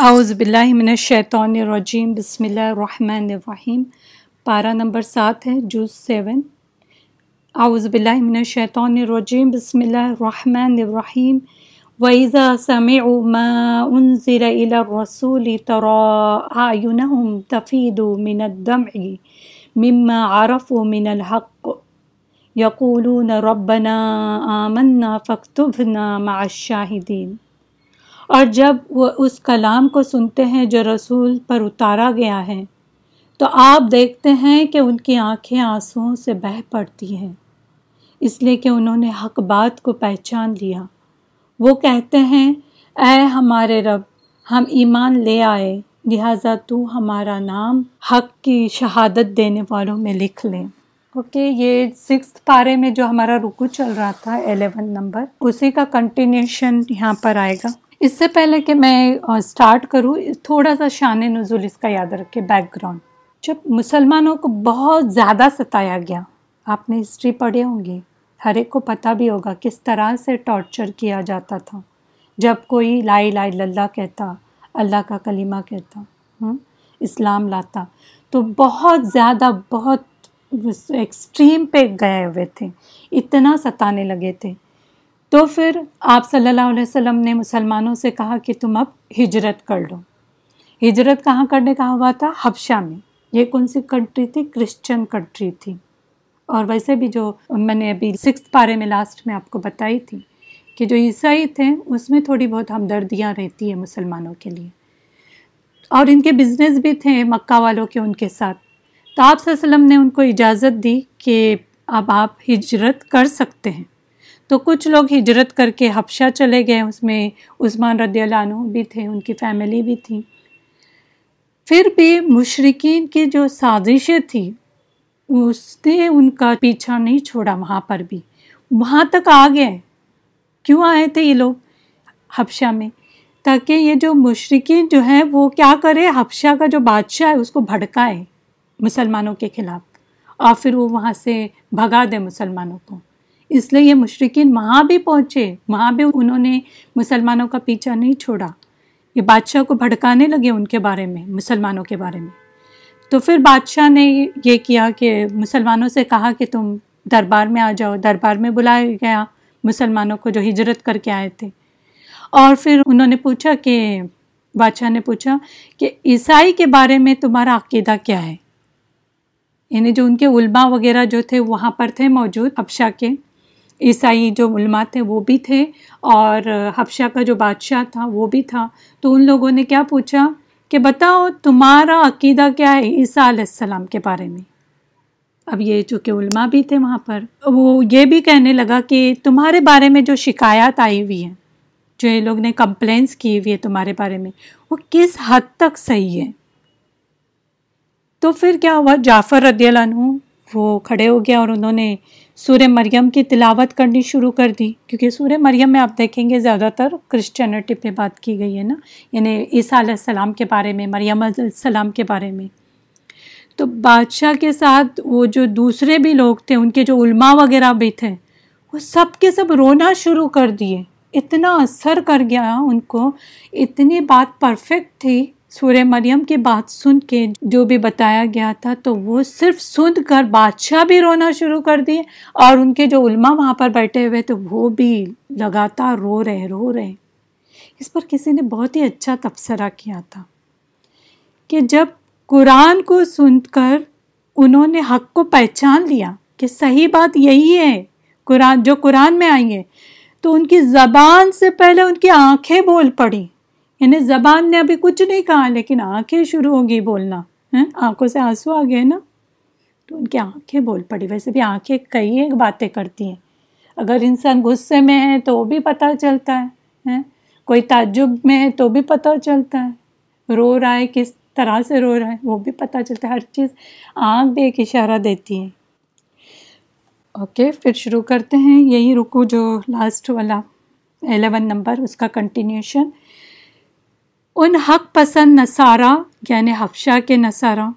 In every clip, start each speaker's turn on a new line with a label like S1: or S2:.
S1: اعوذ باللہ من الشیطان الرجیم، بسم اللہ الرحمن الرحیم۔ پارہ نمبر سات ہے جوز سیون۔ اعوذ باللہ من الشیطان الرجیم، بسم اللہ الرحمن الرحیم۔ وَإِذَا سَمِعُوا مَا أُنزِلَ إِلَى الرَّسُولِ تَرَى أَعْيُنَهُمْ تَفِيضُ مِنَ الدَّمْعِ مِمَّا عَرَفُوا مِنَ الْحَقِّ۔ يَقُولُونَ رَبَّنَا آمَنَّا فَاكْتُبْنَا مَعَ الشَّاهِدِينَ۔ اور جب وہ اس کلام کو سنتے ہیں جو رسول پر اتارا گیا ہے، تو آپ دیکھتے ہیں کہ ان کی آنکھیں آنسوؤں سے بہہ پڑتی ہیں۔ اس لیے کہ انہوں نے حق بات کو پہچان لیا۔ وہ کہتے ہیں، اے ہمارے رب، ہم ایمان لے آئے، لہٰذا تو ہمارا نام حق کی شہادت دینے والوں میں لکھ لیں۔ اوکے، یہ سکس پارے میں جو ہمارا رکو چل رہا تھا، الیون نمبر، اسی کا کنٹینیوشن یہاں پر آئے گا۔ اس سے پہلے کہ میں اسٹارٹ کروں، تھوڑا سا شان نزول اس کا یاد رکھے بیک گراؤنڈ جب مسلمانوں کو بہت زیادہ ستایا گیا، آپ نے ہسٹری پڑھے ہوں گے، ہر ایک کو پتہ بھی ہوگا کس طرح سے ٹارچر کیا جاتا تھا۔ جب کوئی لا الہ الا اللہ کہتا، اللہ کا کلمہ کہتا اسلام لاتا، تو بہت زیادہ، بہت ایکسٹریم پہ گئے ہوئے تھے، اتنا ستانے لگے تھے۔ تو پھر آپ صلی اللہ علیہ وسلم نے مسلمانوں سے کہا کہ تم اب ہجرت کر لو۔ ہجرت کہاں کرنے کا ہوا تھا؟ حبشہ میں۔ یہ کون سی کنٹری تھی؟ کرسچن کنٹری تھی۔ اور ویسے بھی جو میں نے ابھی سکس پارے میں لاسٹ میں آپ کو بتائی تھی کہ جو عیسائی تھے، اس میں تھوڑی بہت ہمدردیاں رہتی ہیں مسلمانوں کے لیے۔ اور ان کے بزنس بھی تھے مکہ والوں کے، ان کے ساتھ۔ تو آپ صلی اللہ علیہ وسلم نے ان کو اجازت دی کہ اب آپ ہجرت کر سکتے ہیں۔ تو کچھ لوگ ہجرت کر کے حبشہ چلے گئے، اس میں عثمان رضی اللہ عنہ بھی تھے، ان کی فیملی بھی تھی۔ پھر بھی مشرقین کی جو سازشیں تھیں، اس نے ان کا پیچھا نہیں چھوڑا وہاں پر بھی۔ وہاں تک آ گئے۔ کیوں آئے تھے یہ لوگ حبشہ میں؟ تاکہ یہ جو مشرقین جو ہیں، وہ کیا کرے؟ حبشہ کا جو بادشاہ ہے، اس کو بھڑکائے مسلمانوں کے خلاف۔ اور پھر وہ وہاں سے بھگا دے مسلمانوں کو۔ اس لیے یہ مشرقین وہاں بھی پہنچے، وہاں بھی انہوں نے مسلمانوں کا پیچھا نہیں چھوڑا۔ یہ بادشاہ کو بھڑکانے لگے ان کے بارے میں، مسلمانوں کے بارے میں۔ تو پھر بادشاہ نے یہ کیا کہ مسلمانوں سے کہا کہ تم دربار میں آ جاؤ، دربار میں بلایا گیا مسلمانوں کو جو ہجرت کر کے آئے تھے۔ اور پھر انہوں نے پوچھا کہ، بادشاہ نے پوچھا کہ عیسائی کے بارے میں تمہارا عقیدہ کیا ہے؟ یعنی جو ان کے علماء وغیرہ جو تھے، وہاں پر تھے موجود حبشہ کے۔ عیسائی جو علماء تھے وہ بھی تھے اور حبشہ کا جو بادشاہ تھا وہ بھی تھا۔ تو ان لوگوں نے کیا پوچھا کہ بتاؤ تمہارا عقیدہ کیا ہے عیسیٰ علیہ السلام کے بارے میں؟ اب یہ چونکہ علماء بھی تھے وہاں پر، وہ یہ بھی کہنے لگا کہ تمہارے بارے میں جو شکایات آئی ہوئی ہیں، جو یہ لوگ نے کمپلینس کی ہوئی ہے تمہارے بارے میں، وہ کس حد تک صحیح ہے؟ تو پھر کیا ہوا؟ جعفر رضی اللہ عنہ وہ کھڑے ہو گیا اور انہوں نے سورہ مریم کی تلاوت کرنی شروع کر دی۔ کیونکہ سورہ مریم میں آپ دیکھیں گے زیادہ تر کرسچینٹی پہ بات کی گئی ہے نا۔ یعنی عیسیٰ علیہ السلام کے بارے میں، مریم علیہ السلام کے بارے میں۔ تو بادشاہ کے ساتھ وہ جو دوسرے بھی لوگ تھے، ان کے جو علماء وغیرہ بھی تھے، وہ سب کے سب رونا شروع کر دیے۔ اتنا اثر کر گیا ان کو۔ اتنی بات پرفیکٹ تھی۔ سورہ مریم کی بات سن کے جو بھی بتایا گیا تھا تو وہ صرف سن کر بادشاہ بھی رونا شروع کر دیے اور ان کے جو علماء وہاں پر بیٹھے ہوئے تو وہ بھی لگاتار رو رہے رو رہے۔ اس پر کسی نے بہت ہی اچھا تبصرہ کیا تھا کہ جب قرآن کو سن کر انہوں نے حق کو پہچان لیا کہ صحیح بات یہی ہے، قرآن، جو قرآن میں آئی ہے، تو ان کی زبان سے پہلے ان کی آنکھیں بول پڑی یعنی زبان نے ابھی کچھ نہیں کہا، لیکن آنکھیں شروع ہوگی بولنا۔ آنکھوں سے آنسو آ گئے نا؟ تو ان کی آنکھیں بول پڑی۔ ویسے بھی آنکھیں کئی ایک باتیں کرتی ہیں۔ اگر انسان غصے میں ہے تو وہ بھی پتہ چلتا ہے کوئی تعجب میں ہے تو بھی پتہ چلتا ہے۔ رو رہا ہے، کس طرح سے رو رہا ہے، وہ بھی پتہ چلتا ہے۔ ہر چیز آنکھ بھی ایک اشارہ دیتی ہے۔ اوکے، پھر شروع کرتے ہیں۔ یہی رکو جو لاسٹ والا الیون نمبر اس کا کنٹینیوشن ان حق پسند نصارہ یعنی حفشہ کے نصارہ،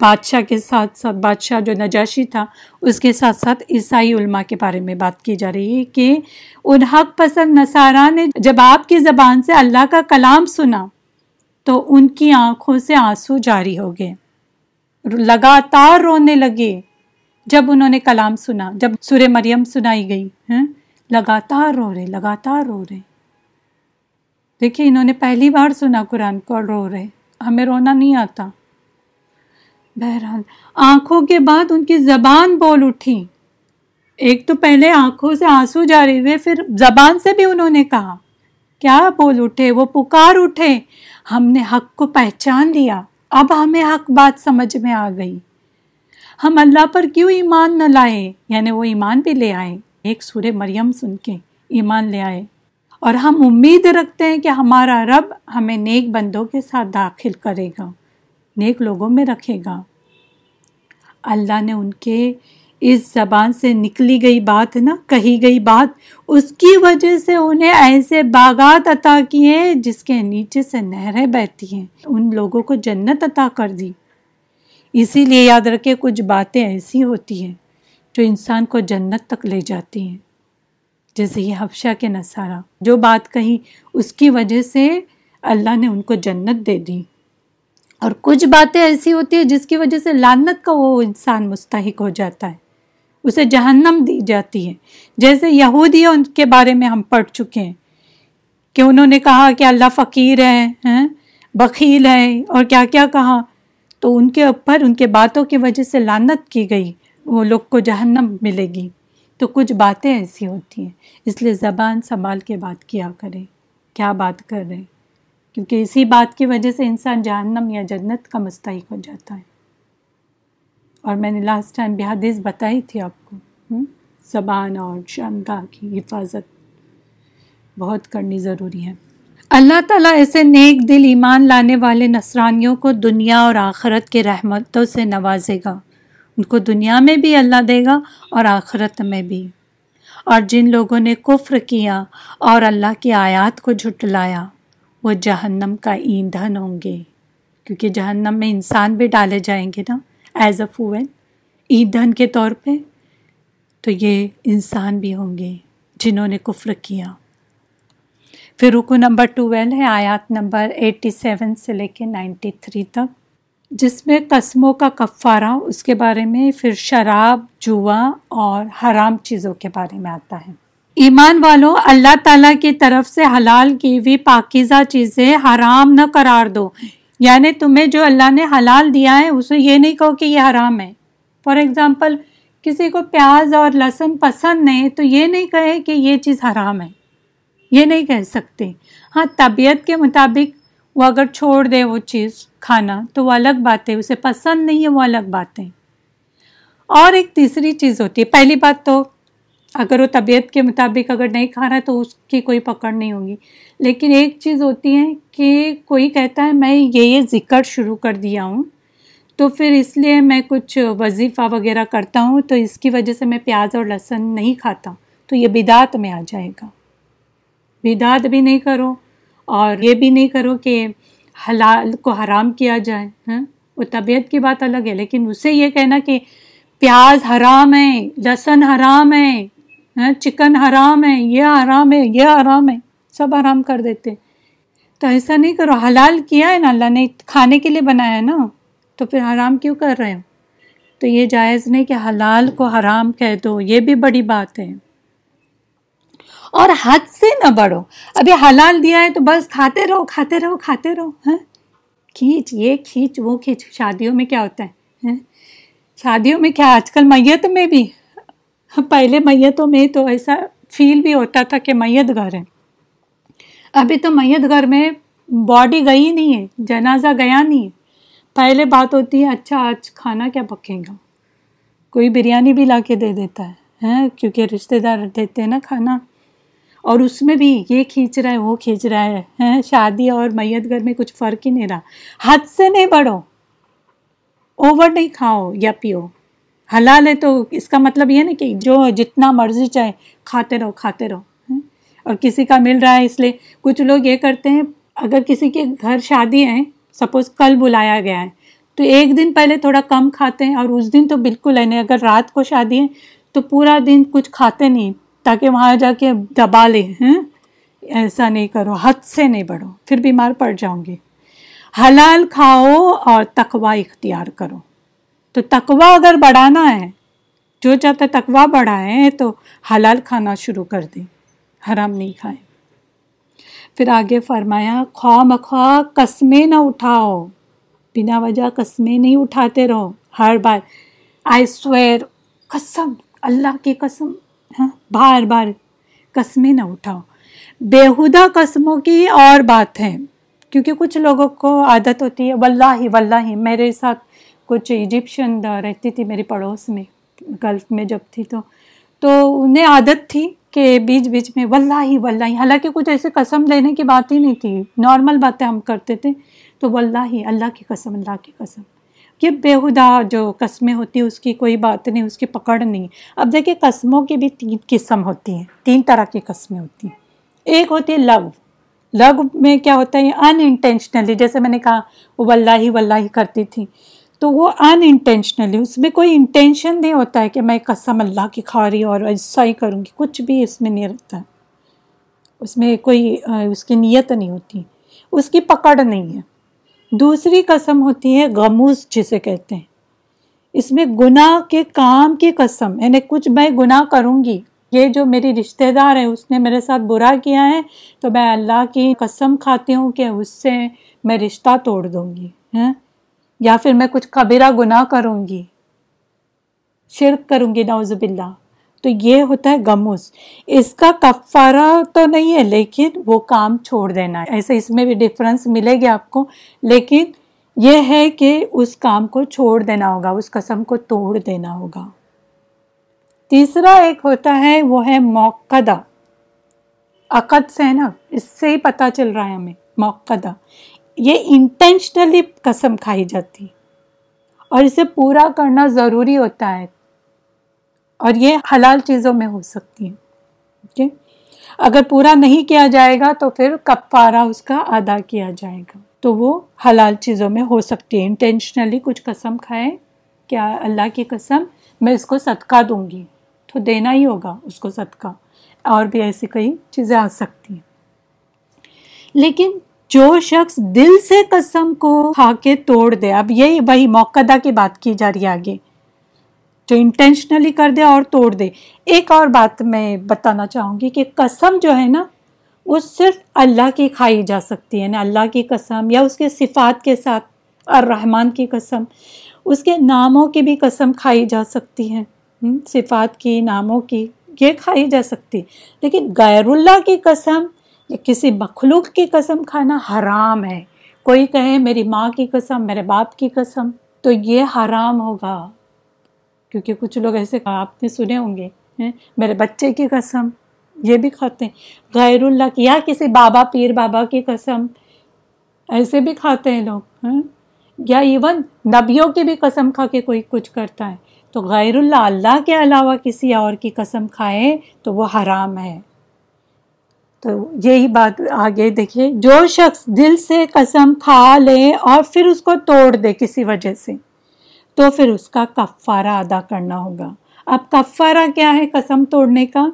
S1: بادشاہ کے ساتھ ساتھ بادشاہ جو نجاشی تھا، اس کے ساتھ ساتھ عیسائی علماء کے بارے میں بات کی جا رہی ہے کہ ان حق پسند نصارہ نے جب آپ کی زبان سے اللہ کا کلام سنا، تو ان کی آنکھوں سے آنسو جاری ہو گئے۔ لگاتار رونے لگے جب انہوں نے کلام سنا، جب سورہ مریم سنائی گئی ہیں لگاتار رو رہے، لگاتار رو رہے۔ دیکھیے، انہوں نے پہلی بار سنا قرآن کو رو رہے۔ ہمیں رونا نہیں آتا۔ بہرحال، آنکھوں کے بعد ان کی زبان بول اٹھی۔ ایک تو پہلے آنکھوں سے آنسو جاری ہوئے، پھر زبان سے بھی انہوں نے کہا، کیا بول اٹھے؟ وہ پکار اٹھے۔ ہم نے حق کو پہچان لیا۔ اب ہمیں حق بات سمجھ میں آ گئی۔ ہم اللہ پر کیوں ایمان نہ لائے؟ یعنی وہ ایمان بھی لے آئے۔ ایک سورہ مریم سن کے ایمان لے آئے۔ اور ہم امید رکھتے ہیں کہ ہمارا رب ہمیں نیک بندوں کے ساتھ داخل کرے گا، نیک لوگوں میں رکھے گا۔ اللہ نے ان کے اس زبان سے نکلی گئی بات نا، کہی گئی بات، اس کی وجہ سے انہیں ایسے باغات عطا کیے جس کے نیچے سے نہریں بہتی ہیں۔ ان لوگوں کو جنت عطا کر دی۔ اسی لیے یاد رکھے کچھ باتیں ایسی ہوتی ہیں جو انسان کو جنت تک لے جاتی ہیں۔ جیسے یہ حفشہ کے نصارہ، جو بات کہی اس کی وجہ سے اللہ نے ان کو جنت دے دی۔ اور کچھ باتیں ایسی ہوتی ہیں جس کی وجہ سے لانت کا وہ انسان مستحق ہو جاتا ہے۔ اسے جہنم دی جاتی ہے۔ جیسے یہودی ان کے بارے میں ہم پڑھ چکے ہیں کہ انہوں نے کہا کہ اللہ فقیر ہے ہاں، بخیل ہے، اور کیا کیا کہا۔ تو ان کے اوپر ان کے باتوں کی وجہ سے لانت کی گئی۔ وہ لوگ کو جہنم ملے گی۔ تو کچھ باتیں ایسی ہوتی ہیں۔ اس لیے زبان سنبھال کے بات کیا کرے کیا بات کر رہے ہیں؟ کیونکہ اسی بات کی وجہ سے انسان جہنم یا جنت کا مستحق ہو جاتا ہے۔ اور میں نے لاسٹ ٹائم بھی حدیث بتائی تھی آپ کو۔ زبان اور شانگاہ کی حفاظت بہت کرنی ضروری ہے۔ اللہ تعالیٰ ایسے نیک دل ایمان لانے والے نصرانیوں کو دنیا اور آخرت کے رحمتوں سے نوازے گا۔ ان کو دنیا میں بھی اللہ دے گا اور آخرت میں بھی۔ اور جن لوگوں نے کفر کیا اور اللہ کی آیات کو جھٹلایا، وہ جہنم کا ایندھن ہوں گے۔ کیونکہ جہنم میں انسان بھی ڈالے جائیں گے نا، ایز اے فوول ایندھن کے طور پہ تو یہ انسان بھی ہوں گے جنہوں نے کفر کیا۔ پھر رکو نمبر ٹویلو ہے، آیات نمبر ایٹی سیون سے لے کے نائنٹی تھری تک۔ جس میں قسموں کا کفارہ اس کے بارے میں، پھر شراب، جوا اور حرام چیزوں کے بارے میں آتا ہے۔ ایمان والوں، اللہ تعالیٰ کی طرف سے حلال کی ہوئی پاکیزہ چیزیں حرام نہ قرار دو۔ یعنی تمہیں جو اللہ نے حلال دیا ہے، اسے یہ نہیں کہو کہ یہ حرام ہے۔ فار ایگزامپل کسی کو پیاز اور لہسن پسند نہیں، تو یہ نہیں کہے کہ یہ چیز حرام ہے۔ یہ نہیں کہہ سکتے۔ ہاں طبیعت کے مطابق وہ اگر چھوڑ دے وہ چیز کھانا تو وہ الگ بات ہے، اسے پسند نہیں ہے، وہ الگ بات ہے۔ اور ایک تیسری چیز ہوتی ہے، پہلی بات تو اگر وہ طبیعت کے مطابق اگر نہیں کھا رہا ہے تو اس کی کوئی پکڑ نہیں ہوگی۔ لیکن ایک چیز ہوتی ہے کہ کوئی کہتا ہے، میں یہ یہ ذکر شروع کر دیا ہوں تو پھر اس لیے میں کچھ وظیفہ وغیرہ کرتا ہوں تو اس کی وجہ سے میں پیاز اور لہسن نہیں کھاتا، تو یہ بدعت میں آ جائے گا۔ بدعت بھی نہیں کرو۔ اور یہ بھی نہیں کرو کہ حلال کو حرام کیا جائے ہاں؟ وہ طبیعت کی بات الگ ہے، لیکن اسے یہ کہنا کہ پیاز حرام ہے، لہسن حرام ہے ہاں؟ چکن حرام ہے، یہ حرام ہے، یہ حرام ہے، سب حرام کر دیتے۔ تو ایسا نہیں کرو، حلال کیا ہے نا، اللہ نے کھانے کے لیے بنایا ہے نا، تو پھر حرام کیوں کر رہے ہو؟ تو یہ جائز نہیں کہ حلال کو حرام کہہ دو، یہ بھی بڑی بات ہے۔ اور حد سے نہ بڑھو۔ ابھی حلال دیا ہے تو بس کھاتے رہو کھاتے رہو کھاتے رہو ہاں؟ کھینچ، یہ کھینچ، وہ کھینچ۔ شادیوں میں کیا ہوتا ہے؟ ہاں؟ شادیوں میں کیا؟ آج کل میت میں بھی۔ پہلے میتوں میں تو ایسا فیل بھی ہوتا تھا کہ میت گھر ہے۔ ابھی تو میت گھر میں باڈی گئی نہیں ہے، جنازہ گیا نہیں ہے۔ پہلے بات ہوتی ہے اچھا آج کھانا کیا پکے گا کوئی بریانی بھی لا کے دے دیتا ہے ہاں؟ کیونکہ رشتے دار دیتے ہیں نا کھانا۔ اور اس میں بھی یہ کھینچ رہا ہے وہ کھینچ رہا ہے ہاں، شادی اور میت گھر میں کچھ فرق ہی نہیں رہا۔ حد سے نہیں بڑھو، اوور نہیں کھاؤ یا پیو۔ حلال ہے تو اس کا مطلب یہ نا کہ جو جتنا مرضی چاہے، کھاتے رہو کھاتے رہو۔ ہاں، اور کسی کا مل رہا ہے اس لیے کچھ لوگ یہ کرتے ہیں، اگر کسی کے گھر شادی ہے، سپوز کل بلایا گیا ہے، تو ایک دن پہلے تھوڑا کم کھاتے ہیں اور اس دن تو بالکل ہے نہیں۔ اگر رات کو شادی ہے تو پورا دن کچھ کھاتے نہیں۔ تاکہ وہاں جا کے دبا لیں ہاں؟ ایسا نہیں کرو، حد سے نہیں بڑھو، پھر بیمار پڑ جاؤں گی۔ حلال کھاؤ اور تقوا اختیار کرو۔ تو تقوا اگر بڑھانا ہے، جو چاہتا تقوا بڑھائیں تو حلال کھانا شروع کر دیں، حرام نہیں کھائیں۔ پھر آگے فرمایا، خواہ مخواہ قسمیں نہ اٹھاؤ، بنا وجہ قسمیں نہیں اٹھاتے رہو، ہر بار۔ آئی سویر قسم، اللہ کی قسم۔ ہاں بار بار قسمیں نہ اٹھاؤ۔ بیہودہ قسموں کی اور بات ہے کیونکہ کچھ لوگوں کو عادت ہوتی ہے، واللہ واللہ، میرے ساتھ کچھ ایجپشن رہتی تھی میری پڑوس میں، گلف میں جب تھی تو۔ تو انہیں عادت تھی کہ بیچ بیچ میں واللہ واللہ، حالانکہ کچھ ایسے قسم لینے کی بات ہی نہیں تھی۔ نارمل باتیں ہم کرتے تھے تو واللہ، اللہ کی قسم، اللہ کی قسم۔ یہ بیہودہ جو قسمیں ہوتی ہیں، اس کی کوئی بات نہیں، اس کی پکڑ نہیں۔ اب دیکھیں قسموں کی بھی تین قسم ہوتی ہیں، تین طرح کی قسمیں ہوتی ہیں۔ ایک ہوتی ہے لو لغ میں کیا ہوتا ہے ان انٹینشنلی جیسے میں نے کہا، وہ واللہ واللہ کرتی تھی تو وہ ان انٹینشنلی اس میں کوئی انٹینشن نہیں ہوتا ہے کہ میں قسم اللہ کی کھا رہی اور ایسا ہی کروں گی۔ کچھ بھی اس میں نہیں رہتا۔ اس میں کوئی، اس کی نیت نہیں ہوتی۔ اس کی پکڑ نہیں ہے۔ دوسری قسم ہوتی ہے غموز جسے کہتے ہیں۔ اس میں گناہ کے کام کی قسم یعنی کچھ میں گناہ کروں گی، یہ جو میری رشتہ دار ہے، اس نے میرے ساتھ برا کیا ہے، تو میں اللہ کی قسم کھاتی ہوں کہ اس سے میں رشتہ توڑ دوں گی ہاں یا پھر میں کچھ کبیرہ گناہ کروں گی۔ شرک کروں گی نوز باللہ۔ تو یہ ہوتا ہے گموس۔ اس کا کفارہ تو نہیں ہے، لیکن وہ کام چھوڑ دینا ہے۔ ایسے اس میں بھی ڈفرینس ملے گی آپ کو، لیکن یہ ہے کہ اس کام کو چھوڑ دینا ہوگا، اس قسم کو توڑ دینا ہوگا۔ تیسرا ایک ہوتا ہے، وہ ہے موقع عقد سے ہے نا، اس سے ہی پتہ چل رہا ہے ہمیں موقع یہ انٹینشنلی قسم کھائی جاتی۔ اور اسے پورا کرنا ضروری ہوتا ہے۔ اور یہ حلال چیزوں میں ہو سکتی ہیں، اوکے؟ اگر پورا نہیں کیا جائے گا تو پھر کفارہ اس کا ادا کیا جائے گا۔ تو وہ حلال چیزوں میں ہو سکتی ہے انٹینشنلی کچھ قسم کھائے کیا اللہ کی قسم؟ میں اس کو صدقہ دوں گی۔ تو دینا ہی ہوگا اس کو صدقہ۔ اور بھی ایسی کئی چیزیں آ سکتی ہیں۔ لیکن جو شخص دل سے قسم کو کھا کے توڑ دے، اب یہی وہی موقع کی بات کی جا رہی ہے آگے۔ جو انٹینشنلی کر دے اور توڑ دے۔ ایک اور بات میں بتانا چاہوں گی کہ قسم جو ہے نا، وہ صرف اللہ کی کھائی جا سکتی ہے یعنی اللہ کی قسم یا اس کے صفات کے ساتھ، الرحمن کی قسم، اس کے ناموں کی بھی قسم کھائی جا سکتی ہے۔ صفات کی، ناموں کی، یہ کھائی جا سکتی۔ لیکن غیر اللہ کی قسم یا کسی مخلوق کی قسم کھانا حرام ہے۔ کوئی کہے میری ماں کی قسم، میرے باپ کی قسم، تو یہ حرام ہوگا۔ کیونکہ کچھ لوگ ایسے آپ نے سنے ہوں گے میرے بچے کی قسم، یہ بھی کھاتے ہیں۔ غیر اللہ کی، یا کسی بابا، پیر بابا کی قسم، ایسے بھی کھاتے ہیں لوگ یا ایون نبیوں کی بھی قسم کھا کے کوئی کچھ کرتا ہے۔ تو غیر اللہ اللہ کے علاوہ کسی اور کی قسم کھائے تو وہ حرام ہے۔ تو یہی بات آگے دیکھیے۔ جو شخص دل سے قسم کھا لے اور پھر اس کو توڑ دے کسی وجہ سے تو پھر اس کا کفارہ ادا کرنا ہوگا۔ اب کفارہ کیا ہے قسم توڑنے کا؟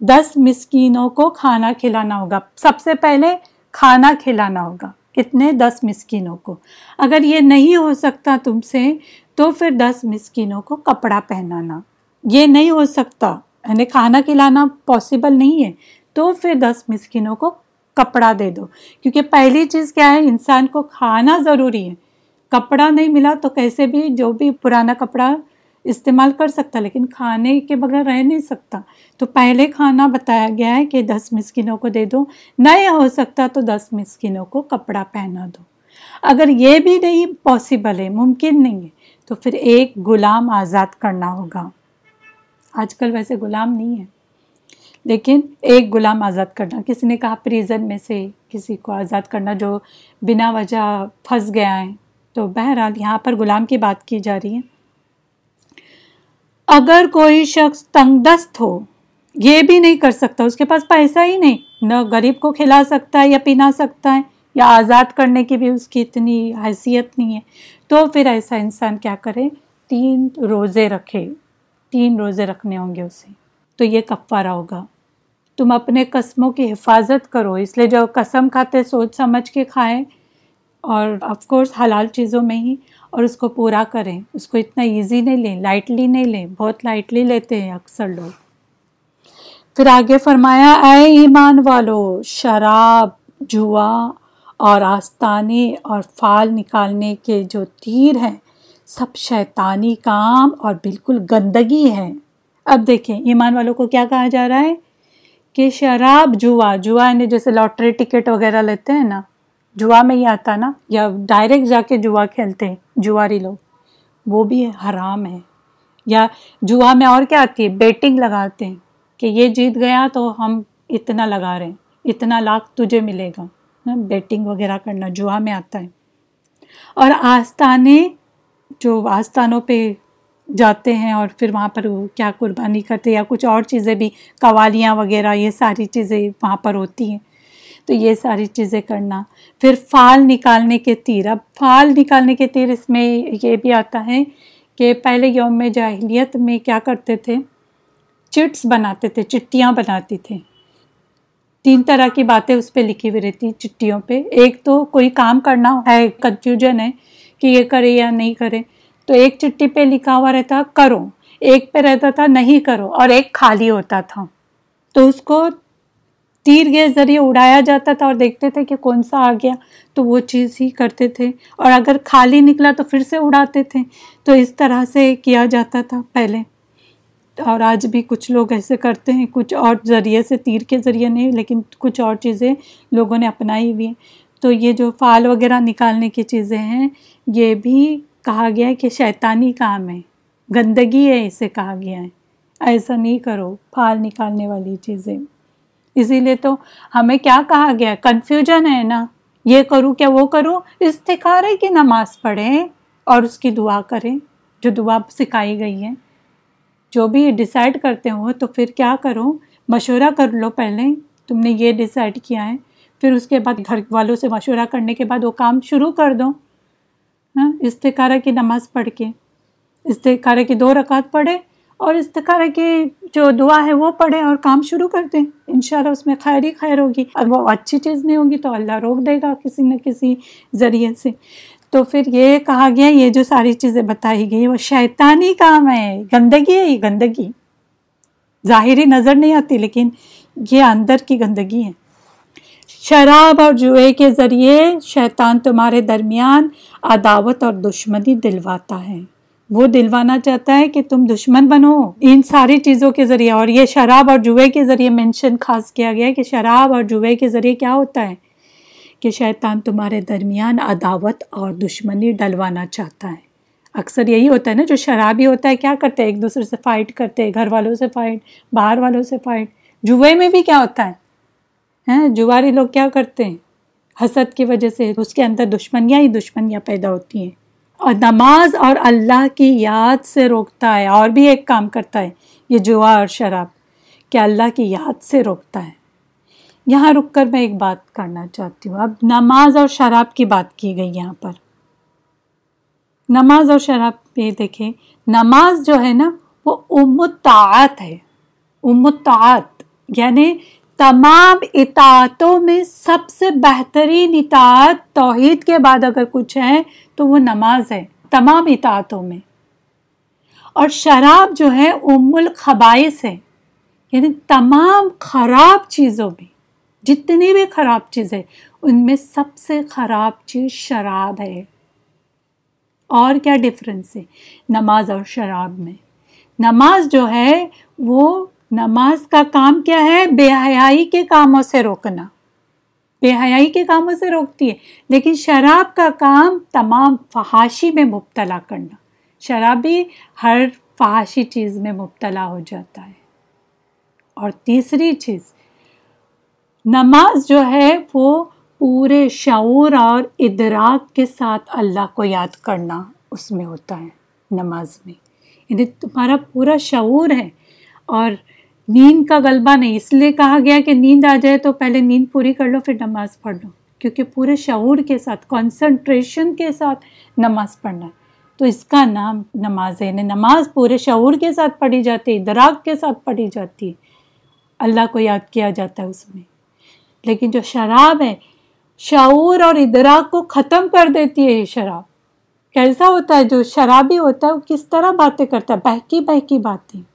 S1: دس مسکینوں کو کھانا کھلانا ہوگا۔ سب سے پہلے کھانا کھلانا ہوگا۔ کتنے؟ دس مسکینوں کو۔ اگر یہ نہیں ہو سکتا تم سے، تو پھر دس مسکینوں کو کپڑا پہنانا۔ یہ نہیں ہو سکتا۔ یعنی کھانا کھلانا پاسبل نہیں ہے۔ تو پھر دس مسکینوں کو کپڑا دے دو۔ کیونکہ پہلی چیز کیا ہے؟ انسان کو کھانا ضروری ہے۔ کپڑا نہیں ملا تو کیسے بھی جو بھی پرانا کپڑا استعمال کر سکتا، لیکن کھانے کے بغیر رہ نہیں سکتا۔ تو پہلے کھانا بتایا گیا ہے کہ دس مسکینوں کو دے دو نہیں ہو سکتا تو دس مسکینوں کو کپڑا پہنا دو۔ اگر یہ بھی نہیں پاسبل ہے، ممکن نہیں ہے، تو پھر ایک غلام آزاد کرنا ہوگا۔ آج کل ویسے غلام نہیں ہے، لیکن ایک غلام آزاد کرنا۔ کسی نے کہا پریزن میں سے کسی کو آزاد کرنا جو بنا وجہ پھنس گیا ہے۔ تو بہرحال یہاں پر غلام کی بات کی جا رہی ہے۔ اگر کوئی شخص تنگ دست ہو، یہ بھی نہیں کر سکتا، اس کے پاس پیسہ ہی نہیں۔ نہ غریب کو کھلا سکتا ہے یا پنا سکتا ہے، یا آزاد کرنے کی بھی اس کی اتنی حیثیت نہیں ہے۔ تو پھر ایسا انسان کیا کرے؟ تین روزے رکھے۔ تین روزے رکھنے ہوں گے اسے۔ تو یہ کفارہ ہوگا۔ تم اپنے قسموں کی حفاظت کرو۔ اس لیے جو قسم کھاتے سوچ سمجھ کے کھائیں اور آف کورس حلال چیزوں میں ہی اور اس کو پورا کریں۔ اس کو اتنا ایزی نہیں لیں لائٹلی نہیں لیں، بہت لائٹلی لیتے ہیں اکثر لوگ۔ پھر آگے فرمایا، اے ایمان والو، شراب، جوا اور آستانے اور فال نکالنے کے جو تیر ہیں، سب شیطانی کام اور بالکل گندگی ہے اب دیکھیں، ایمان والوں کو کیا کہا جا رہا ہے؟ کہ شراب، جوا جوا یعنی جیسے لاٹری ٹکٹ وغیرہ لیتے ہیں نا جوا میں ہی آتا نا، یا ڈائریکٹ جا کے جوا کھیلتے ہیں، جواری لوگ۔ وہ بھی حرام ہے۔ یا جوا میں اور کیا آتی ہے؟ بیٹنگ لگاتے ہیں کہ یہ جیت گیا تو ہم اتنا لگا رہے ہیں، اتنا لاکھ تجھے ملے گا۔ بیٹنگ وغیرہ کرنا جوا میں آتا ہے۔ اور آستانے جو آستانوں پہ جاتے ہیں اور پھر وہاں پر کیا قربانی کرتے یا کچھ اور چیزیں بھی، قوالیاں وغیرہ، یہ ساری چیزیں وہاں پر ہوتی ہیں۔ تو یہ ساری چیزیں کرنا۔ پھر فال نکالنے کے تیر۔ اب فال نکالنے کے تیر اس میں یہ بھی آتا ہے کہ پہلے یوم جاہلیت میں کیا کرتے تھے؟ چٹس بناتے تھے، چٹیاں بناتی تھے تین طرح کی باتیں اس پہ لکھی ہوئی رہتی چٹیوں پہ۔ ایک تو کوئی کام کرنا ہے کنفیوژن ہے کہ یہ کرے یا نہیں کرے۔ تو ایک چٹی پہ لکھا ہوا رہتا، کرو۔ ایک پہ رہتا تھا، نہیں کرو۔ اور ایک خالی ہوتا تھا۔ تو اس کو تیر کے ذریعے اڑایا جاتا تھا اور دیکھتے تھے کہ کون سا آ گیا، تو وہ چیز ہی کرتے تھے۔ اور اگر خالی نکلا تو پھر سے اڑاتے تھے۔ تو اس طرح سے کیا جاتا تھا پہلے۔ اور آج بھی کچھ لوگ ایسے کرتے ہیں، کچھ اور ذریعے سے، تیر کے ذریعے نہیں، لیکن کچھ اور چیزیں لوگوں نے اپنائی ہوئی۔ ہیں تو یہ جو فال وغیرہ نکالنے کی چیزیں ہیں، یہ بھی کہا گیا ہے کہ شیطانی کام ہے۔ گندگی ہے، اسے کہا گیا ہے۔ ایسا نہیں کرو پھال نکالنے والی چیزیں۔ اسی لیے تو ہمیں کیا کہا گیا کنفیوژن ہے نا۔ یہ کروں کیا، وہ کروں استخارے کی نماز پڑھیں اور اس کی دعا کریں، جو دعا سکھائی گئی ہے۔ جو بھی ڈیسائیڈ کرتے ہو تو پھر کیا کرو؟ مشورہ کر لو پہلے۔ تم نے یہ ڈیسائیڈ کیا ہے۔ پھر اس کے بعد گھر والوں سے مشورہ کرنے کے بعد وہ کام شروع کر دو۔ ہاں استخارہ کی نماز پڑھ کے۔ استخارہ کی دو رکعت پڑھے۔ اور استخارہ کی جو دعا ہے وہ پڑھے اور کام شروع کر دیں۔ ان شاء اللہ اس میں خیر ہی خیر ہوگی۔ اور وہ اچھی چیز نہیں ہوگی تو اللہ روک دے گا کسی نہ کسی ذریعے سے۔ تو پھر یہ کہا گیا، یہ جو ساری چیزیں بتائی گئی، وہ شیطانی کام ہے۔ گندگی ہے، یہ گندگی۔ ظاہری نظر نہیں آتی، لیکن یہ اندر کی گندگی ہے۔ شراب اور جوئے کے ذریعے شیطان تمہارے درمیان عداوت اور دشمنی دلواتا ہے۔ وہ دلوانا چاہتا ہے کہ تم دشمن بنو۔ ان ساری چیزوں کے ذریعے، اور یہ شراب اور جوئے کے ذریعے مینشن خاص کیا گیا کہ شراب اور جوئے کے ذریعے کیا ہوتا ہے کہ شیطان تمہارے درمیان عداوت اور دشمنی ڈلوانا چاہتا ہے۔ اکثر یہی ہوتا ہے نا، جو شرابی ہوتا ہے، کیا کرتے ہیں ایک دوسرے سے فائٹ کرتے ہیں، گھر والوں سے فائٹ باہر والوں سے فائٹ جوئے میں بھی کیا ہوتا ہے؟ ہیں جواری لوگ کیا کرتے ہیں؟ حسد کی وجہ سے اس کے اندر دشمنیاں ہی دشمنیاں پیدا ہوتی ہیں۔ اور نماز اور اللہ کی یاد سے روکتا ہے اور بھی ایک کام کرتا ہے، یہ جوا اور شراب، کہ اللہ کی یاد سے روکتا ہے۔ یہاں رک کر میں ایک بات کرنا چاہتی ہوں۔ اب نماز اور شراب کی بات کی گئی یہاں پر۔ نماز اور شراب پہ دیکھیں، نماز جو ہے نا، وہ امتعات ہے۔ امتعات یعنی تمام اطاعتوں میں سب سے بہترین اطاعت توحید کے بعد اگر کچھ ہے تو وہ نماز ہے، تمام اطاعتوں میں۔ اور شراب جو ہے، ام الخبائث ہے۔ یعنی تمام خراب چیزوں میں، جتنی بھی خراب چیزیں ان میں سب سے خراب چیز شراب ہے۔ اور کیا ڈفرینس ہے نماز اور شراب میں؟ نماز جو ہے، وہ نماز کا کام کیا ہے؟ بے حیائی کے کاموں سے روکنا۔ بے حیائی کے کاموں سے روکتی ہے لیکن شراب کا کام تمام فحاشی میں مبتلا کرنا، شرابی ہر فحاشی چیز میں مبتلا ہو جاتا ہے۔ اور تیسری چیز، نماز جو ہے وہ پورے شعور اور ادراک کے ساتھ اللہ کو یاد کرنا اس میں ہوتا ہے، نماز میں۔ یعنی تمہارا پورا شعور ہے اور نیند کا غلبہ نہیں۔ اس لیے کہا گیا کہ نیند آ جائے تو پہلے نیند پوری کر لو، پھر نماز پڑھ لو۔ کیونکہ پورے شعور کے ساتھ کانسنٹریشن کے ساتھ نماز پڑھنا۔ ہے تو اس کا نام نماز ہے۔ یعنی نماز پورے شعور کے ساتھ پڑھی جاتی ہے ادراک کے ساتھ پڑھی جاتی ہے۔ اللہ کو یاد کیا جاتا ہے اس میں۔ لیکن جو شراب ہے، شعور اور ادراک کو ختم کر دیتی ہے یہ شراب۔ کیسا ہوتا ہے؟ جو شرابی ہوتا ہے، وہ کس طرح باتیں کرتا ہے؟ بہکی بہکی باتیں۔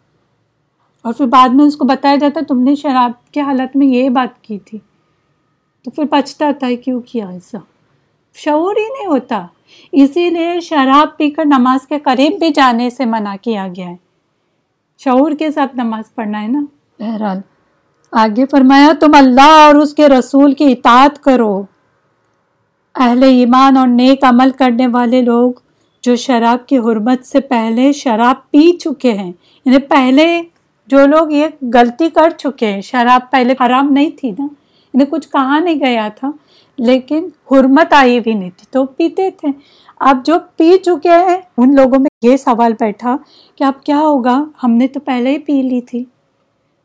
S1: اور پھر بعد میں اس کو بتایا جاتا تم نے شراب کے حالت میں یہ بات کی تھی۔ تو پھر پچھتا تھا کیوں کیا ایسا شعور ہی نہیں ہوتا۔ اسی لیے شراب پی کر نماز کے قریب بھی جانے سے منع کیا گیا ہے۔ شعور کے ساتھ نماز پڑھنا ہے نا۔ بہرحال۔ آگے فرمایا، تم اللہ اور اس کے رسول کی اطاعت کرو۔ اہل ایمان اور نیک عمل کرنے والے لوگ جو شراب کی حرمت سے پہلے شراب پی چکے ہیں یعنی پہلے جو لوگ یہ غلطی کر چکے ہیں، شراب پہلے حرام نہیں تھی نا، انہیں کچھ کہا نہیں گیا تھا، لیکن حرمت آئی بھی نہیں تھی، تو پیتے تھے۔ اب جو پی چکے ہیں، ان لوگوں میں یہ سوال بیٹھا کہ اب کیا ہوگا؟ ہم نے تو پہلے ہی پی لی تھی۔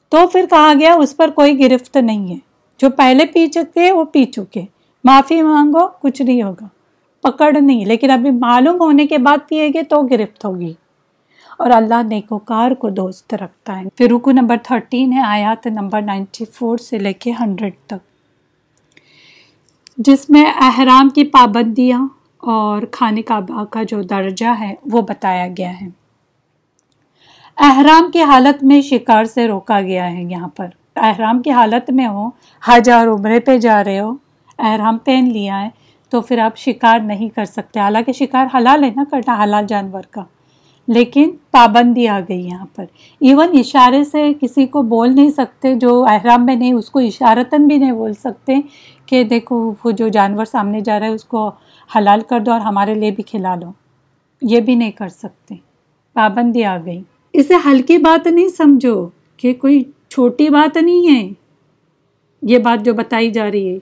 S1: تو پھر کہا گیا، اس پر کوئی گرفت نہیں ہے۔ جو پہلے پی چکے وہ پی چکے۔ معافی مانگو، کچھ نہیں ہوگا۔ پکڑ نہیں، لیکن ابھی معلوم ہونے کے بعد پیے گے تو گرفت ہوگی۔ اور اللہ نیکوکار کو دوست رکھتا ہے۔ پھر رکو نمبر تھرٹین ہے، آیات نمبر نائنٹی فور سے لے کے ہنڈریڈ تک۔ جس میں احرام کی پابندیاں اور کھانے کعبہ کا جو درجہ ہے، وہ بتایا گیا ہے۔ احرام کی حالت میں شکار سے روکا گیا ہے یہاں پر۔ احرام کی حالت میں ہو، حج اور عمرے پہ جا رہے ہو، احرام پہن لیا ہے، تو پھر آپ شکار نہیں کر سکتے۔ حالانکہ شکار حلال ہے نا کرنا حلال جانور کا۔ لیکن پابندی آ گئی یہاں پر۔ ایون اشارے سے کسی کو بول نہیں سکتے جو احرام میں نہیں اس کو اشارتاً بھی نہیں بول سکتے کہ دیکھو وہ جو جانور سامنے جا رہا ہے اس کو حلال کر دو اور ہمارے لیے بھی کھلا لو یہ بھی نہیں کر سکتے۔ پابندی آ گئی۔ اسے ہلکی بات نہیں سمجھو کہ کوئی چھوٹی بات نہیں ہے۔ یہ بات جو بتائی جا رہی ہے۔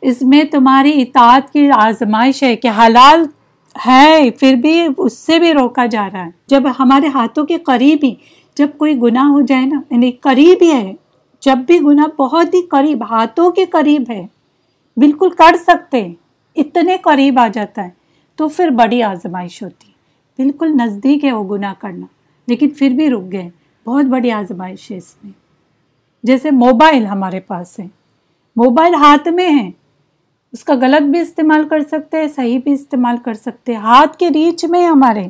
S1: اس میں تمہاری اطاعت کی آزمائش ہے کہ حلال ہے، پھر بھی اس سے بھی روکا جا رہا ہے۔ جب ہمارے ہاتھوں کے قریب ہی جب کوئی گناہ ہو جائے نا یعنی قریب ہی ہے، جب بھی گناہ بہت ہی قریب، ہاتھوں کے قریب ہے، بالکل کر سکتے، اتنے قریب آ جاتا ہے، تو پھر بڑی آزمائش ہوتی ہے۔ بالکل نزدیک ہے وہ گناہ کرنا، لیکن پھر بھی رک گئے۔ بہت بڑی آزمائش ہے اس میں۔ جیسے موبائل ہمارے پاس ہے۔ موبائل ہاتھ میں ہے۔ اس کا غلط بھی استعمال کر سکتے ہیں، صحیح بھی استعمال کر سکتے ہیں۔ ہاتھ کے ریچ میں ہمارے۔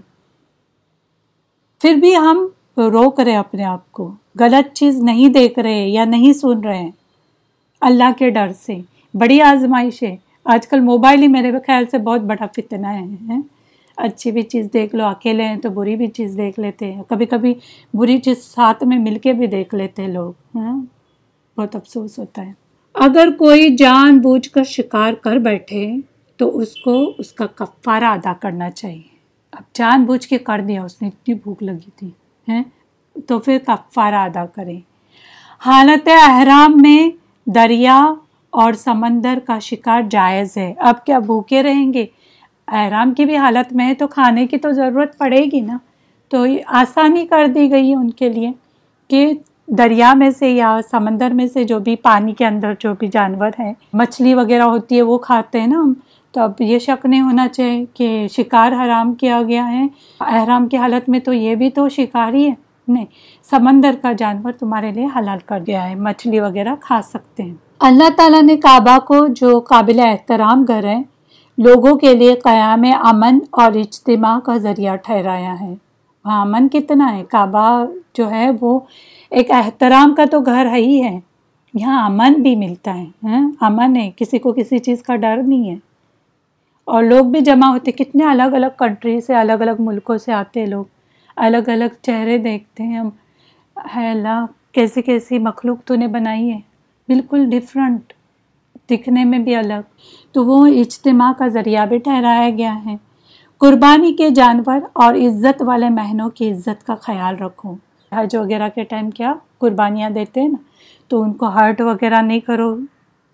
S1: پھر بھی ہم روک رہے اپنے آپ کو۔ غلط چیز نہیں دیکھ رہے یا نہیں سن رہے ہیں۔ اللہ کے ڈر سے۔ بڑی آزمائش ہے۔ آج کل موبائل ہی میرے خیال سے بہت بڑا فتنہ ہے اچھی بھی چیز دیکھ لو، اکیلے ہیں تو بری بھی چیز دیکھ لیتے ہیں۔ کبھی کبھی بری چیز ساتھ میں مل کے بھی دیکھ لیتے ہیں لوگ ہاں بہت افسوس ہوتا ہے۔ اگر کوئی جان بوجھ کر شکار کر بیٹھے تو اس کو اس کا کفارہ ادا کرنا چاہیے۔ اب جان بوجھ کے کر دیا، اس نے اتنی بھوک لگی تھی، ہیں؟ تو پھر کفارہ ادا کریں۔ حالت احرام میں دریا اور سمندر کا شکار جائز ہے۔ اب کیا بھوکے رہیں گے؟ احرام کی بھی حالت میں ہے تو کھانے کی تو ضرورت پڑے گی نا۔ تو آسانی کر دی گئی ہے ان کے لیے کہ دریا میں سے یا سمندر میں سے جو بھی پانی کے اندر جو بھی جانور ہیں، مچھلی وغیرہ ہوتی ہے، وہ کھاتے ہیں نا ہم۔ تو اب یہ شک نہیں ہونا چاہیے کہ شکار حرام کیا گیا ہے۔ احرام کی حالت میں تو یہ بھی تو شکار ہی ہے نہیں، سمندر کا جانور تمہارے لیے حلال کر دیا ہے، مچھلی وغیرہ کھا سکتے ہیں۔ اللہ تعالیٰ نے کعبہ کو جو قابل احترام گھر ہے لوگوں کے لیے قیام امن اور اجتماع کا ذریعہ ٹھہرایا ہے۔ وہاں امن کتنا ہے؟ کعبہ جو ہے وہ ایک احترام کا تو گھر ہے ہی ہے۔ یہاں امن بھی ملتا ہے ہاں؟ امن ہے، کسی کو کسی چیز کا ڈر نہیں ہے۔ اور لوگ بھی جمع ہوتے، کتنے الگ الگ کنٹری سے، الگ الگ ملکوں سے آتے لوگ۔ الگ الگ چہرے دیکھتے ہیں ہم۔ ہے اللہ، کیسی کیسی مخلوق تو نے بنائی ہے۔ بالکل ڈفرنٹ دکھنے میں بھی الگ۔ تو وہ اجتماع کا ذریعہ بھی ٹھہرایا گیا ہے۔ قربانی کے جانور اور عزت والے مہینوں کی عزت کا خیال رکھو۔ حج وغیرہ کے ٹائم کیا، قربانیاں دیتے ہیں نا، تو ان کو ہرٹ وغیرہ نہیں کرو،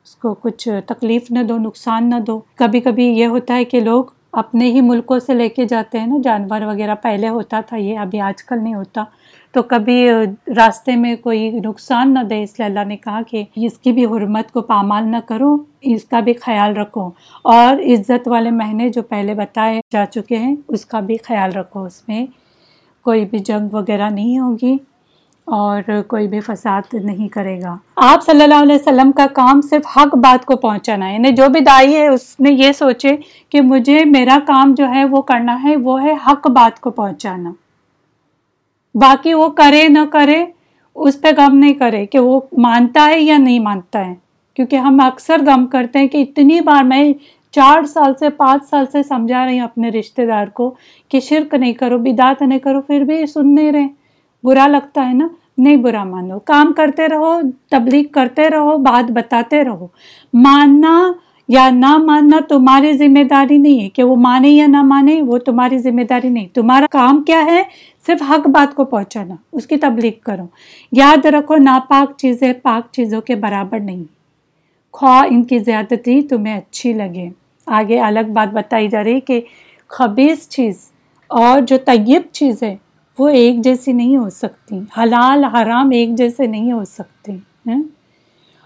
S1: اس کو کچھ تکلیف نہ دو، نقصان نہ دو۔ کبھی کبھی یہ ہوتا ہے کہ لوگ اپنے ہی ملکوں سے لے کے جاتے ہیں نا، جانور وغیرہ پہلے ہوتا تھا، یہ ابھی آج کل نہیں ہوتا۔ تو کبھی راستے میں کوئی نقصان نہ دے، اس لیے اللہ نے کہا کہ اس کی بھی حرمت کو پامال نہ کرو، اس کا بھی خیال رکھو۔ اور عزت والے مہینے جو پہلے بتائے جا چکے ہیں، اس کا بھی خیال رکھو اس میں۔ کوئی بھی جنگ وغیرہ نہیں ہوگی اور کوئی بھی فساد نہیں کرے گا۔ آپ صلی اللہ علیہ وسلم کا کام صرف حق بات کو پہنچانا ہے۔ یعنی جو بھی دائی ہے، اس نے یہ سوچے کہ مجھے میرا کام جو ہے وہ کرنا ہے، وہ ہے حق بات کو پہنچانا۔ باقی وہ کرے نہ کرے، اس پہ غم نہیں کرے کہ وہ مانتا ہے یا نہیں مانتا ہے۔ کیونکہ ہم اکثر غم کرتے ہیں کہ اتنی بار میں چار سال سے، پانچ سال سے سمجھا رہی ہوں اپنے رشتے دار کو کہ شرک نہیں کرو، بدعت نہیں کرو، پھر بھی سن نہیں رہے۔ برا لگتا ہے نا؟ نہیں برا مانو۔ کام کرتے رہو، تبلیغ کرتے رہو، بات بتاتے رہو۔ ماننا یا نہ ماننا تمہاری ذمہ داری نہیں ہے کہ وہ مانے یا نہ مانے، وہ تمہاری ذمہ داری نہیں۔ تمہارا کام کیا ہے؟ صرف حق بات کو پہنچانا، اس کی تبلیغ کرو۔ یاد رکھو، ناپاک چیزیں پاک چیزوں کے برابر نہیں۔ خواہ ان کی زیادتی تمہیں اچھی لگے۔ آگے الگ بات بتائی جا رہی کہ خبیص چیز اور جو طیب چیز ہے، وہ ایک جیسی نہیں ہو سکتی۔ حلال، حرام ایک جیسے نہیں ہو سکتے۔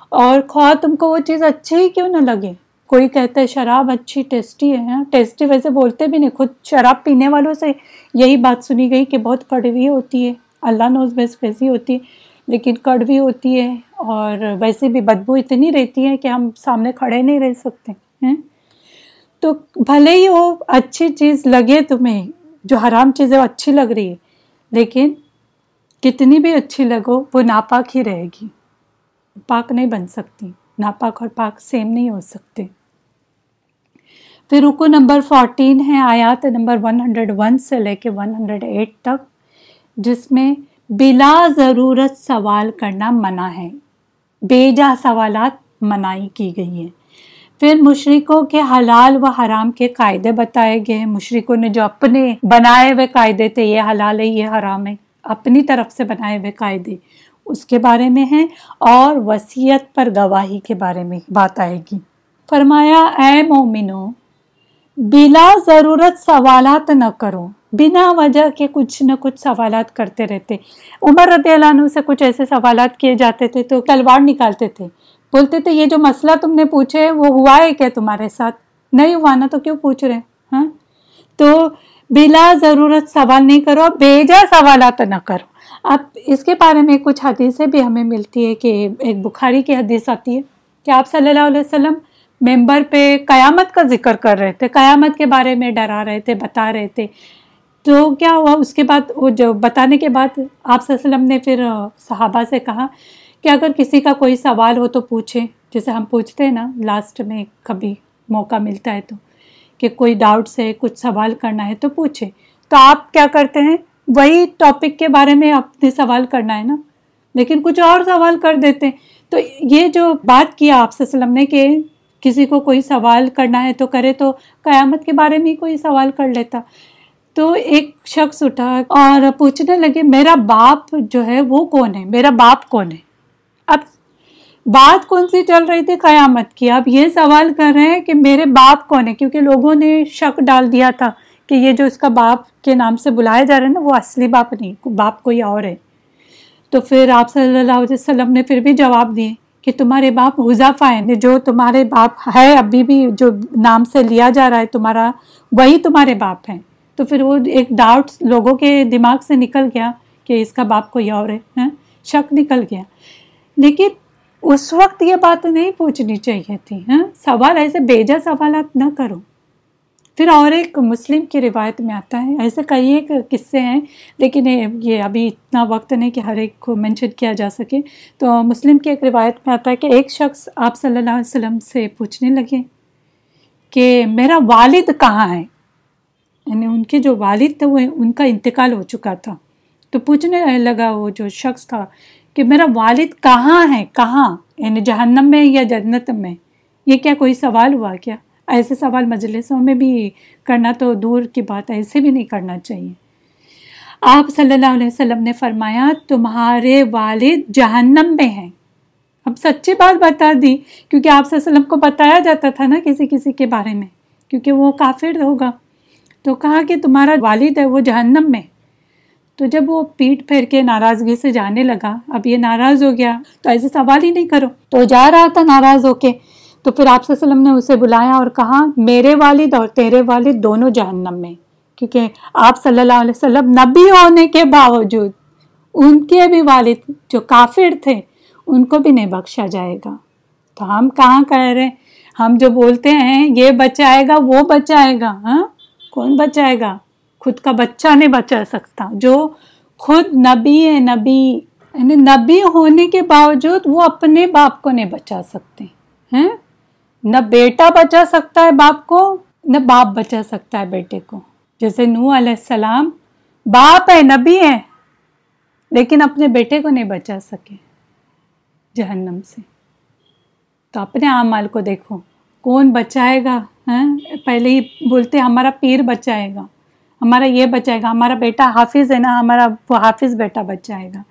S1: اور خواہ تم کو وہ چیز اچھی ہی کیوں نہ لگے؟ کوئی کہتا ہے شراب اچھی، ٹیسٹی ہے ہاں؟ ٹیسٹی ویسے بولتے بھی نہیں۔ خود شراب پینے والوں سے یہی بات سنی گئی کہ بہت کڑوی ہوتی ہے، اللہ نوز بیس ویسی ہوتی ہے۔ لیکن کڑوی ہوتی ہے اور ویسے بھی بدبو اتنی رہتی ہے کہ ہم سامنے کھڑے نہیں رہ سکتے ہیں تو بھلے ہی وہ اچھی چیز لگے تمہیں، جو حرام چیزیں اچھی لگ رہی ہے، لیکن کتنی بھی اچھی لگو وہ ناپاک ہی رہے گی۔ پاک نہیں بن سکتی، ناپاک اور پاک سیم نہیں ہو سکتے۔ پھر رکو نمبر فورٹین ہے، آیات نمبر ون ہنڈریڈ ون سے لے کے ون ہنڈریڈ ایٹ تک، جس میں بلا ضرورت سوال کرنا منع ہے۔ بے جا سوالات منائی کی گئی ہیں۔ پھر مشرقوں کے حلال و حرام کے قاعدے بتائے گئے ہیں۔ مشرقوں نے جو اپنے بنائے ہوئے قاعدے تھے، یہ حلال ہے، یہ حرام ہے، اپنی طرف سے بنائے ہوئے قاعدے، اس کے بارے میں ہیں اور وسیعت پر گواہی کے بارے میں بات آئے گی۔ فرمایا، اے مومنو بلا ضرورت سوالات نہ کرو، بنا وجہ کے کچھ نہ کچھ سوالات کرتے رہتے۔ عمر رضی اللہ عنہ سے کچھ ایسے سوالات کیے جاتے تھے تو تلوار نکالتے تھے۔ بولتے تھے، یہ جو مسئلہ تم نے پوچھے وہ ہوا ہے کیا تمہارے ساتھ؟ نہیں ہوا نا تو کیوں پوچھ رہے ہاں؟ تو بلا ضرورت سوال نہیں کرو بیجا سوالات نہ کرو۔ اب اس کے بارے میں کچھ حدیثیں بھی ہمیں ملتی ہے کہ ایک بخاری کی حدیث آتی ہے کہ آپ صلی اللہ علیہ وسلم ممبر پہ قیامت کا ذکر کر رہے تھے، قیامت کے بارے میں ڈرا رہے تھے، بتا رہے تھے۔ تو کیا ہوا؟ اس کے بعد وہ جو بتانے کے بعد آپ صلی اللہ علیہ وسلم نے پھر صحابہ سے کہا کہ اگر کسی کا کوئی سوال ہو تو پوچھیں جیسے ہم پوچھتے ہیں نا لاسٹ میں کبھی موقع ملتا ہے تو کہ کوئی ڈاؤٹس ہے کچھ سوال کرنا ہے تو پوچھیں تو آپ کیا کرتے ہیں؟ وہی ٹاپک کے بارے میں آپ نے سوال کرنا ہے نا۔ لیکن کچھ اور سوال کر دیتے۔ ہیں تو یہ جو بات کیا آپ سے وسلم نے کہ کسی کو کوئی سوال کرنا ہے تو کرے تو قیامت کے بارے میں کوئی سوال کر لیتا۔ تو ایک شخص اٹھا اور پوچھنے لگے، میرا باپ جو ہے وہ کون ہے؟ میرا باپ کون ہے؟ اب بات کون سی چل رہی تھی قیامت کی؟ اب یہ سوال کر رہے ہیں کہ میرے باپ کون ہے کیونکہ لوگوں نے شک ڈال دیا تھا کہ یہ جو اس کا باپ کے نام سے بلایا جا رہا ہے نا، وہ اصلی باپ نہیں، باپ کوئی اور ہے۔ تو پھر آپ صلی اللہ علیہ وسلم نے پھر بھی جواب دیے۔ کہ تمہارے باپ حذافہ ہیں، جو تمہارے باپ ہے، ابھی بھی جو نام سے لیا جا رہا ہے تمہارا، وہی تمہارے باپ ہیں۔ تو پھر وہ ایک ڈاؤٹ لوگوں کے دماغ سے نکل گیا کہ اس کا باپ کوئی اور ہے ہاں؟ شک نکل گیا۔ لیکن اس وقت یہ بات نہیں پوچھنی چاہیے تھی ہاں؟ سوال ایسے بیجا سوالات نہ کرو۔ پھر اور ایک مسلم کی روایت میں آتا ہے ایسے کئی ایک قصے ہیں، لیکن یہ ابھی اتنا وقت نہیں کہ ہر ایک کو مینشن کیا جا سکے۔ تو مسلم کی ایک روایت میں آتا ہے کہ ایک شخص آپ صلی اللہ علیہ وسلم سے پوچھنے لگے کہ میرا والد کہاں ہے؟ یعنی ان کے جو والد تھے وہ ان کا انتقال ہو چکا تھا۔ تو پوچھنے لگا وہ جو شخص تھا کہ میرا والد کہاں ہے؟ کہاں؟ یعنی جہنم میں یا جنت میں؟ یہ کیا کوئی سوال ہوا کیا؟ ایسے سوال مجلسوں میں بھی کرنا تو دور کی بات، ایسے بھی نہیں کرنا چاہیے۔ آپ صلی اللہ علیہ وسلم نے فرمایا، تمہارے والد جہنم میں ہیں۔ اب سچی بات بتا دی، کیونکہ آپ صلی اللہ علیہ وسلم کو بتایا جاتا تھا نا کسی کسی کے بارے میں، کیونکہ وہ کافر ہوگا۔ تو کہا کہ تمہارا والد ہے، وہ جہنم میں۔ تو جب وہ پیٹ پھیر کے ناراضگی سے جانے لگا، اب یہ ناراض ہو گیا، تو ایسے سوال ہی نہیں کرو۔ تو جا رہا تھا ناراض ہو کے۔ تو پھر آپ صلی اللہ علیہ وسلم نے اسے بلایا اور کہا، میرے والد اور تیرے والد دونوں جہنم میں، کیونکہ آپ صلی اللہ علیہ وسلم نبی ہونے کے باوجود ان کے بھی والد جو کافر تھے، ان کو بھی نہیں بخشا جائے گا۔ تو ہم کہاں کہہ رہے ہیں؟ ہم جو بولتے ہیں، یہ بچائے گا، وہ بچائے گا ہاں؟ کون بچائے گا؟ خود کا بچہ نہیں بچا سکتا۔ جو خود نبی ہے، نبی یعنی نبی ہونے کے باوجود وہ اپنے باپ کو نہیں بچا سکتے ہیں نہ بیٹا بچا سکتا ہے باپ کو، نہ باپ بچا سکتا ہے بیٹے کو۔ جیسے نو علیہ السلام باپ ہے، نبی ہے، لیکن اپنے بیٹے کو نہیں بچا سکے جہنم سے۔ تو اپنے اعمال کو دیکھو، کون بچائے گا؟ ہاں، پہلے ہی بولتے ہمارا پیر بچائے گا۔ ہمارا یہ بچائے گا، ہمارا بیٹا حافظ ہے نا، ہمارا وہ حافظ بیٹا بچائے گا۔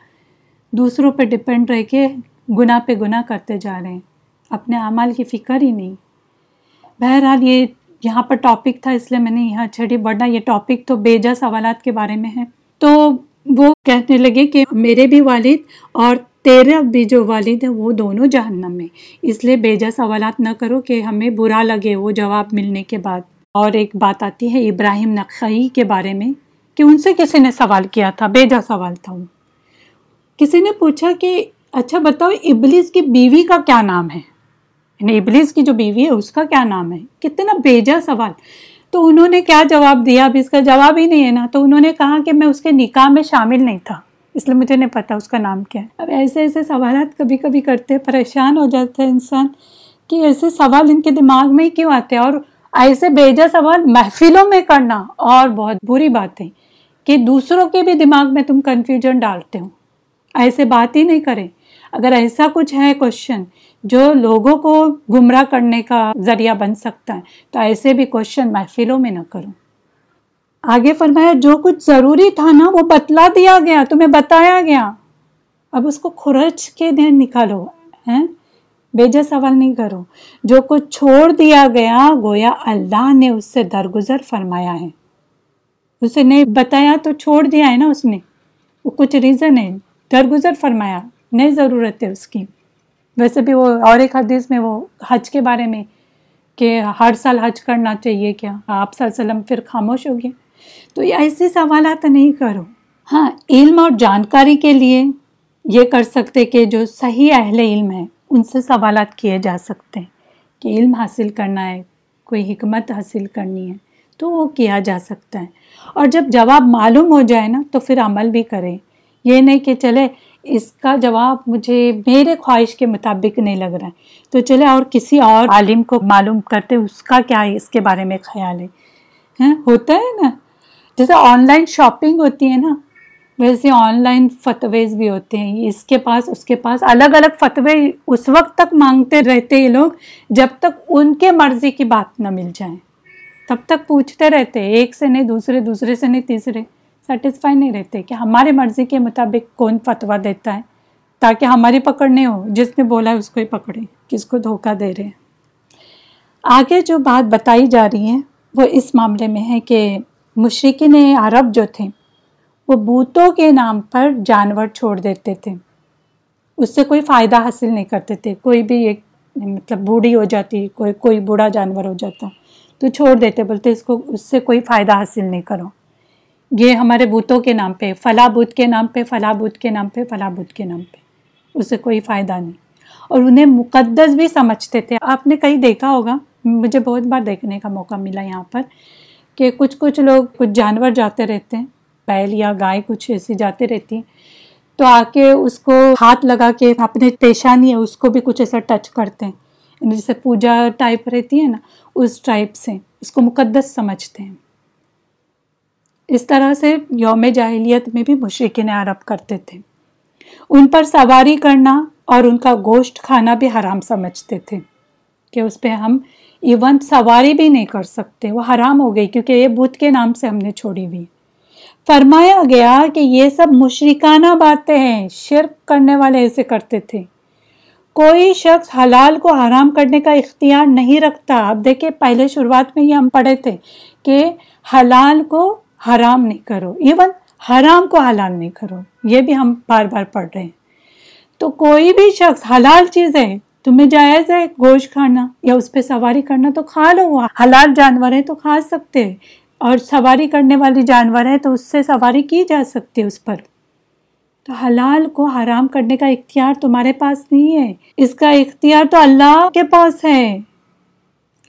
S1: دوسروں پہ ڈپینڈ رہ کے گناہ پہ گناہ کرتے جا رہے ہیں۔ اپنے اعمال کی فکر ہی نہیں۔ بہرحال یہ یہاں پر ٹاپک تھا، اس لیے میں نے یہاں چھڑی ورنہ یہ ٹاپک تو بیجا سوالات کے بارے میں ہے۔ تو وہ کہنے لگے کہ میرے بھی والد اور تیرے بھی جو والد ہے، وہ دونوں جہنم میں۔ اس لیے بیجا سوالات نہ کرو کہ ہمیں برا لگے وہ جواب ملنے کے بعد۔ اور ایک بات آتی ہے ابراہیم نقشی کے بارے میں کہ ان سے کسی نے سوال کیا تھا؟ بیجا سوال تھا وہ۔ کسی نے پوچھا کہ اچھا بتاؤ، ابلیس کی بیوی کا کیا نام ہے؟ یعنی ابلیس کی جو بیوی ہے، اس کا کیا نام ہے؟ کتنا بیجا سوال۔ تو انہوں نے کیا جواب دیا؟ اب اس کا جواب ہی نہیں ہے نا۔ تو انہوں نے کہا کہ میں اس کے نکاح میں شامل نہیں تھا، اس لیے مجھے نہیں پتا اس کا نام کیا ہے۔ اب ایسے ایسے سوالات کبھی کبھی کرتے پریشان ہو جاتا ہے انسان کہ ایسے سوال ان کے دماغ میں ہی کیوں آتے ہیں؟ اور ایسے بیجا سوال محفلوں میں کرنا اور بہت بری بات ہے کہ دوسروں کے بھی دماغ میں تم کنفیوژن ڈالتے ہو۔ ایسے بات ہی نہیں کریں۔ اگر ایسا کچھ ہے کوشچن جو لوگوں کو گمراہ کرنے کا ذریعہ بن سکتا ہے۔ تو ایسے بھی کوشچن محفلوں میں نہ کرو۔ آگے فرمایا، جو کچھ ضروری تھا نا، وہ بتلا دیا گیا، تمہیں بتایا گیا۔ اب اس کو کھرچ کے دین نکالو، ہیں؟ بیجا سوال نہیں کرو۔ جو کچھ چھوڑ دیا گیا، گویا اللہ نے اس سے درگزر فرمایا ہے۔ اسے نہیں بتایا تو چھوڑ دیا ہے نا اس نے۔ وہ کچھ ریزن ہے، درگزر فرمایا نہیں ضرورت ہے اس کی۔ ویسے بھی وہ اور ایک حدیث میں وہ حج کے بارے میں کہ ہر سال حج کرنا چاہیے کیا؟ آپ صلی اللہ علیہ وسلم پھر خاموش ہو گئے۔ تو یہ ایسے سوالات نہیں کرو۔ ہاں علم اور جانکاری کے لیے یہ کر سکتے کہ جو صحیح اہل علم ہے ان سے سوالات کیے جا سکتے ہیں کہ علم حاصل کرنا ہے، کوئی حکمت حاصل کرنی ہے، تو وہ کیا جا سکتا ہے۔ اور جب جواب معلوم ہو جائے نا، تو پھر عمل بھی کریں۔ یہ نہیں کہ چلے اس کا جواب مجھے میرے خواہش کے مطابق نہیں لگ رہا ہے۔ تو چلے اور کسی اور عالم کو معلوم کرتے اس کا کیا ہے، اس کے بارے میں خیال ہے۔ ہاں، ہوتا ہے نا۔ جیسے آن لائن شاپنگ ہوتی ہے نا، ویسے آن لائن فتویز بھی ہوتے ہیں۔ اس کے پاس، اس کے پاس الگ الگ فتوے اس وقت تک مانگتے رہتے یہ لوگ جب تک ان کے مرضی کی بات نہ مل جائے۔ تب تک پوچھتے رہتے ایک سے نہیں، دوسرے دوسرے سے نہیں، تیسرے۔ سیٹسفائی نہیں رہتے کہ ہماری مرضی کے مطابق کون فتویٰ دیتا ہے، تاکہ ہماری پکڑ نہیں ہو۔ جس نے بولا ہے اس کو ہی پکڑے، کس کو دھوکہ دے رہے ہیں۔ آگے جو بات بتائی جا رہی ہے، وہ اس معاملے میں ہے کہ مشرقین عرب جو تھے، وہ بوتوں کے نام پر جانور چھوڑ دیتے تھے۔ اس سے کوئی فائدہ حاصل نہیں کرتے تھے۔ کوئی بھی ایک مطلب بوڑھی ہو جاتی، کوئی کوئی بوڑھا جانور ہو جاتا، تو چھوڑ دیتے بولتے اس کو، اس سے کوئی فائدہ حاصل نہیں کرو۔ یہ ہمارے بتوں کے نام پہ، فلاں بت کے نام پہ، فلاں بت کے نام پہ، فلاں بت کے نام پہ۔ اسے کوئی فائدہ نہیں۔ اور انہیں مقدس بھی سمجھتے تھے۔ آپ نے کہیں دیکھا ہوگا، مجھے بہت بار دیکھنے کا موقع ملا یہاں پر، کہ کچھ کچھ لوگ، کچھ جانور جاتے رہتے ہیں، بیل یا گائے کچھ ایسی جاتے رہتی ہیں۔ تو آ کے اس کو ہاتھ لگا کے اپنے پیشانی ہے، اس کو بھی کچھ ایسا ٹچ کرتے ہیں۔ یعنی جیسے پوجا ٹائپ رہتی ہے نا، اس ٹائپ سے، اس کو مقدس سمجھتے ہیں۔ اس طرح سے یوم جاہلیت میں بھی مشرقین عرب کرتے تھے۔ ان پر سواری کرنا اور ان کا گوشت کھانا بھی حرام سمجھتے تھے کہ اس پہ ہم ایون سواری بھی نہیں کر سکتے۔ وہ حرام ہو گئی کیونکہ یہ بدھ کے نام سے ہم نے چھوڑی ہوئی۔ فرمایا گیا کہ یہ سب مشرکانہ باتیں ہیں، شرک کرنے والے ایسے کرتے تھے۔ کوئی شخص حلال کو حرام کرنے کا اختیار نہیں رکھتا۔ اب دیکھیں، پہلے شروعات میں یہ ہم پڑھے تھے کہ حلال کو حرام نہیں کرو۔ ایون حرام کو حلال نہیں کرو۔ یہ بھی ہم بار بار پڑھ رہے ہیں۔ تو کوئی بھی شخص حلال چیز ہے تمہیں جائز ہے گوشت کھانا یا اس پہ سواری کرنا تو کھا لو۔ حلال جانور ہے تو کھا سکتے۔ اور سواری کرنے والی جانور ہے تو اس سے سواری کی جا سکتی ہے اس پر۔ تو حلال کو حرام کرنے کا اختیار تمہارے پاس نہیں ہے۔ اس کا اختیار تو اللہ کے پاس ہے۔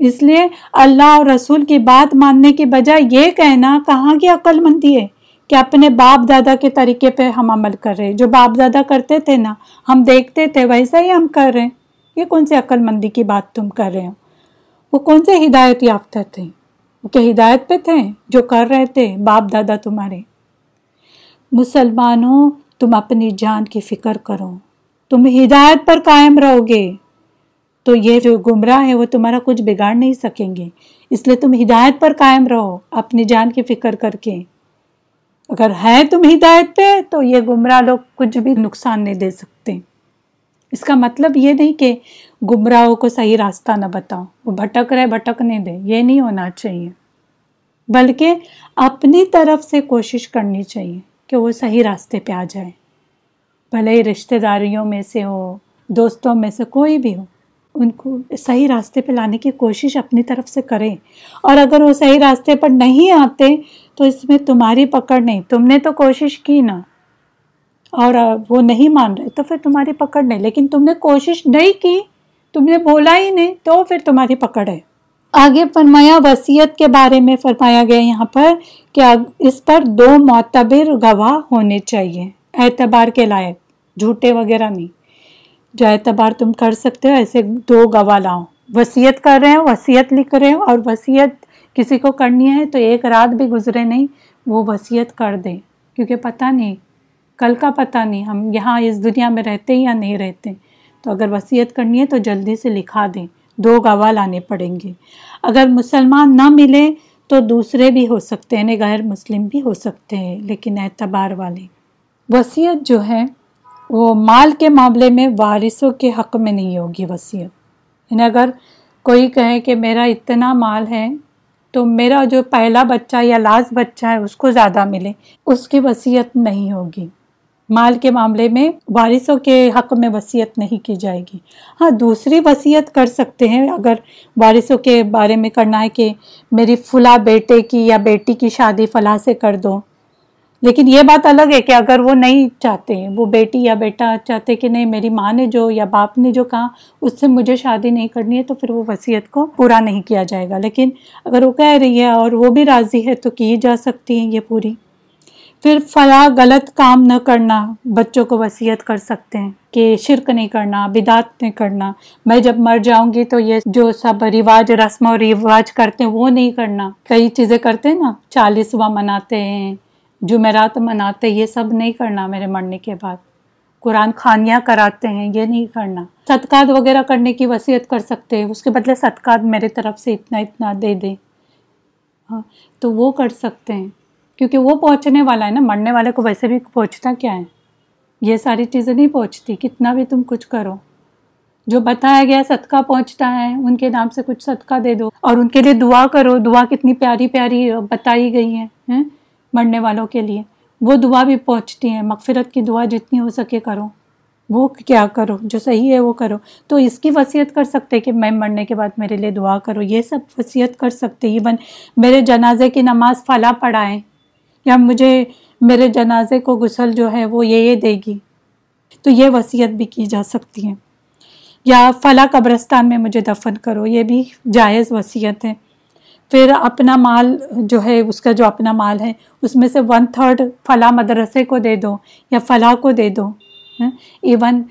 S1: اس لیے اللہ اور رسول کی بات ماننے کی بجائے یہ کہنا کہاں کی عقل مندی ہے کہ اپنے باپ دادا کے طریقے پہ ہم عمل کر رہے جو باپ دادا کرتے تھے نا، ہم دیکھتے تھے، ویسا ہی ہم کر رہے ہیں۔ یہ کون سی عقل مندی کی بات تم کر رہے ہو؟ وہ کون سے ہدایت یافتہ تھے؟ وہ کیا ہدایت پہ تھے جو کر رہے تھے باپ دادا تمہارے؟ مسلمانوں، تم اپنی جان کی فکر کرو۔ تم ہدایت پر قائم رہو گے۔ تو یہ جو گمراہ ہے وہ تمہارا کچھ بگاڑ نہیں سکیں گے۔ اس لیے تم ہدایت پر قائم رہو، اپنی جان کی فکر کر کے۔ اگر ہے تم ہدایت پہ، تو یہ گمراہ لوگ کچھ بھی نقصان نہیں دے سکتے۔ اس کا مطلب یہ نہیں کہ گمراہوں کو صحیح راستہ نہ بتاؤ۔ وہ بھٹک رہے بھٹکنے دے۔ یہ نہیں ہونا چاہیے۔ بلکہ اپنی طرف سے کوشش کرنی چاہیے کہ وہ صحیح راستے پہ آ جائے۔ بھلے ہی رشتے داریوں میں سے ہو، دوستوں میں سے کوئی بھی ہو۔ ان کو صحیح راستے پہ لانے کی کوشش اپنی طرف سے کریں۔ اور اگر وہ صحیح راستے پر نہیں آتے تو اس میں تمہاری پکڑ نہیں۔ تم نے تو کوشش کی نا۔ اور وہ نہیں مان رہے تو پھر تمہاری پکڑ نہیں۔ لیکن تم نے کوشش نہیں کی، تم نے بولا ہی نہیں تو پھر تمہاری پکڑ ہے۔ آگے فرمایا وسیعت کے بارے میں فرمایا گیا یہاں پر کہ اس پر دو معتبر گواہ ہونے چاہیے۔ اعتبار کے لائق، جھوٹے وغیرہ نہیں۔ جو اعتبار تم کر سکتے ہو، ایسے دو گواہ لاؤ۔ وسیعت کر رہے ہو وسیعت لکھ رہے ہو اور وسیعت کسی کو کرنی ہے تو ایک رات بھی گزرے نہیں، وہ وسیعت کر دے۔ کیونکہ پتہ نہیں، کل کا پتہ نہیں، ہم یہاں اس دنیا میں رہتے یا نہیں رہتے۔ تو اگر وسیعت کرنی ہے تو جلدی سے لکھا دیں، دو گواہ لانے پڑیں گے۔ اگر مسلمان نہ ملے تو دوسرے بھی ہو سکتے ہیں یعنی غیر مسلم بھی ہو سکتے ہیں، لیکن اعتبار والے۔ وسیعت جو ہے وہ مال کے معاملے میں وارثوں کے حق میں نہیں ہوگی وصیت یعنی اگر کوئی کہے کہ میرا اتنا مال ہے تو میرا جو پہلا بچہ یا لاس بچہ ہے اس کو زیادہ ملے، اس کی وصیت نہیں ہوگی۔ مال کے معاملے میں وارثوں کے حق میں وصیت نہیں کی جائے گی۔ ہاں دوسری وصیت کر سکتے ہیں اگر وارثوں کے بارے میں کرنا ہے کہ میری فلاں بیٹے کی یا بیٹی کی شادی فلاں سے کر دو۔ لیکن یہ بات الگ ہے کہ اگر وہ نہیں چاہتے، وہ بیٹی یا بیٹا چاہتے کہ نہیں، میری ماں نے جو یا باپ نے جو کہا، اس سے مجھے شادی نہیں کرنی ہے تو پھر وہ وصیت کو پورا نہیں کیا جائے گا۔ لیکن اگر وہ کہہ رہی ہے اور وہ بھی راضی ہے تو کی جا سکتی ہیں یہ پوری؟ پھر فلاں غلط کام نہ کرنا، بچوں کو وصیت کر سکتے ہیں کہ شرک نہیں کرنا، بدعت نہیں کرنا۔ میں جب مر جاؤں گی تو یہ جو سب رواج، رسم و رواج کرتے ہیں، وہ نہیں کرنا۔ کئی چیزیں کرتے ہیں نا، چالیسواں مناتے ہیں جمعرات مناتے، یہ سب نہیں کرنا میرے مرنے کے بعد۔ قرآن خانیاں کراتے ہیں، یہ نہیں کرنا۔ صدقات وغیرہ کرنے کی وصیت کر سکتے ہیں اس کے بدلے صدقات میرے طرف سے اتنا اتنا دے دیں ہاں تو وہ کر سکتے ہیں۔ کیونکہ وہ پہنچنے والا ہے نا، مرنے والے کو ویسے بھی پہنچتا کیا ہے؟ یہ ساری چیزیں نہیں پہنچتی، کتنا بھی تم کچھ کرو۔ جو بتایا گیا صدقہ پہنچتا ہے، ان کے نام سے کچھ صدقہ دے دو۔ اور ان کے لیے دعا کرو، دعا کتنی پیاری پیاری بتائی گئی ہے ہاں؟ مرنے والوں کے لیے۔ وہ دعا بھی پہنچتی ہیں، مغفرت کی دعا جتنی ہو سکے کرو۔ وہ کیا کرو؟ جو صحیح ہے وہ کرو۔ تو اس کی وصیت کر سکتے کہ میں مرنے کے بعد میرے لیے دعا کرو۔ یہ سب وصیت کر سکتے ایون میرے جنازے کی نماز فلاں پڑھائیں۔ یا مجھے میرے جنازے کو غسل جو ہے وہ یہ یہ دے گی۔ تو یہ وصیت بھی کی جا سکتی ہے یا فلاں قبرستان میں مجھے دفن کرو۔ یہ بھی جائز وصیت ہے۔ پھر اپنا مال جو ہے، اس کا جو اپنا مال ہے، اس میں سے ون تھرڈ فلاں مدرسے کو دے دو یا فلاں کو دے دو۔ ہاں؟ ایون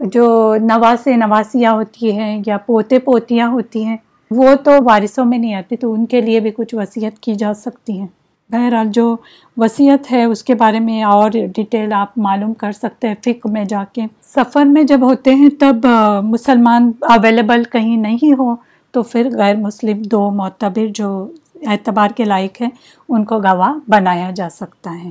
S1: جو نواز نواسیاں ہوتی ہیں یا پوتے پوتیاں ہوتی ہیں، وہ تو وارثوں میں نہیں آتی، تو ان کے لیے بھی کچھ وصیت کی جا سکتی ہیں۔ بہرحال جو وصیت ہے، اس کے بارے میں اور ڈیٹیل آپ معلوم کر سکتے ہیں فک میں جا کے۔ سفر میں جب ہوتے ہیں، تب مسلمان اویلیبل کہیں نہیں ہو۔ تو پھر غیر مسلم دو معتبر جو اعتبار کے لائق ہیں، ان کو گواہ بنایا جا سکتا ہے۔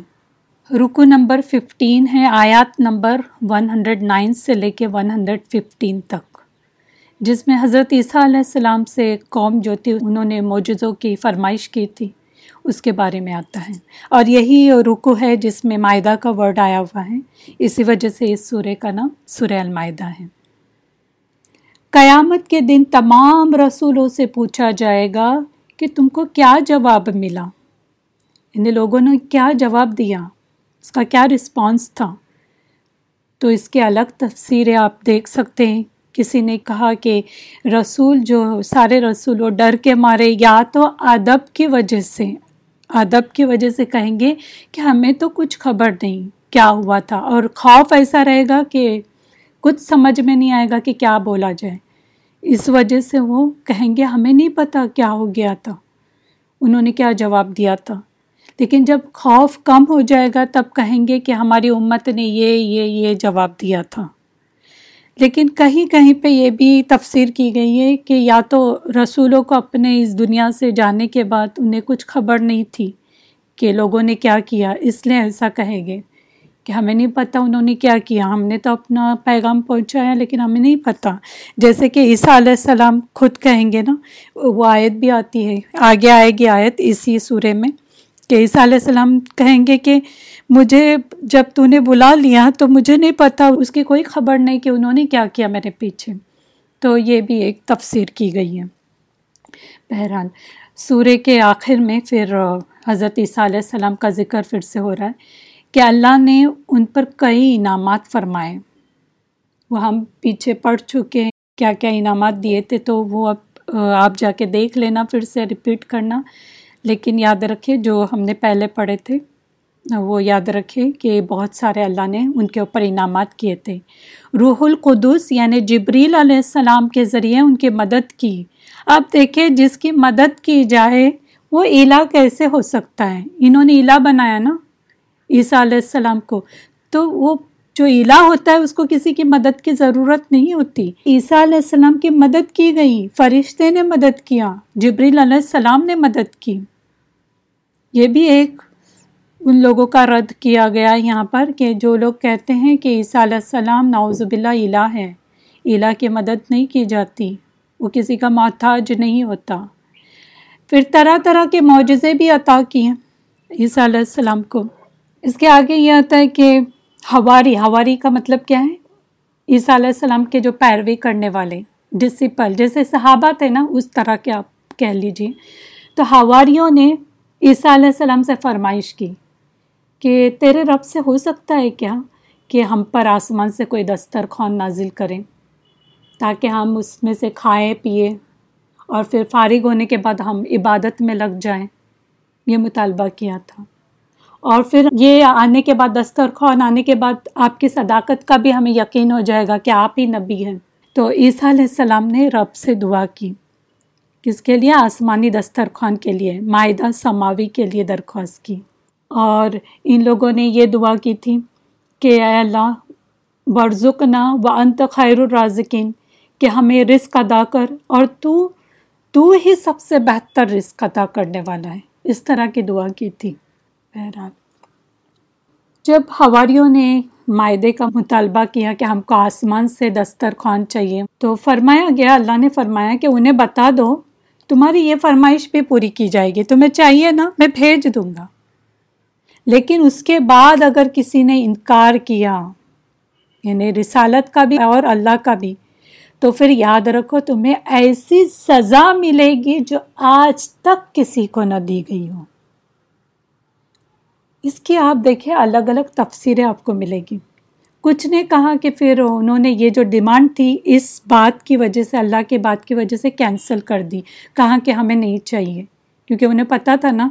S1: رکو نمبر ففٹین ہے، آیات نمبر ون ہنڈریڈ نائن سے لے کے ون ہنڈریڈ ففٹین تک۔ جس میں حضرت عیسیٰ علیہ السلام سے قوم جو تھی، انہوں نے معجزوں کی فرمائش کی تھی، اس کے بارے میں آتا ہے۔ اور یہی رکو ہے جس میں معدہ کا ورڈ آیا ہوا ہے۔ اسی وجہ سے اس سورے کا نام سورہ المائدہ ہے۔ قیامت کے دن تمام رسولوں سے پوچھا جائے گا کہ تم کو کیا جواب ملا۔ ان لوگوں نے کیا جواب دیا؟ اس کا کیا رسپانس تھا؟ تو اس کے الگ تفسیریں آپ دیکھ سکتے ہیں۔ کسی نے کہا کہ رسول جو سارے رسول وہ ڈر کے مارے، یا تو ادب کی وجہ سے ادب کی وجہ سے کہیں گے کہ ہمیں تو کچھ خبر نہیں، کیا ہوا تھا؟ اور خوف ایسا رہے گا کہ کچھ سمجھ میں نہیں آئے گا کہ کیا بولا جائے۔ اس وجہ سے وہ کہیں گے، ہمیں نہیں پتہ کیا ہو گیا تھا۔ انہوں نے کیا جواب دیا تھا۔ لیکن جب خوف کم ہو جائے گا، تب کہیں گے کہ ہماری امت نے یہ یہ یہ جواب دیا تھا۔ لیکن کہیں کہیں پہ یہ بھی تفسیر کی گئی ہے کہ یا تو رسولوں کو اپنے اس دنیا سے جانے کے بعد انہیں کچھ خبر نہیں تھی کہ لوگوں نے کیا کیا۔ اس لیے ایسا کہیں گے۔ کہ ہمیں نہیں پتہ انہوں نے کیا کیا۔ ہم نے تو اپنا پیغام پہنچایا لیکن ہمیں نہیں پتہ۔ جیسے کہ عیسیٰ علیہ السلام خود کہیں گے نا، وہ آیت بھی آتی ہے۔ آگے آئے گی آیت اسی سورے میں کہ عیسیٰ علیہ السلام کہیں گے کہ مجھے جب تو نے بلا لیا تو مجھے نہیں پتہ، اس کی کوئی خبر نہیں کہ انہوں نے کیا کیا میرے پیچھے۔ تو یہ بھی ایک تفسیر کی گئی ہے۔ بہرحال سورے کے آخر میں پھر حضرت عیسیٰ علیہ السلام کا ذکر پھر سے ہو رہا ہے۔ کہ اللہ نے ان پر کئی انعامات فرمائے۔ وہ ہم پیچھے پڑھ چکے ہیں کیا کیا انعامات دیے تھے تو وہ اب آپ جا کے دیکھ لینا، پھر سے ریپیٹ کرنا۔ لیکن یاد رکھے جو ہم نے پہلے پڑھے تھے، وہ یاد رکھے کہ بہت سارے اللہ نے ان کے اوپر انعامات کیے تھے۔ روح القدس یعنی جبریل علیہ السلام کے ذریعے ان کی مدد کی۔ اب دیکھیں جس کی مدد کی جائے، وہ الہ کیسے ہو سکتا ہے؟ انہوں نے الہ بنایا نا۔ عیسیٰ علیہ السلام کو۔ تو وہ جو الہ ہوتا ہے، اس کو کسی کی مدد کی ضرورت نہیں ہوتی۔ عیسیٰ علیہ السلام کی مدد کی گئی، فرشتے نے مدد کیا، جبریل علیہ السلام نے مدد کی۔ یہ بھی ایک ان لوگوں کا رد کیا گیا یہاں پر کہ جو لوگ کہتے ہیں کہ عیسیٰ علیہ السلام نعوذ باللہ الہ ہے، الہ کی مدد نہیں کی جاتی، وہ کسی کا محتاج نہیں ہوتا۔ پھر طرح طرح کے معجزے بھی عطا کیے عیسیٰ علیہ السلام کو۔ اس کے آگے یہ آتا ہے کہ ہواری ہواری کا مطلب کیا ہے؟ عیسیٰ علیہ السلام کے جو پیروی کرنے والے ڈسپل جیسے صحابہ تھے نا، اس طرح کے آپ کہہ لیجیے تو ہواریوں نے عیسیٰ علیہ السلام سے فرمائش کی کہ تیرے رب سے ہو سکتا ہے کیا کہ ہم پر آسمان سے کوئی دسترخوان نازل کریں، تاکہ ہم اس میں سے کھائیں پیے اور پھر فارغ ہونے کے بعد ہم عبادت میں لگ جائیں؟ یہ مطالبہ کیا تھا۔ اور پھر یہ آنے کے بعد دسترخوان، آنے کے بعد آپ کی صداقت کا بھی ہمیں یقین ہو جائے گا کہ آپ ہی نبی ہیں۔ تو عیسیٰ علیہ السلام نے رب سے دعا کی کس کے لیے؟ آسمانی دسترخوان کے لیے معدہ سماوی کے لیے درخواست کی۔ اور ان لوگوں نے یہ دعا کی تھی کہ اے اللہ برزکنا و انت خیر الرازقین، کہ ہمیں رزق ادا کر اور تو تو ہی سب سے بہتر رزق ادا کرنے والا ہے۔ اس طرح کی دعا کی تھی۔ بہرحال۔ جب ہواریوں نے معدے کا مطالبہ کیا کہ ہم کو آسمان سے دسترخوان چاہیے، تو فرمایا گیا، اللہ نے فرمایا کہ انہیں بتا دو، تمہاری یہ فرمائش بھی پوری کی جائے گی، تمہیں چاہیے نا، میں بھیج دوں گا۔ لیکن اس کے بعد اگر کسی نے انکار کیا یعنی رسالت کا بھی اور اللہ کا بھی، تو پھر یاد رکھو، تمہیں ایسی سزا ملے گی جو آج تک کسی کو نہ دی گئی ہو۔ اس کی آپ دیکھیں، الگ الگ تفسیریں آپ کو ملے گی۔ کچھ نے کہا کہ پھر انہوں نے یہ جو ڈیمانڈ تھی، اس بات کی وجہ سے، اللہ کے بات کی وجہ سے کینسل کر دی۔ کہا کہ ہمیں نہیں چاہیے۔ کیونکہ انہیں پتہ تھا نا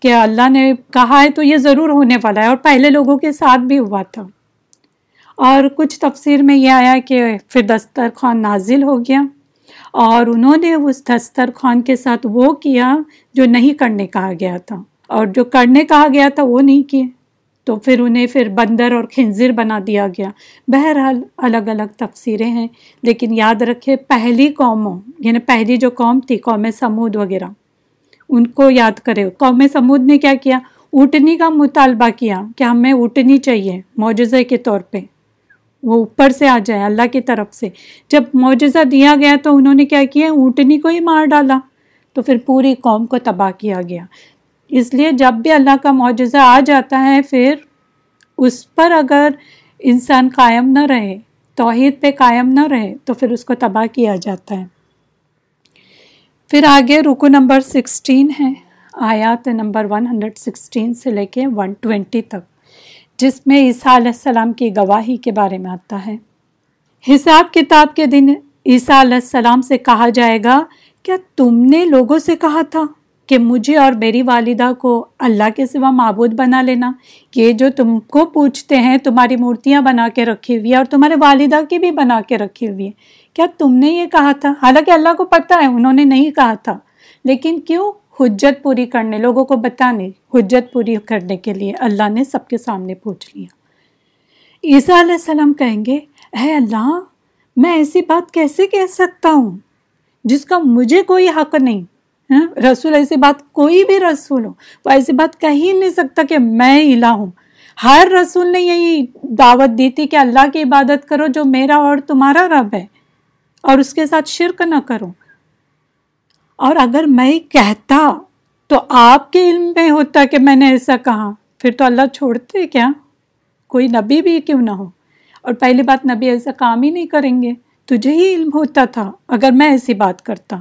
S1: کہ اللہ نے کہا ہے تو یہ ضرور ہونے والا ہے اور پہلے لوگوں کے ساتھ بھی ہوا تھا۔ اور کچھ تفسیر میں یہ آیا کہ پھر دسترخوان نازل ہو گیا اور انہوں نے اس دسترخوان کے ساتھ وہ کیا جو نہیں کرنے کہا گیا تھا۔ اور جو کرنے کہا گیا تھا وہ نہیں کیے۔ تو پھر انہیں پھر بندر اور خنزیر بنا دیا گیا۔ بہرحال الگ الگ تفسیریں ہیں، لیکن یاد رکھے پہلی قوموں یعنی پہلی جو قوم تھی، قوم سمود وغیرہ، ان کو یاد کرے۔ قوم سمود نے کیا کیا؟ اٹھنی کا مطالبہ کیا کہ ہمیں اٹھنی چاہیے معجزے کے طور پہ۔ وہ اوپر سے آ جائے، اللہ کی طرف سے۔ جب معجزہ دیا گیا تو انہوں نے کیا کیا؟ اونٹنی کو ہی مار ڈالا۔ تو پھر پوری قوم کو تباہ کیا گیا۔ اس لیے جب بھی اللہ کا معجزہ آ جاتا ہے، پھر اس پر اگر انسان قائم نہ رہے، توحید پہ قائم نہ رہے، تو پھر اس کو تباہ کیا جاتا ہے۔ پھر آگے رکو نمبر سکسٹین ہے، آیات نمبر ون ہنڈریڈ سکسٹین سے لے کے ون ٹوینٹی تک، جس میں عیسیٰ علیہ السلام کی گواہی کے بارے میں آتا ہے۔ حساب کتاب کے دن عیسیٰ علیہ السلام سے کہا جائے گا، کیا تم نے لوگوں سے کہا تھا؟ کہ مجھے اور میری والدہ کو اللہ کے سوا معبود بنا لینا۔ یہ جو تم کو پوچھتے ہیں، تمہاری مورتیاں بنا کے رکھی ہوئی ہے اور تمہارے والدہ کی بھی بنا کے رکھی ہوئی ہے کیا تم نے یہ کہا تھا؟ حالانکہ اللہ کو پتہ ہے، انہوں نے نہیں کہا تھا۔ لیکن کیوں حجت پوری کرنے، لوگوں کو بتانے حجت پوری کرنے کے لیے اللہ نے سب کے سامنے پوچھ لیا۔ عیسیٰ علیہ السلام کہیں گے، اے اللہ، میں ایسی بات کیسے کہہ سکتا ہوں جس کا مجھے کوئی حق نہیں؟ ہاں؟ رسول ایسی بات کوئی بھی رسول ہو، وہ ایسی بات کہہ نہیں سکتا کہ میں الہ ہوں۔ ہر رسول نے یہی دعوت دی تھی کہ اللہ کی عبادت کرو جو میرا اور تمہارا رب ہے، اور اس کے ساتھ شرک نہ کرو۔ اور اگر میں کہتا تو آپ کے علم میں ہوتا کہ میں نے ایسا کہا۔ پھر تو اللہ چھوڑتے کیا؟ کوئی نبی بھی کیوں نہ ہو؟ اور پہلی بات نبی ایسا کام ہی نہیں کریں گے۔ تجھے ہی علم ہوتا تھا، اگر میں ایسی بات کرتا۔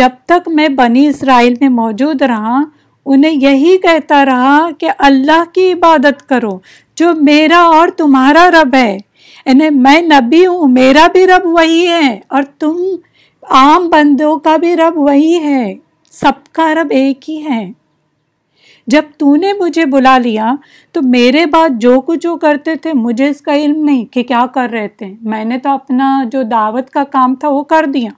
S1: جب تک میں بنی اسرائیل میں موجود رہا، انہیں یہی کہتا رہا کہ اللہ کی عبادت کرو، جو میرا اور تمہارا رب ہے۔ یعنی میں نبی ہوں، میرا بھی رب وہی ہے، اور تم عام بندوں کا بھی رب وہی ہے۔ سب کا رب ایک ہی ہے۔ جب تو نے مجھے بلا لیا، تو میرے بعد جو کچھ جو کرتے تھے، مجھے اس کا علم نہیں کہ کیا کر رہے تھے۔ میں نے تو اپنا جو دعوت کا کام تھا، وہ کر دیا۔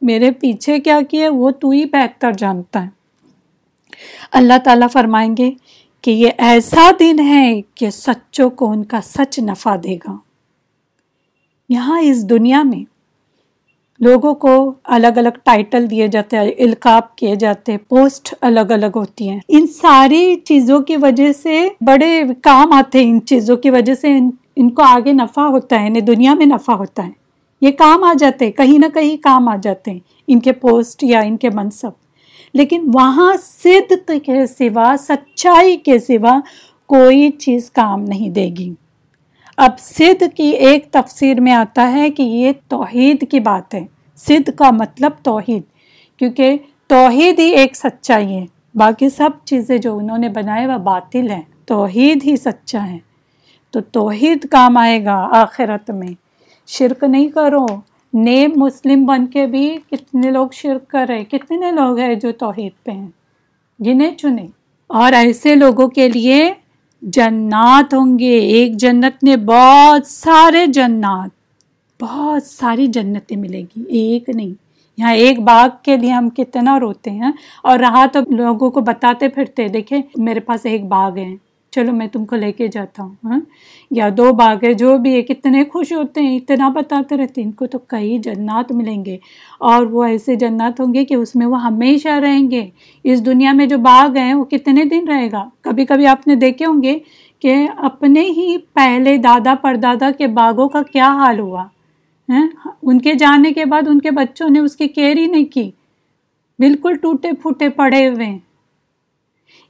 S1: میرے پیچھے کیا کیا وہ تو ہی بہتر جانتا ہے۔ اللہ تعالیٰ فرمائیں گے کہ یہ ایسا دن ہے کہ سچوں کو ان کا سچ نفع دے گا۔ یہاں اس دنیا میں لوگوں کو الگ الگ ٹائٹل دیے جاتے ہیں القاب کیے جاتے ہیں پوسٹ الگ الگ ہوتی ہیں۔ ان ساری چیزوں کی وجہ سے بڑے کام آتے ہیں ان چیزوں کی وجہ سے ان, ان کو آگے نفع ہوتا ہے یعنی دنیا میں نفع ہوتا ہے۔ یہ کام آ جاتے ہیں، کہیں نہ کہیں کام آ جاتے ہیں، ان کے پوسٹ یا ان کے منصب۔ لیکن وہاں صدق کے سوا، سچائی کے سوا کوئی چیز کام نہیں دے گی۔ اب صد کی ایک تفسیر میں آتا ہے کہ یہ توحید کی بات ہے۔ صد کا مطلب توحید، کیونکہ توحید ہی ایک سچائی ہے۔ باقی سب چیزیں جو انہوں نے بنائے وہ باطل ہیں۔ توحید ہی سچا ہے۔ تو توحید کام آئے گا آخرت میں۔ شرک نہیں کرو۔ نیم مسلم بن کے بھی کتنے لوگ شرک کر رہے کتنے لوگ ہیں جو توحید پہ ہیں؟ گنے چنے۔ اور ایسے لوگوں کے لیے جنات ہوں گے۔ ایک جنت نے بہت سارے جنات، بہت ساری جنتیں ملے گی۔ ایک نہیں۔ یہاں ایک باغ کے لیے ہم کتنا روتے ہیں؟ اور رہا تو لوگوں کو بتاتے پھرتے، دیکھیں میرے پاس ایک باغ ہے۔ چلو میں تم کو لے کے جاتا ہوں ہاں؟ یا دو باغ ہے جو بھی ہے کتنے خوش ہوتے ہیں، اتنا بتاتے رہتے ہیں، ان کو تو کئی جنات ملیں گے۔ اور وہ ایسے جنات ہوں گے کہ اس میں وہ ہمیشہ رہیں گے۔ اس دنیا میں جو باغ ہیں، وہ کتنے دن رہے گا؟ کبھی کبھی آپ نے دیکھے ہوں گے کہ اپنے ہی پہلے دادا پردادا کے باغوں کا کیا حال ہوا ہاں؟ ان کے جانے کے بعد ان کے بچوں نے اس کی کیئر ہی نہیں کی۔ بالکل ٹوٹے پھوٹے پڑے ہوئے ہیں۔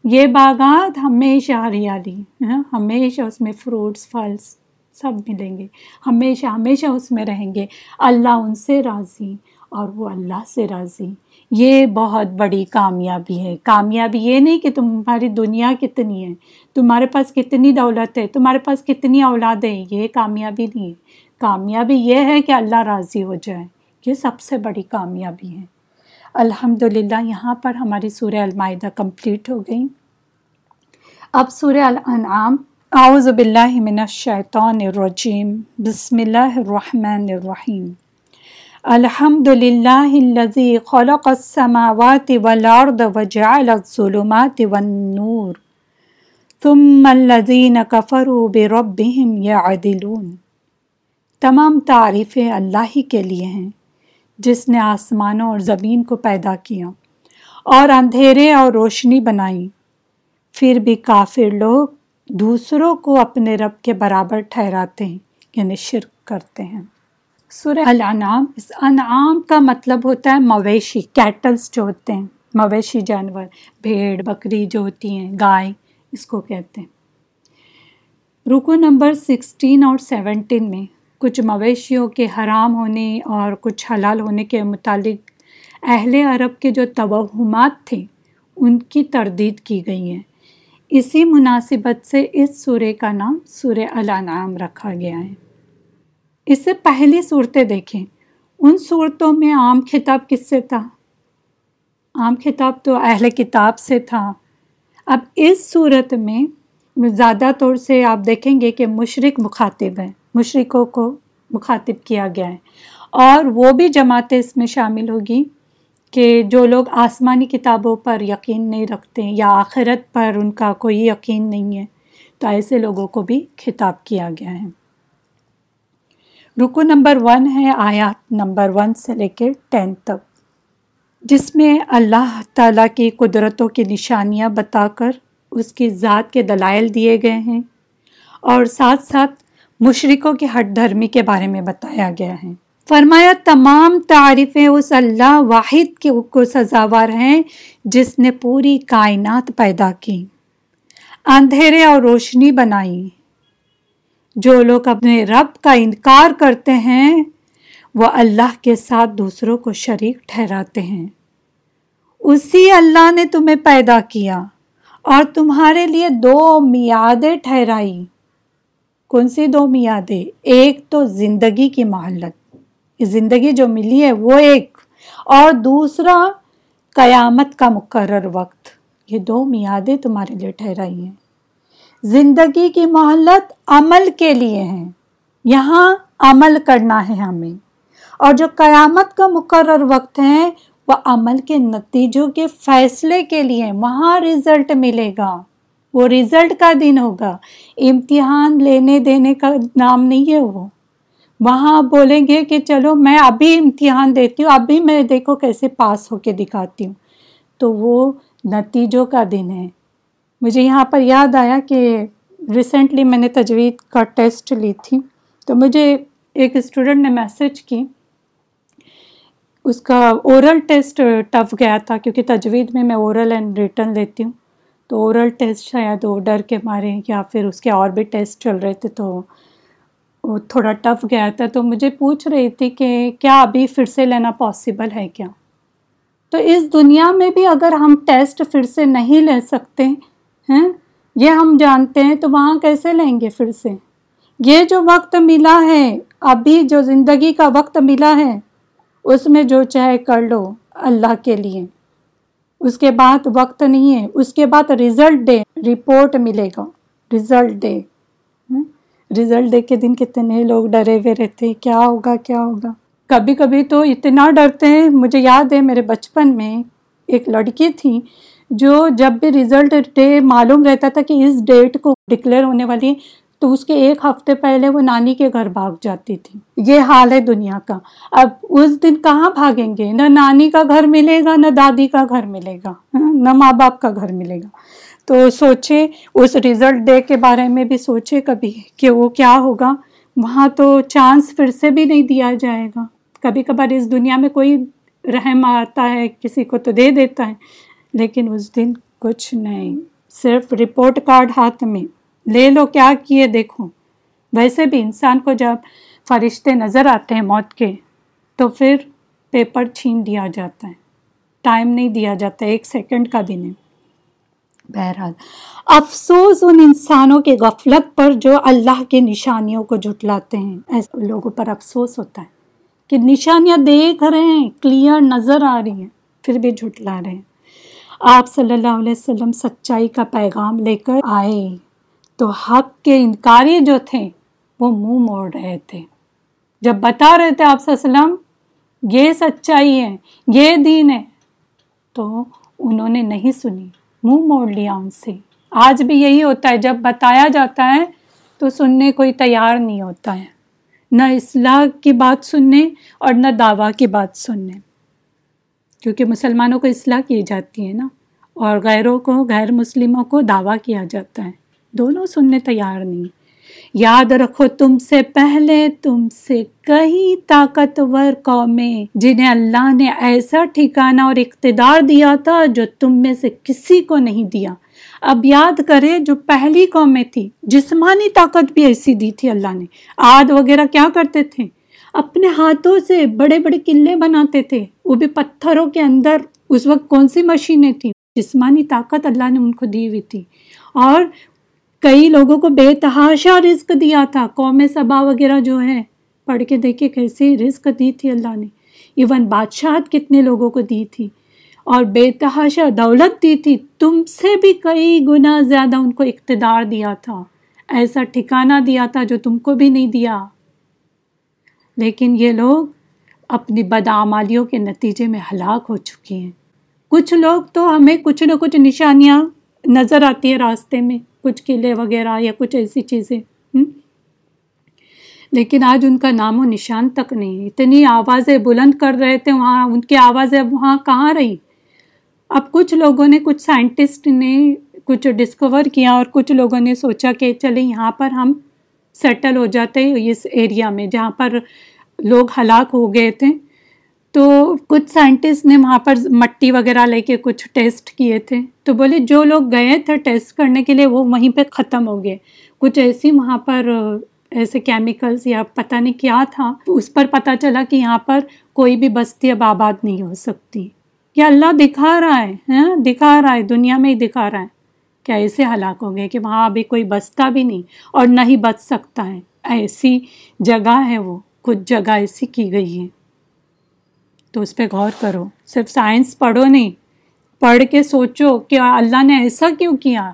S1: یہ باغات ہمیشہ ہریالی ہاں ہمیشہ اس میں فروٹس پھلس سب ملیں گے۔ ہمیشہ ہمیشہ اس میں رہیں گے۔ اللہ ان سے راضی اور وہ اللہ سے راضی۔ یہ بہت بڑی کامیابی ہے۔ کامیابی یہ نہیں کہ تمہاری دنیا کتنی ہے، تمہارے پاس کتنی دولت ہے، تمہارے پاس کتنی اولاد ہے، یہ کامیابی نہیں ہے۔ کامیابی یہ ہے کہ اللہ راضی ہو جائے۔ یہ سب سے بڑی کامیابی ہے۔ الحمد للہ یہاں پر ہماری سورہ المائدہ کمپلیٹ ہو گئی۔ اب سورہ الانعام۔ اعوذ باللہ من الشیطان الرجیم۔ بسم اللہ الرحمن الرحیم۔ الحمد للہ الذي خلق السماوات والارض وجعل الظلمات والنور۔ ثم الذين كفروا بربهم يعدلون تمام تعریفیں اللہ ہی کے لیے ہیں۔ جس نے آسمانوں اور زمین کو پیدا کیا اور اندھیرے اور روشنی بنائی۔ پھر بھی کافر لوگ دوسروں کو اپنے رب کے برابر ٹھہراتے ہیں یعنی شرک کرتے ہیں۔ سورہ الانعام، اس انعام کا مطلب ہوتا ہے مویشی کیٹلس جو ہوتے ہیں، مویشی جانور، بھیڑ، بکری جو ہوتی ہیں، گائے، اس کو کہتے ہیں۔ رکو نمبر سکسٹین اور سیونٹین میں کچھ مویشیوں کے حرام ہونے اور کچھ حلال ہونے کے متعلق اہل عرب کے جو توہمات تھے، ان کی تردید کی گئی ہیں۔ اسی مناسبت سے اس سورے کا نام سورہ الانعام رکھا گیا ہے۔ اس سے پہلی صورتیں دیکھیں۔ ان صورتوں میں عام خطاب کس سے تھا؟ عام خطاب تو اہل کتاب سے تھا۔ اب اس صورت میں زیادہ طور سے آپ دیکھیں گے کہ مشرق مخاطب ہیں۔ مشرقوں کو مخاطب کیا گیا ہے۔ اور وہ بھی جماعتیں اس میں شامل ہوگی کہ جو لوگ آسمانی کتابوں پر یقین نہیں رکھتے یا آخرت پر ان کا کوئی یقین نہیں ہے، تو ایسے لوگوں کو بھی خطاب کیا گیا ہے۔ رکو نمبر ون ہے آیات نمبر ون سے لے کے ٹین تک، جس میں اللہ تعالیٰ کی قدرتوں کی نشانیاں بتا کر اس کی ذات کے دلائل دیے گئے ہیں۔ اور ساتھ ساتھ مشرقوں کی ہٹ دھرمی کے بارے میں بتایا گیا ہے۔ فرمایا، تمام تعریفیں اس اللہ واحد کے کو سزاوار ہیں جس نے پوری کائنات پیدا کی۔ اندھیرے اور روشنی بنائی۔ جو لوگ اپنے رب کا انکار کرتے ہیں، وہ اللہ کے ساتھ دوسروں کو شریک ٹھہراتے ہیں۔ اسی اللہ نے تمہیں پیدا کیا اور تمہارے لیے دو میادیں ٹھہرائی۔ کون سی دو میادیں ایک تو زندگی کی محلت۔ زندگی جو ملی ہے وہ ایک، اور دوسرا قیامت کا مقرر وقت۔ یہ دو میادیں تمہارے لیے ٹھہرائی ہیں۔ زندگی کی محلت عمل کے لیے ہیں۔ یہاں عمل کرنا ہے ہمیں۔ اور جو قیامت کا مقرر وقت ہے، وہ عمل کے نتیجوں کے فیصلے کے لیے وہاں رزلٹ ملے گا۔ وہ رزلٹ کا دن ہوگا۔ امتحان لینے دینے کا نام نہیں ہے وہ۔ وہاں بولیں گے کہ چلو میں ابھی امتحان دیتی ہوں، ابھی میں دیکھو کیسے پاس ہو کے دکھاتی ہوں۔ تو وہ نتیجوں کا دن ہے۔ مجھے یہاں پر یاد آیا کہ ریسنٹلی میں نے تجوید کا ٹیسٹ لی تھی۔ تو مجھے ایک اسٹوڈنٹ نے میسج کی۔ اس کا اورل ٹیسٹ ٹف گیا تھا کیونکہ تجوید میں میں اورل اینڈ ریٹرن لیتی ہوں۔ تو اورل ٹیسٹ شاید وہ ڈر کے مارے یا پھر اس کے اور بھی ٹیسٹ چل رہے تھے تو وہ تھوڑا ٹف گیا تھا تو مجھے پوچھ رہی تھی کہ کیا ابھی پھر سے لینا پاسبل ہے کیا؟ تو اس دنیا میں بھی اگر ہم ٹیسٹ پھر سے نہیں لے سکتے ہیں یہ ہم جانتے ہیں تو وہاں کیسے لیں گے پھر سے؟ یہ جو وقت ملا ہے، ابھی جو زندگی کا وقت ملا ہے، اس میں جو چاہے کر لو اللہ کے لیے۔ اس کے بعد وقت نہیں ہے، اس کے بعد رزلٹ دے رپورٹ ملے گا۔ رزلٹ دے رزلٹ دے کے دن کتنے لوگ ڈرے ہوئے رہتے، کیا ہوگا کیا ہوگا۔ کبھی کبھی تو اتنا ڈرتے ہیں، مجھے یاد ہے میرے بچپن میں ایک لڑکی تھی جو جب بھی رزلٹ ڈے معلوم رہتا تھا کہ اس ڈیٹ کو ڈکلیئر ہونے والی تو اس کے ایک ہفتے پہلے وہ نانی کے گھر بھاگ جاتی تھی۔ یہ حال ہے دنیا کا۔ اب اس دن کہاں بھاگیں گے؟ نہ نانی کا گھر ملے گا، نہ دادی کا گھر ملے گا ہاں، نہ ماں باپ کا گھر ملے گا۔ تو سوچے، اس رزلٹ ڈے کے بارے میں بھی سوچے کبھی کہ وہ کیا ہوگا۔ وہاں تو چانس پھر سے بھی نہیں دیا جائے گا۔ کبھی کبھار اس دنیا میں کوئی رحم آتا ہے، کسی کو تو دے دیتا ہے، لیکن اس دن کچھ نہیں۔ صرف رپورٹ کارڈ ہاتھ میں۔ لے لو، کیا کیے؟ دیکھو ویسے بھی انسان کو جب فرشتے نظر آتے ہیں موت کے، تو پھر پیپر چھین دیا جاتا ہے۔ ٹائم نہیں دیا جاتا، ایک سیکنڈ کا بھی نہیں۔ بہرحال، افسوس ان انسانوں کے غفلت پر جو اللہ کے نشانیوں کو جھٹلاتے ہیں۔ ایسے لوگوں پر افسوس ہوتا ہے کہ نشانیاں دیکھ رہے ہیں، کلیئر نظر آ رہی ہیں، پھر بھی جھٹلا رہے ہیں۔ آپ صلی اللہ علیہ وسلم سچائی کا پیغام لے کر آئے۔ تو حق کے انکاری جو تھے، وہ منہ موڑ رہے تھے۔ جب بتا رہے تھے آپ وسلم، یہ سچائی ہے، یہ دین ہے، تو انہوں نے نہیں سنی، منہ موڑ لیا ان سے۔ آج بھی یہی ہوتا ہے، جب بتایا جاتا ہے تو سننے کوئی تیار نہیں ہوتا ہے۔ نہ اصلاح کی بات سننے اور نہ دعویٰ کی بات سننے۔ کیونکہ مسلمانوں کو اصلاح کی جاتی ہے نا، اور غیروں کو، غیر مسلموں کو دعویٰ کیا جاتا ہے۔ دونوں سننے تیار نہیں۔ یاد رکھو تم سے پہلے، تم سے کئی طاقتور قومیں، جنہیں اللہ نے ایسا ٹھکانہ اور اقتدار دیا تھا جو تم میں سے کسی کو نہیں دیا۔ اب یاد کرے جو پہلی قومیں تھی جسمانی طاقت بھی ایسی دی تھی اللہ نے۔ آد وغیرہ کیا کرتے تھے؟ اپنے ہاتھوں سے بڑے بڑے قلعے بناتے تھے۔ وہ بھی پتھروں کے اندر۔ اس وقت کون سی مشینیں تھیں؟ جسمانی طاقت اللہ نے ان کو دی ہوئی تھی۔ اور کئی لوگوں کو بے تحاشا رزق دیا تھا۔ قوم صبا وغیرہ جو ہے، پڑھ کے دیکھے کیسی رزق دی تھی اللہ نے۔ ایون بادشاہت کتنے لوگوں کو دی تھی۔ اور بے تحاشا دولت دی تھی۔ تم سے بھی کئی گنا زیادہ ان کو اقتدار دیا تھا۔ ایسا ٹھکانہ دیا تھا جو تم کو بھی نہیں دیا۔ لیکن یہ لوگ اپنی بدعمالیوں کے نتیجے میں ہلاک ہو چکی ہیں۔ کچھ لوگ تو ہمیں کچھ نہ کچھ نشانیاں نظر آتی ہیں راستے میں۔ کچھ قلعے وغیرہ یا کچھ ایسی چیزیں لیکن آج ان کا نام و نشان تک نہیں، اتنی آوازیں بلند کر رہے تھے وہاں، ان کی آوازیں وہاں کہاں رہی؟ اب کچھ لوگوں نے، کچھ سائنٹسٹ نے کچھ ڈسکور کیا اور کچھ لوگوں نے سوچا کہ چلے یہاں پر ہم سیٹل ہو جاتے اس ایریا میں جہاں پر لوگ ہلاک ہو گئے تھے۔ تو کچھ سائنٹسٹ نے وہاں پر مٹی وغیرہ لے کے کچھ ٹیسٹ کیے تھے۔ تو بولے جو لوگ گئے تھے ٹیسٹ کرنے کے لیے وہ وہیں پہ ختم ہو گئے۔ کچھ ایسی وہاں پر ایسے کیمیکلز یا پتہ نہیں کیا تھا۔ اس پر پتہ چلا کہ یہاں پر کوئی بھی بستی اب آباد نہیں ہو سکتی۔ یہ اللہ دکھا رہا ہے ہاں دکھا رہا ہے، دنیا میں ہی دکھا رہا ہے۔ کہ ایسے ہلاک ہو گئے کہ وہاں ابھی کوئی بستا بھی نہیں اور نہ ہی بچ سکتا ہے۔ ایسی جگہ ہے وہ، کچھ جگہ ایسی کی گئی ہے۔ تو اس پہ غور کرو۔ صرف سائنس پڑھو نہیں، پڑھ کے سوچو کہ اللہ نے ایسا کیوں کیا۔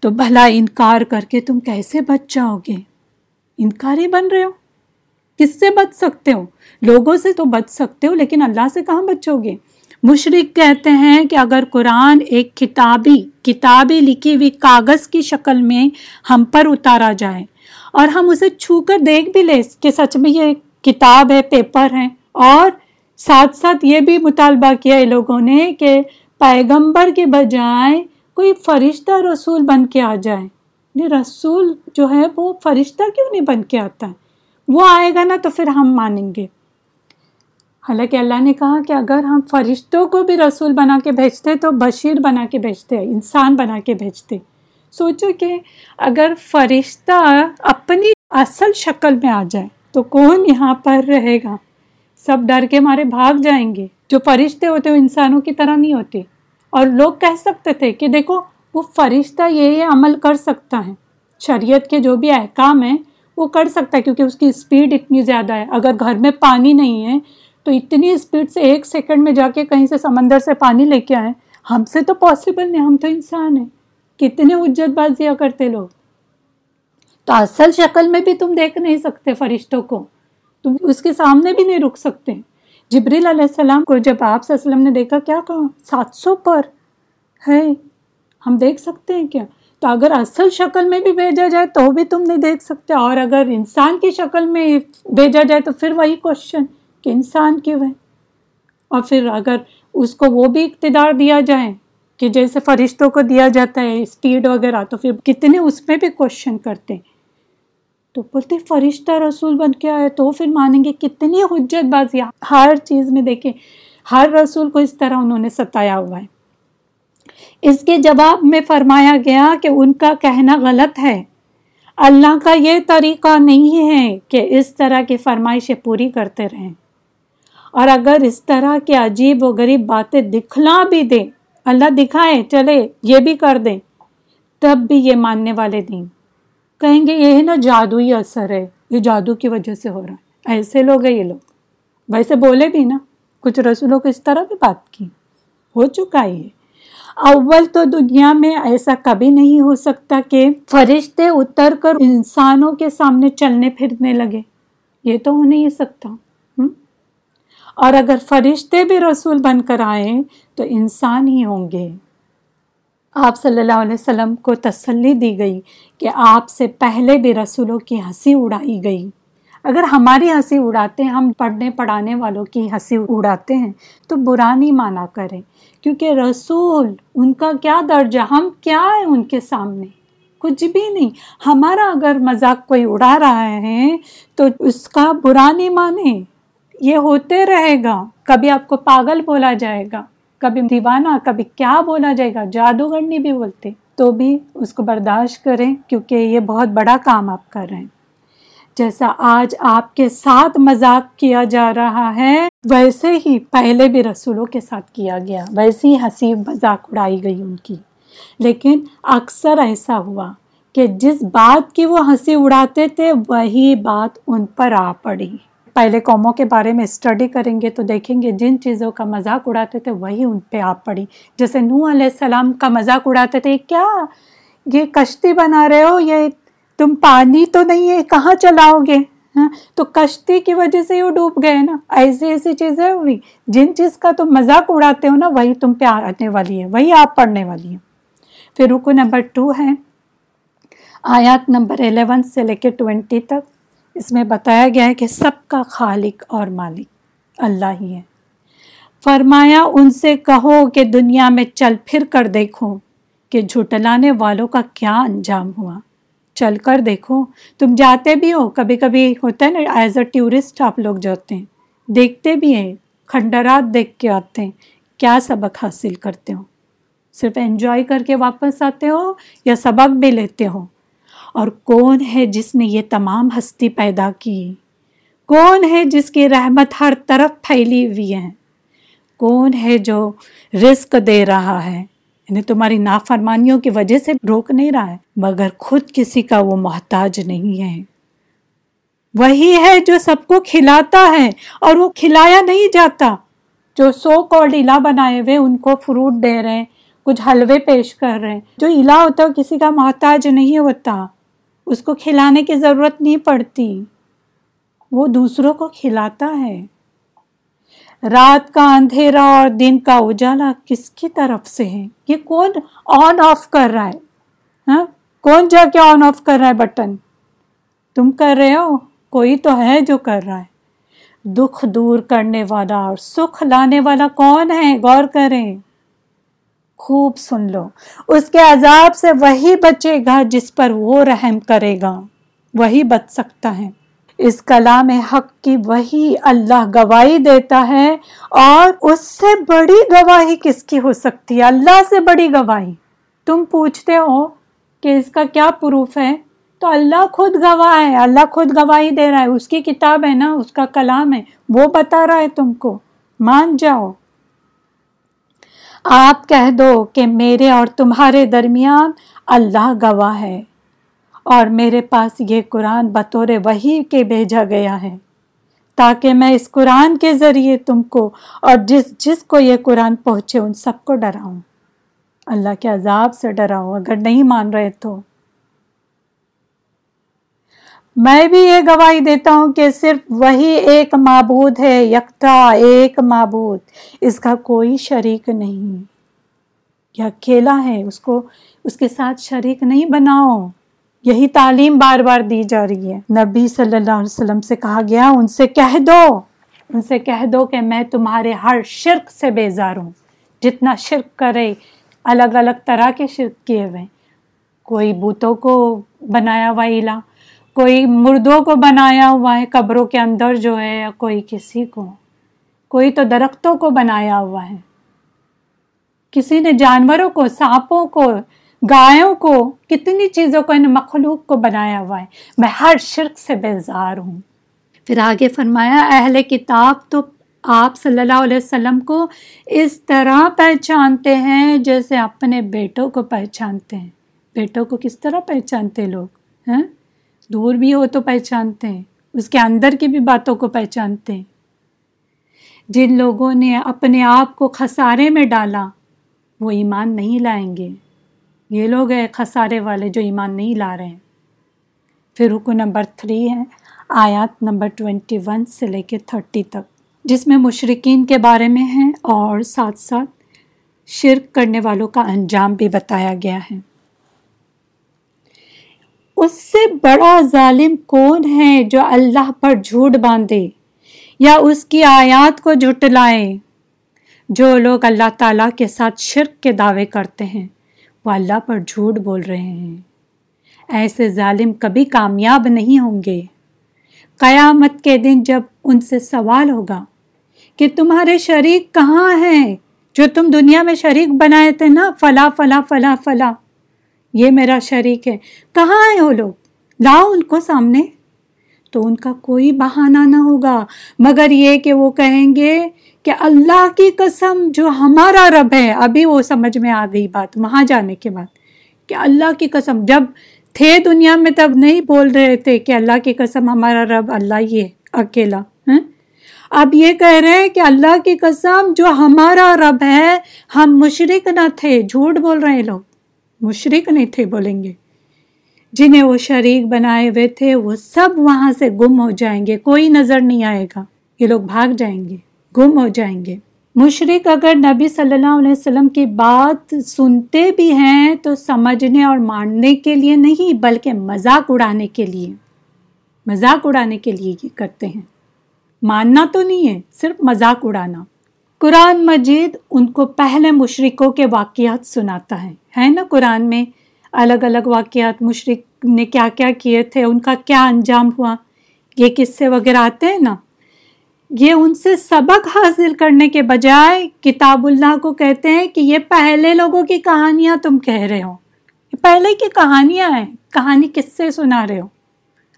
S1: تو بھلا انکار کر کے تم کیسے بچ جاؤ گے؟ انکاری بن رہے ہو؟ کس سے بچ سکتے ہو؟ لوگوں سے تو بچ سکتے ہو، لیکن اللہ سے کہاں بچو گے؟ مشرق کہتے ہیں کہ اگر قرآن ایک کتابی کتابی لکھی ہوئی کاغذ کی شکل میں ہم پر اتارا جائے اور ہم اسے چھو کر دیکھ بھی لیں کہ سچ میں یہ کتاب ہے پیپر ہے اور ساتھ ساتھ یہ بھی مطالبہ کیا ہے لوگوں نے کہ پیغمبر کے بجائے کوئی فرشتہ رسول بن کے آ جائے۔ رسول جو ہے وہ فرشتہ کیوں نہیں بن کے آتا؟ ہے وہ آئے گا نا تو پھر ہم مانیں گے۔ حالانکہ اللہ نے کہا کہ اگر ہم فرشتوں کو بھی رسول بنا کے بھیجتے، تو بشیر بنا کے بھیجتے، انسان بنا کے بھیجتے۔ سوچو کہ اگر فرشتہ اپنی اصل شکل میں آ جائے تو کون یہاں پر رہے گا؟ سب ڈر کے مارے بھاگ جائیں گے، جو فرشتے ہوتے وہ انسانوں کی طرح نہیں ہوتے۔ اور لوگ کہہ سکتے تھے کہ دیکھو، وہ فرشتہ یہ یہ عمل کر سکتا ہے۔ شریعت کے جو بھی احکام ہیں، وہ کر سکتا ہے، کیونکہ اس کی اسپیڈ اتنی زیادہ ہے۔ اگر گھر میں پانی نہیں ہے، تو اتنی اسپیڈ سے ایک سیکنڈ میں جا کے کہیں سے سمندر سے پانی لے کے آئیں۔ ہم سے تو پاسبل نہیں، ہم تو انسان ہیں۔ کتنے اجت بازیاں کرتے لوگ۔ تو اصل شکل میں بھی تم دیکھ نہیں سکتے فرشتوں کو۔ تم اس کے سامنے بھی نہیں رک سکتے۔ جبریل علیہ السلام کو جب آپ سے وسلم نے دیکھا، کیا کہا؟ سات سو پر۔ ہے، ہم دیکھ سکتے ہیں کیا؟ تو اگر اصل شکل میں بھی بھیجا جائے تو بھی تم نہیں دیکھ سکتے۔ اور اگر انسان کی شکل میں بھیجا جائے تو پھر وہی کوشچن کہ انسان کیوں ہے؟ اور پھر اگر اس کو وہ بھی اقتدار دیا جائے کہ جیسے فرشتوں کو دیا جاتا ہے اسپیڈ وغیرہ، تو پھر کتنے اس میں بھی کوشچن کرتے ہیں۔ تو بولتے فرشتہ رسول بن کے آئے تو پھر مانیں گے کتنی حجت بازی ہر چیز میں دیکھیں، ہر رسول کو اس طرح انہوں نے ستایا ہوا ہے۔ اس کے جواب میں فرمایا گیا کہ ان کا کہنا غلط ہے۔ اللہ کا یہ طریقہ نہیں ہے کہ اس طرح کی فرمائشیں پوری کرتے رہیں۔ اور اگر اس طرح کے عجیب و غریب باتیں دکھلا بھی دیں، اللہ دکھائے، چلے، یہ بھی کر دیں، تب بھی یہ ماننے والے نہیں کہیں گے، یہ ہے نا جادوئی اثر ہے، یہ جادو کی وجہ سے ہو رہا ہے. ایسے لوگ ہیں یہ لوگ۔ ویسے بولے بھی نا، کچھ رسولوں کو اس طرح بھی بات کی۔ ہو چکا ہے اول تو دنیا میں ایسا کبھی نہیں ہو سکتا کہ فرشتے اتر کر انسانوں کے سامنے چلنے پھرنے لگے۔ یہ تو ہو نہیں سکتا۔ اور اگر فرشتے بھی رسول بن کر آئیں تو انسان ہی ہوں گے۔ آپ صلی اللہ علیہ وسلم کو تسلی دی گئی کہ آپ سے پہلے بھی رسولوں کی ہنسی اڑائی گئی۔ اگر ہماری ہنسی اڑاتے ہیں، ہم پڑھنے پڑھانے والوں کی ہنسی اڑاتے ہیں، تو برا نہیں مانا کریں۔ کیونکہ رسول، ان کا کیا درجہ؟ ہم کیا ہے ان کے سامنے؟ کچھ بھی نہیں۔ ہمارا اگر مذاق کوئی اڑا رہا ہے، تو اس کا برا نہیں مانے یہ ہوتے رہے گا۔ کبھی آپ کو پاگل بولا جائے گا۔ کبھی دیوانہ، کبھی کیا بولا جائے گا، جادوگرنی بھی بولتے، تو بھی اس کو برداشت کریں، کیونکہ یہ بہت بڑا کام آپ کر رہے ہیں۔ جیسا آج آپ کے ساتھ مذاق کیا جا رہا ہے، ویسے ہی پہلے بھی رسولوں کے ساتھ کیا گیا، ویسے ہی ہنسی مذاق اڑائی گئی ان کی۔ لیکن اکثر ایسا ہوا کہ جس بات کی وہ ہنسی اڑاتے تھے، وہی بات ان پر آ پڑی۔ پہلے قوموں کے بارے میں اسٹڈی کریں گے تو دیکھیں گے جن چیزوں کا مذاق اڑاتے تھے وہی ان پہ آ پڑی جیسے نو علیہ السلام کا مذاق اڑاتے تھے کیا؟ یہ کشتی بنا رہے ہو؟ یہ تم پانی تو نہیں ہے، کہاں چلاؤ گے؟ ہاں تو کشتی کی وجہ سے وہ ڈوب گئے نا۔ ایسی ایسی چیزیں ہوئی۔ جن چیز کا تم مذاق اڑاتے ہو نا، وہی تم پہ آنے والی ہے، وہی آپ پڑھنے والی ہے پھر رکو نمبر ٹو ہے۔ آیات نمبر الیون سے لے کے ٹوینٹی تک۔ اس میں بتایا گیا ہے کہ سب کا خالق اور مالک اللہ ہی ہے۔ فرمایا، ان سے کہو کہ دنیا میں چل پھر کر دیکھو کہ جھٹلانے والوں کا کیا انجام ہوا۔ چل کر دیکھو، تم جاتے بھی ہو۔ کبھی کبھی ہوتا ہے نا، ایز اے ٹورسٹ آپ لوگ جاتے ہیں، دیکھتے بھی ہیں، کھنڈرات دیکھ کے آتے ہیں، کیا سبق حاصل کرتے ہو؟ صرف انجوائے کر کے واپس آتے ہو یا سبق بھی لیتے ہو؟ اور کون ہے جس نے یہ تمام ہستی پیدا کی؟ کون ہے جس کی رحمت ہر طرف پھیلی ہوئی ہے؟ کون ہے جو رزق دے رہا ہے؟ یعنی تمہاری نافرمانیوں کی وجہ سے روک نہیں رہا ہے، مگر خود کسی کا وہ محتاج نہیں ہے۔ وہی ہے جو سب کو کھلاتا ہے اور وہ کھلایا نہیں جاتا۔ جو سو کوڈ علا بنائے ہوئے ان کو فروٹ دے رہے ہیں، کچھ حلوے پیش کر رہے ہیں۔ جو علا ہوتا ہے کسی کا محتاج نہیں ہوتا۔ اس کو کھلانے کی ضرورت نہیں پڑتی۔ وہ دوسروں کو کھلاتا ہے۔ رات کا اندھیرا اور دن کا اجالا کس کی طرف سے ہے؟ یہ کون آن آف کر رہا ہے؟ ہاں؟ کون جا کے آن آف کر رہا ہے بٹن؟ تم کر رہے ہو؟ کوئی تو ہے جو کر رہا ہے۔ دکھ دور کرنے والا اور سکھ لانے والا کون ہے؟ غور کریں۔ خوب سن لو۔ اس کے عذاب سے وہی بچے گا جس پر وہ رحم کرے گا۔ وہی بچ سکتا ہے۔ اس کلام حق کی وہی اللہ گواہی دیتا ہے اور اس سے بڑی گواہی کس کی ہو سکتی ہے؟ اللہ سے بڑی گواہی۔ تم پوچھتے ہو کہ اس کا کیا پروف ہے؟ تو اللہ خود گواہ ہے۔ اللہ خود گواہی دے رہا ہے۔ اس کی کتاب ہے نا، اس کا کلام ہے۔ وہ بتا رہا ہے تم کو۔ مان جاؤ۔ آپ کہہ دو کہ میرے اور تمہارے درمیان اللہ گواہ ہے اور میرے پاس یہ قرآن بطور وہی کے بھیجا گیا ہے تاکہ میں اس قرآن کے ذریعے تم کو اور جس جس کو یہ قرآن پہنچے ان سب کو ڈراؤں۔ اللہ کے عذاب سے ڈراؤں، اگر نہیں مان رہے تو۔ میں بھی یہ گواہی دیتا ہوں کہ صرف وہی ایک معبود ہے، یکتا ایک معبود، اس کا کوئی شریک نہیں۔ یہ اکیلا ہے، اس کو، اس کے ساتھ شریک نہیں بناؤ۔ یہی تعلیم بار بار دی جا رہی ہے۔ نبی صلی اللہ علیہ وسلم سے کہا گیا، ان سے کہہ دو۔ ان سے کہہ دو کہ میں تمہارے ہر شرک سے بیزار ہوں۔ جتنا شرک کرے، الگ الگ طرح کے شرک کیے ہوئے۔ کوئی بوتوں کو بنایا ہوا علا کوئی مردوں کو بنایا ہوا ہے، قبروں کے اندر جو ہے، یا کوئی کسی کو۔ کوئی تو درختوں کو بنایا ہوا ہے۔ کسی نے جانوروں کو، سانپوں کو گایوں کو، کتنی چیزوں کو، ان مخلوق کو بنایا ہوا ہے۔ میں ہر شرک سے بیزار ہوں۔ پھر آگے فرمایا، اہل کتاب تو آپ صلی اللہ علیہ وسلم کو اس طرح پہچانتے ہیں جیسے اپنے بیٹوں کو پہچانتے ہیں۔ بیٹوں کو کس طرح پہچانتے لوگ؟ ہیں دور بھی ہو تو پہچانتے ہیں، اس کے اندر کی بھی باتوں کو پہچانتے ہیں۔ جن لوگوں نے اپنے آپ کو خسارے میں ڈالا، وہ ایمان نہیں لائیں گے۔ یہ لوگ ہیں خسارے والے جو ایمان نہیں لا رہے ہیں۔ پھر رکو نمبر تھری ہے، آیات نمبر ٹوینٹی ون سے لے کے تھرٹی تک۔ جس میں مشرقین کے بارے میں ہیں اور ساتھ ساتھ شرک کرنے والوں کا انجام بھی بتایا گیا ہے۔ اس سے بڑا ظالم کون ہے جو اللہ پر جھوٹ باندھے یا اس کی آیات کو جھٹلائے جو لوگ اللہ تعالیٰ کے ساتھ شرک کے دعوے کرتے ہیں، وہ اللہ پر جھوٹ بول رہے ہیں۔ ایسے ظالم کبھی کامیاب نہیں ہوں گے۔ قیامت کے دن جب ان سے سوال ہوگا کہ تمہارے شریک کہاں ہیں؟ جو تم دنیا میں شریک بنائے تھے نا فلا فلا فلا فلا یہ میرا شریک ہے۔ کہاں ہیں وہ لوگ؟ لاؤ ان کو سامنے۔ تو ان کا کوئی بہانہ نہ ہوگا۔ مگر یہ کہ وہ کہیں گے کہ اللہ کی قسم جو ہمارا رب ہے۔ ابھی وہ سمجھ میں آ گئی بات، وہاں جانے کے بعد۔ کہ اللہ کی قسم، جب تھے دنیا میں تب نہیں بول رہے تھے کہ اللہ کی قسم ہمارا رب اللہ ہی ہے، اکیلا۔ اب یہ کہہ رہے ہیں کہ اللہ کی قسم جو ہمارا رب ہے، ہم مشرق نہ تھے۔ جھوٹ بول رہے ہیں لوگ۔ مشرق نہیں تھے بولیں گے۔ جنہیں وہ شریک بنائے ہوئے تھے، وہ سب وہاں سے گم ہو جائیں گے۔ کوئی نظر نہیں آئے گا۔ یہ لوگ بھاگ جائیں گے، گم ہو جائیں گے۔ مشرق اگر نبی صلی اللہ علیہ وسلم کی بات سنتے بھی ہیں تو سمجھنے اور ماننے کے لیے نہیں، بلکہ مذاق اڑانے کے لیے۔ مذاق اڑانے کے لیے یہ کرتے ہیں۔ ماننا تو نہیں ہے، صرف مذاق اڑانا۔ قرآن مجید ان کو پہلے مشرقوں کے واقعات سناتا ہے۔ ہے نا قرآن میں الگ الگ واقعات مشرق نے کیا کیا کیے تھے، ان کا کیا انجام ہوا، یہ قصے وغیرہ آتے ہیں نا۔ یہ ان سے سبق حاصل کرنے کے بجائے کتاب اللہ کو کہتے ہیں کہ یہ پہلے لوگوں کی کہانیاں تم کہہ رہے ہو۔ پہلے کی کہانیاں ہیں، کہانی کس سے سنا رہے ہو۔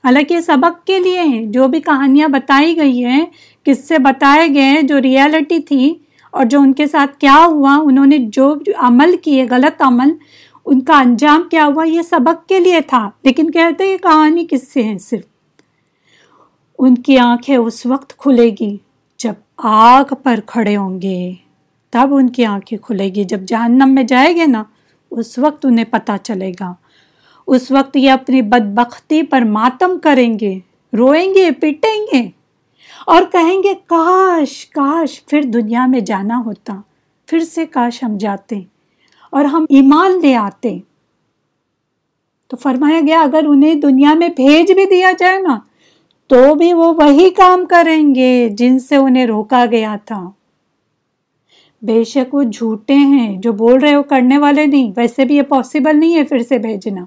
S1: حالانکہ یہ سبق کے لیے ہیں، جو بھی کہانیاں بتائی گئی ہیں کس سے بتائے گئے ہیں جو ریالٹی تھی اور جو ان کے ساتھ کیا ہوا، انہوں نے جو عمل کیے، غلط عمل، ان کا انجام کیا ہوا، یہ سبق کے لیے تھا۔ لیکن کہتے یہ کہانی کس سے ہے صرف۔ ان کی آنکھیں اس وقت کھلے گی جب آگ پر کھڑے ہوں گے۔ تب ان کی آنکھیں کھلے گی۔ جب جہنم میں جائے گے نا، اس وقت انہیں پتہ چلے گا۔ اس وقت یہ اپنی بدبختی پر ماتم کریں گے۔ روئیں گے پیٹیں گے۔ اور کہیں گے، کاش کاش پھر دنیا میں جانا ہوتا، پھر سے کاش ہم جاتے اور ہم ایمان لے آتے. تو فرمایا گیا، اگر انہیں دنیا میں بھیج بھی دیا جائے نا، تو بھی وہ وہی کام کریں گے جن سے انہیں روکا گیا تھا۔ بے شک وہ جھوٹے ہیں، جو بول رہے ہو کرنے والے نہیں، ویسے بھی یہ پاسبل نہیں ہے پھر سے بھیجنا۔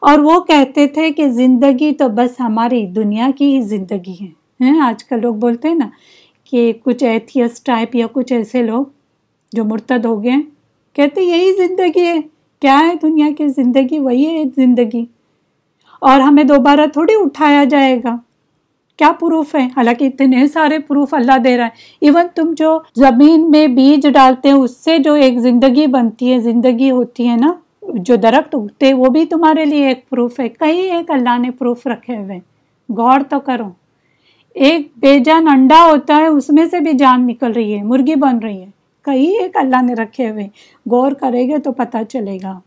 S1: اور وہ کہتے تھے کہ زندگی تو بس ہماری دنیا کی ہی زندگی ہے۔ آج کل لوگ بولتے ہیں نا کہ کچھ ایتھیس ٹائپ یا کچھ ایسے لوگ جو مرتد ہو گئے کہتے یہی زندگی ہے۔ کیا ہے دنیا کی زندگی؟ وہی ہے زندگی۔ اور ہمیں دوبارہ تھوڑی اٹھایا جائے گا۔ کیا پروف ہے حالانکہ اتنے سارے پروف اللہ دے رہا ہے۔ ایون تم جو زمین میں بیج ڈالتے ہیں، اس سے جو ایک زندگی بنتی ہے، زندگی ہوتی ہے نا، جو درخت اگتے وہ بھی تمہارے لیے ایک پروف ہے۔ کہیں ایک اللہ نے پروف رکھے ہوئے غور تو کرو۔ ایک بے جان انڈا ہوتا ہے، اس میں سے بھی جان نکل رہی ہے، مرغی بن رہی ہے۔ کہیں ایک اللہ نے رکھے ہوئے۔ غور کرے گے تو پتہ چلے گا۔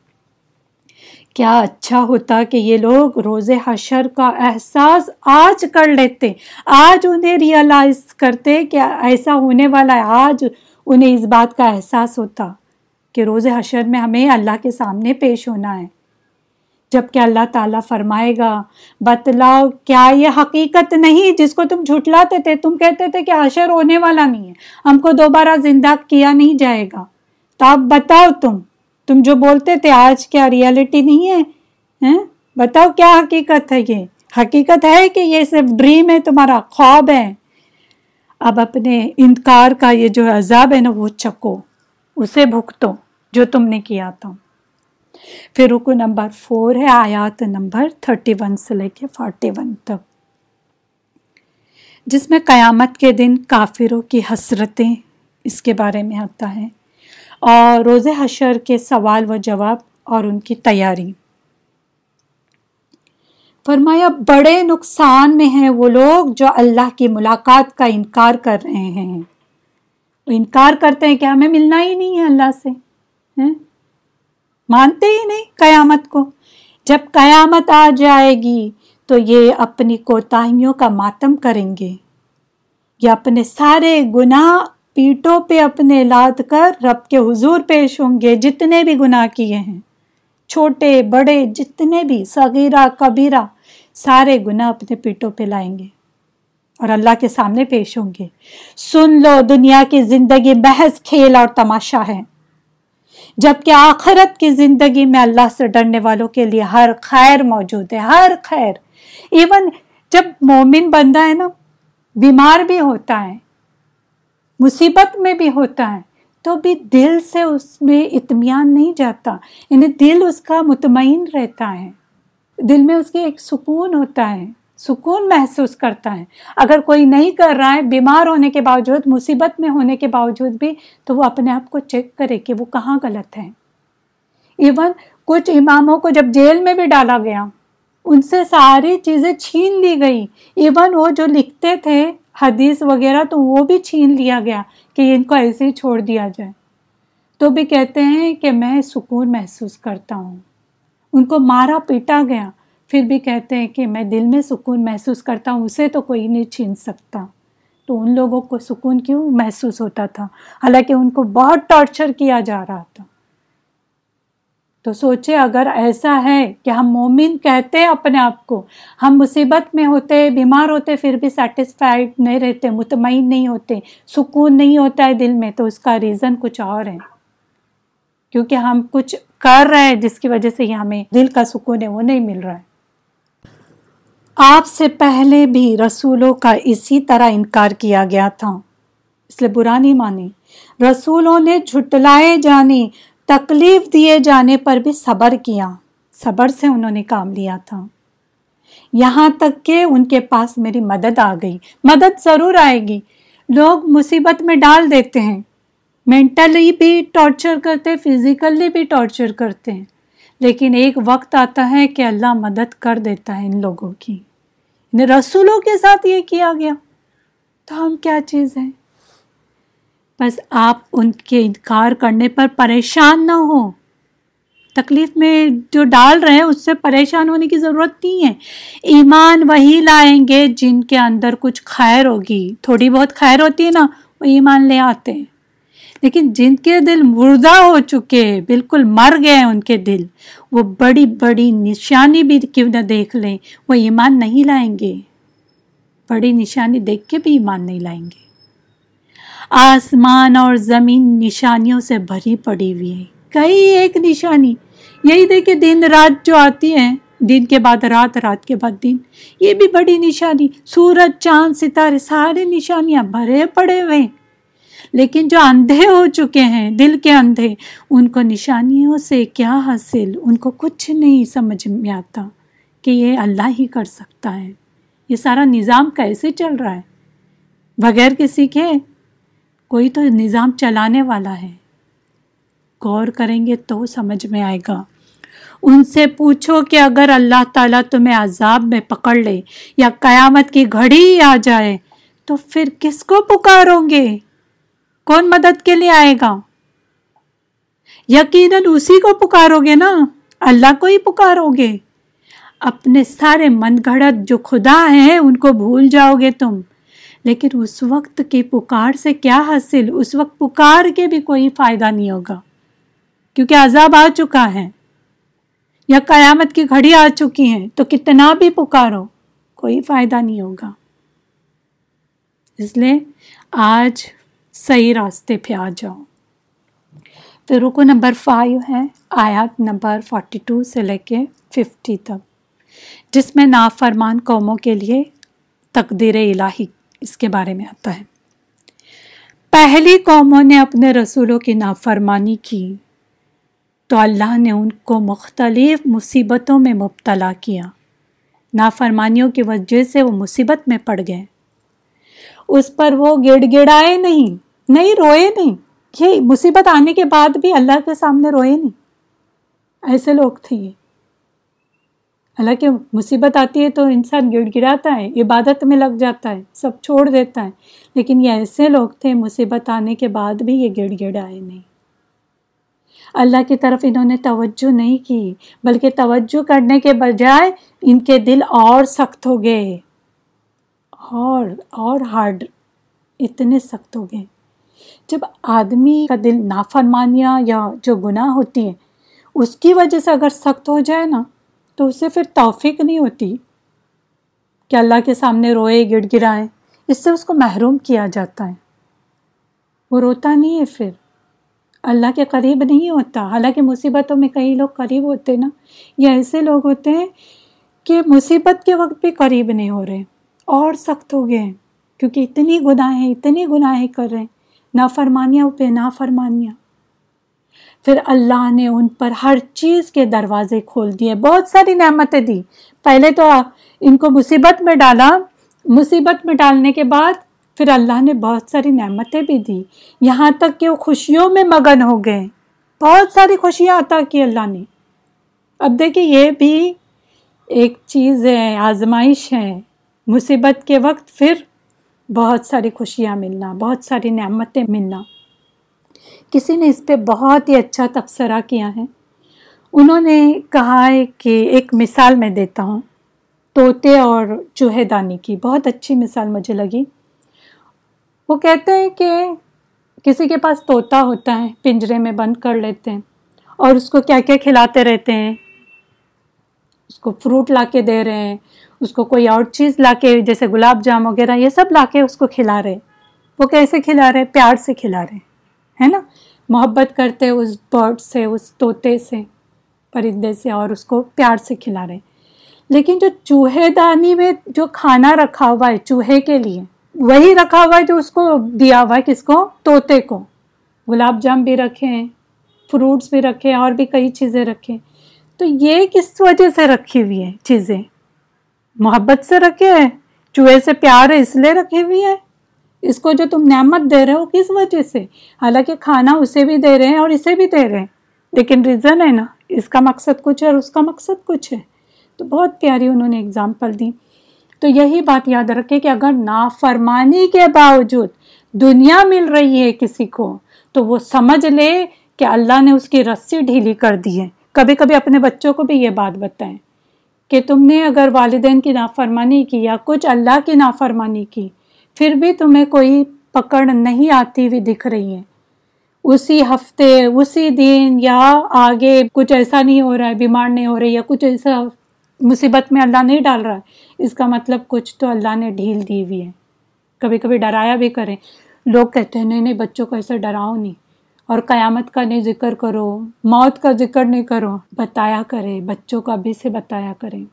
S1: کیا اچھا ہوتا کہ یہ لوگ روز حشر کا احساس آج کر لیتے۔ آج انہیں ریئلائز کرتے کہ ایسا ہونے والا ہے، آج انہیں اس بات کا احساس ہوتا کہ روز حشر میں ہمیں اللہ کے سامنے پیش ہونا ہے۔ جبکہ اللہ تعالیٰ فرمائے گا، بتلاؤ، کیا یہ حقیقت نہیں جس کو تم جھٹلاتے تھے؟ تم کہتے تھے کہ حشر ہونے والا نہیں ہے، ہم کو دوبارہ زندہ کیا نہیں جائے گا۔ تو اب بتاؤ تم تم جو بولتے تھے آج کیا ریالٹی نہیں ہے؟ ہاں؟ بتاؤ کیا حقیقت ہے یہ؟ حقیقت ہے کہ یہ صرف ڈریم ہے، تمہارا خواب ہے۔ اب اپنے انکار کا یہ جو عذاب ہے نا، وہ چکو اسے بھگتو جو تم نے کیا تھا۔ پھر رکو نمبر فور ہے، آیات نمبر تھرٹی ون سے لے کے فورٹی ون تک۔ جس میں قیامت کے دن کافروں کی حسرتیں اس کے بارے میں آتا ہے اور روز حشر کے سوال و جواب اور ان کی تیاری۔ فرمایا، بڑے نقصان میں ہیں وہ لوگ جو اللہ کی ملاقات کا انکار کر رہے ہیں۔ انکار کرتے ہیں کہ ہمیں ملنا ہی نہیں ہے اللہ سے مانتے ہی نہیں قیامت کو۔ جب قیامت آ جائے گی تو یہ اپنی کوتاہیوں کا ماتم کریں گے۔ یا اپنے سارے گناہ پیٹوں پہ اپنے لاد کر رب کے حضور پیش ہوں گے جتنے بھی گناہ کیے ہیں۔ چھوٹے، بڑے، جتنے بھی، صغیرہ، کبیرہ، سارے گناہ اپنے پیٹوں پہ لائیں گے اور اللہ کے سامنے پیش ہوں گے۔ سن لو دنیا کی زندگی بحث، کھیل اور تماشا ہے۔ جبکہ آخرت کی زندگی میں اللہ سے ڈرنے والوں کے لیے ہر خیر موجود ہے، ہر خیر۔ ایون جب مومن بندہ ہے نا، بیمار بھی ہوتا ہے، مصیبت میں بھی ہوتا ہے، تو بھی دل سے اس میں اطمینان نہیں جاتا۔ یعنی دل اس کا مطمئن رہتا ہے، دل میں اس کے ایک سکون ہوتا ہے۔ سکون محسوس کرتا ہے۔ اگر کوئی نہیں کر رہا ہے، بیمار ہونے کے باوجود، مصیبت میں ہونے کے باوجود بھی، تو وہ اپنے آپ کو چیک کرے کہ وہ کہاں غلط ہے۔ ایون کچھ اماموں کو جب جیل میں بھی ڈالا گیا، ان سے ساری چیزیں چھین لی گئی ایون وہ جو لکھتے تھے حدیث وغیرہ، تو وہ بھی چھین لیا گیا کہ ان کو ایسے ہی چھوڑ دیا جائے۔ تو بھی کہتے ہیں کہ میں سکون محسوس کرتا ہوں۔ ان کو مارا پیٹا گیا۔ پھر بھی کہتے ہیں کہ میں دل میں سکون محسوس کرتا ہوں، اسے تو کوئی نہیں چھین سکتا۔ تو ان لوگوں کو سکون کیوں محسوس ہوتا تھا؟ حالانکہ ان کو بہت ٹارچر کیا جا رہا تھا۔ تو سوچے، اگر ایسا ہے کہ ہم مومن کہتے ہیں اپنے آپ کو، ہم مصیبت میں ہوتے، بیمار ہوتے، پھر بھی سیٹسفائڈ نہیں رہتے، مطمئن نہیں ہوتے، سکون نہیں ہوتا ہے دل میں، تو اس کا ریزن کچھ اور ہے۔ کیونکہ ہم کچھ کر رہے ہیں، جس کی وجہ سے ہمیں دل کا سکون ہے، وہ نہیں مل رہا ہے۔ آپ سے پہلے بھی رسولوں کا اسی طرح انکار کیا گیا تھا۔ اس لیے برا نہیں مانی۔ رسولوں نے جھٹلائے جانے، تکلیف دیے جانے پر بھی صبر کیا۔ صبر سے انہوں نے کام لیا تھا۔ یہاں تک کہ ان کے پاس میری مدد آ گئی۔ مدد ضرور آئے گی۔ لوگ مصیبت میں ڈال دیتے ہیں۔ مینٹلی بھی ٹارچر کرتے فزیکلی بھی ٹارچر کرتے ہیں۔ لیکن ایک وقت آتا ہے کہ اللہ مدد کر دیتا ہے ان لوگوں کی۔ یعنی رسولوں کے ساتھ یہ کیا گیا۔ تو ہم کیا چیز ہے بس آپ ان کے انکار کرنے پر پریشان نہ ہو تکلیف میں جو ڈال رہے ہیں، اس سے پریشان ہونے کی ضرورت نہیں ہے۔ ایمان وہی لائیں گے جن کے اندر کچھ خیر ہوگی۔ تھوڑی بہت خیر ہوتی ہے نا، وہ ایمان لے آتے ہیں۔ لیکن جن کے دل مردہ ہو چکے بالکل مر گئے ان کے دل۔ وہ بڑی بڑی نشانی بھی کیوں نہ دیکھ لیں، وہ ایمان نہیں لائیں گے۔ بڑی نشانی دیکھ کے بھی ایمان نہیں لائیں گے۔ آسمان اور زمین نشانیوں سے بھری پڑی ہوئی ہے کئی ایک نشانی۔ یہی دیکھے دن رات جو آتی ہے دن کے بعد رات رات کے بعد دن۔ یہ بھی بڑی نشانی۔ سورج، چاند، ستارے، سارے نشانیاں بھرے پڑے ہوئے ہیں۔ لیکن جو اندھے ہو چکے ہیں، دل کے اندھے، ان کو نشانیوں سے کیا حاصل؟ ان کو کچھ نہیں سمجھ میں آتا کہ یہ اللہ ہی کر سکتا ہے۔ یہ سارا نظام کیسے چل رہا ہے؟ بغیر کسی کے کوئی تو نظام چلانے والا ہے۔ غور کریں گے تو سمجھ میں آئے گا۔ ان سے پوچھو کہ اگر اللہ تعالیٰ تمہیں عذاب میں پکڑ لے یا قیامت کی گھڑی آ جائے تو پھر کس کو پکارو گے؟ کون مدد کے لیے آئے گا؟ یقیناً اسی کو پکارو گے نا؟ اللہ کو ہی پکارو گے اپنے سارے من گھڑت جو خدا ہیں، ان کو بھول جاؤ گے تم۔ لیکن اس وقت کی پکار سے کیا حاصل؟ اس وقت پکار کے بھی کوئی فائدہ نہیں ہوگا۔ کیونکہ عذاب آ چکا ہے۔ یا قیامت کی گھڑی آ چکی ہیں۔ تو کتنا بھی پکارو، کوئی فائدہ نہیں ہوگا۔ اس لیے آج صحیح راستے پہ آ جاؤ۔ تو رکو نمبر فائیو ہے آیات نمبر فورٹی ٹو سے لے کے ففٹی تک۔ جس میں نافرمان قوموں کے لیے تقدیر الہی اس کے بارے میں آتا ہے۔ پہلی قوموں نے اپنے رسولوں کی نافرمانی کی۔ تو اللہ نے ان کو مختلف مصیبتوں میں مبتلا کیا۔ نافرمانیوں کی وجہ سے وہ مصیبت میں پڑ گئے۔ اس پر وہ گڑ گڑائے نہیں۔ نہیں، روئے نہیں۔ یہ مصیبت آنے کے بعد بھی اللہ کے سامنے روئے نہیں۔ ایسے لوگ تھے یہ۔ حالانکہ مصیبت آتی ہے تو انسان گڑ گڑاتا ہے، عبادت میں لگ جاتا ہے، سب چھوڑ دیتا ہے۔ لیکن یہ ایسے لوگ تھے مصیبت آنے کے بعد بھی یہ گڑ گڑائے نہیں۔ اللہ کی طرف انہوں نے توجہ نہیں کی، بلکہ توجہ کرنے کے بجائے ان کے دل اور سخت ہو گئے۔ اور اور ہارڈ اتنے سخت ہو گئے۔ جب آدمی کا دل نافرمانیاں یا جو گناہ ہوتی ہے اس کی وجہ سے اگر سخت ہو جائے نا، تو اسے پھر توفیق نہیں ہوتی۔ کہ اللہ کے سامنے روئے، گڑ گرائے، اس سے اس کو محروم کیا جاتا ہے۔ وہ روتا نہیں ہے پھر۔ اللہ کے قریب نہیں ہوتا۔ حالانکہ مصیبتوں میں کئی لوگ قریب ہوتے نا۔ یہ ایسے لوگ ہوتے ہیں کہ مصیبت کے وقت بھی قریب نہیں ہو رہے اور سخت ہو گئے ہیں۔ کیونکہ اتنی گناہیں اتنی گناہیں کر رہے ہیں۔ نافرمانیاں پہ نافرمانیاں۔ پھر اللہ نے ان پر ہر چیز کے دروازے کھول دیے، بہت ساری نعمتیں دی۔ پہلے تو ان کو مصیبت میں ڈالا، مصیبت میں ڈالنے کے بعد پھر اللہ نے بہت ساری نعمتیں بھی دی۔ یہاں تک کہ وہ خوشیوں میں مگن ہو گئے۔ بہت ساری خوشیاں عطا کی اللہ نے۔ اب دیکھیں یہ بھی ایک چیز ہے، آزمائش ہے۔ مصیبت کے وقت پھر بہت ساری خوشیاں ملنا، بہت ساری نعمتیں ملنا۔ کسی نے اس پہ بہت ہی اچھا تبصرہ کیا ہے۔ انہوں نے کہا ہے کہ ایک مثال میں دیتا ہوں، طوطے اور چوہے دانی کی۔ بہت اچھی مثال مجھے لگی۔ وہ کہتے ہیں کہ کسی کے پاس طوطا ہوتا ہے، پنجرے میں بند کر لیتے ہیں اور اس کو کیا کیا کھلاتے رہتے ہیں۔ اس کو فروٹ لا کے دے رہے ہیں۔ اس کو کوئی اور چیز لا کے، جیسے گلاب جام وغیرہ، یہ سب لا کے اس کو کھلا رہے۔ وہ کیسے کھلا رہے؟ پیار سے کھلا رہے، ہے نا؟ محبت کرتے اس برڈ سے، اس طوطے سے، پرندے سے، اور اس کو پیار سے کھلا رہے۔ لیکن جو چوہے دانی میں جو کھانا رکھا ہوا ہے چوہے کے لیے، وہی رکھا ہوا ہے جو اس کو دیا ہوا ہے، کس کو؟ طوطے کو۔ گلاب جام بھی رکھے ہیں فروٹس بھی رکھے ہیں اور بھی کئی چیزیں رکھے۔ تو یہ کس وجہ سے رکھی ہوئی ہے چیزیں؟ محبت سے رکھے ہیں چوہے سے پیار ہے اس لیے رکھی ہوئی ہے اس کو جو تم نعمت دے رہے ہو، کس وجہ سے؟ حالانکہ کھانا اسے بھی دے رہے ہیں اور اسے بھی دے رہے ہیں۔ لیکن ریزن ہے نا، اس کا مقصد کچھ ہے اور اس کا مقصد کچھ ہے۔ تو بہت پیاری انہوں نے اگزامپل دی۔ تو یہی بات یاد رکھے کہ اگر نافرمانی کے باوجود دنیا مل رہی ہے کسی کو، تو وہ سمجھ لے کہ اللہ نے اس کی رسی ڈھیلی کر دی ہے۔ کبھی کبھی اپنے بچوں کو بھی یہ بات بتائیں۔ کہ تم نے اگر والدین کی نافرمانی کی یا کچھ اللہ کی نافرمانی کی، پھر بھی تمہیں کوئی پکڑ نہیں آتی ہوئی دکھ رہی ہے۔ اسی ہفتے، اسی دن یا آگے کچھ ایسا نہیں ہو رہا ہے، بیمار نہیں ہو رہی یا کچھ ایسا مصیبت میں اللہ نہیں ڈال رہا ہے، اس کا مطلب کچھ تو اللہ نے ڈھیل دی ہوئی ہے۔ کبھی کبھی ڈرایا بھی کریں۔ لوگ کہتے ہیں، نہیں نہیں، بچوں کو ایسا ڈراؤ نہیں۔ اور قیامت کا نہیں ذکر کرو، موت کا ذکر نہیں کرو، بتایا کرے، بچوں کو ابھی سے بتایا کریں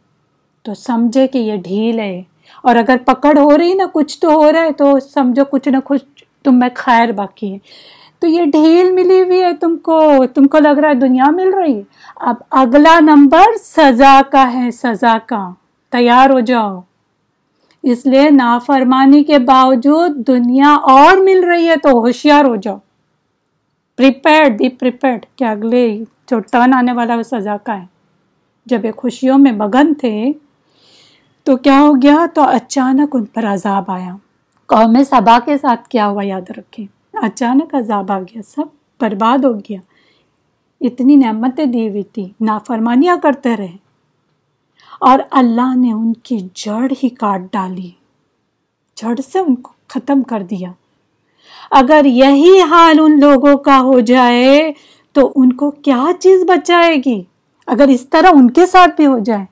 S1: تو سمجھے کہ یہ ڈھیل ہے۔ اور اگر پکڑ ہو رہی نا، کچھ تو ہو رہا ہے، تو سمجھو کچھ نہ کچھ تم میں خیر باقی ہے۔ تو یہ ڈھیل ملی ہوئی ہے تم کو تم کو لگ رہا ہے دنیا مل رہی۔ ہے اب اگلا نمبر سزا کا ہے، سزا کا۔ تیار ہو جاؤ۔ اس لیے نافرمانی کے باوجود دنیا اور مل رہی ہے، تو ہوشیار ہو جاؤ۔ پریپیئرڈ بی پریپیئرڈ کہ اگلے جو ٹرن آنے والا وہ سزا کا ہے جب یہ خوشیوں میں مگن تھے تو کیا ہو گیا تو اچانک ان پر عذاب آیا قوم صبا کے ساتھ کیا ہوا یاد رکھیں اچانک عذاب آ گیا سب برباد ہو گیا اتنی نعمتیں دی ہوئی تھی نافرمانیاں کرتے رہے اور اللہ نے ان کی جڑ ہی کاٹ ڈالی جڑ سے ان کو ختم کر دیا اگر یہی حال ان لوگوں کا ہو جائے تو ان کو کیا چیز بچائے گی؟ اگر اس طرح ان کے ساتھ بھی ہو جائے،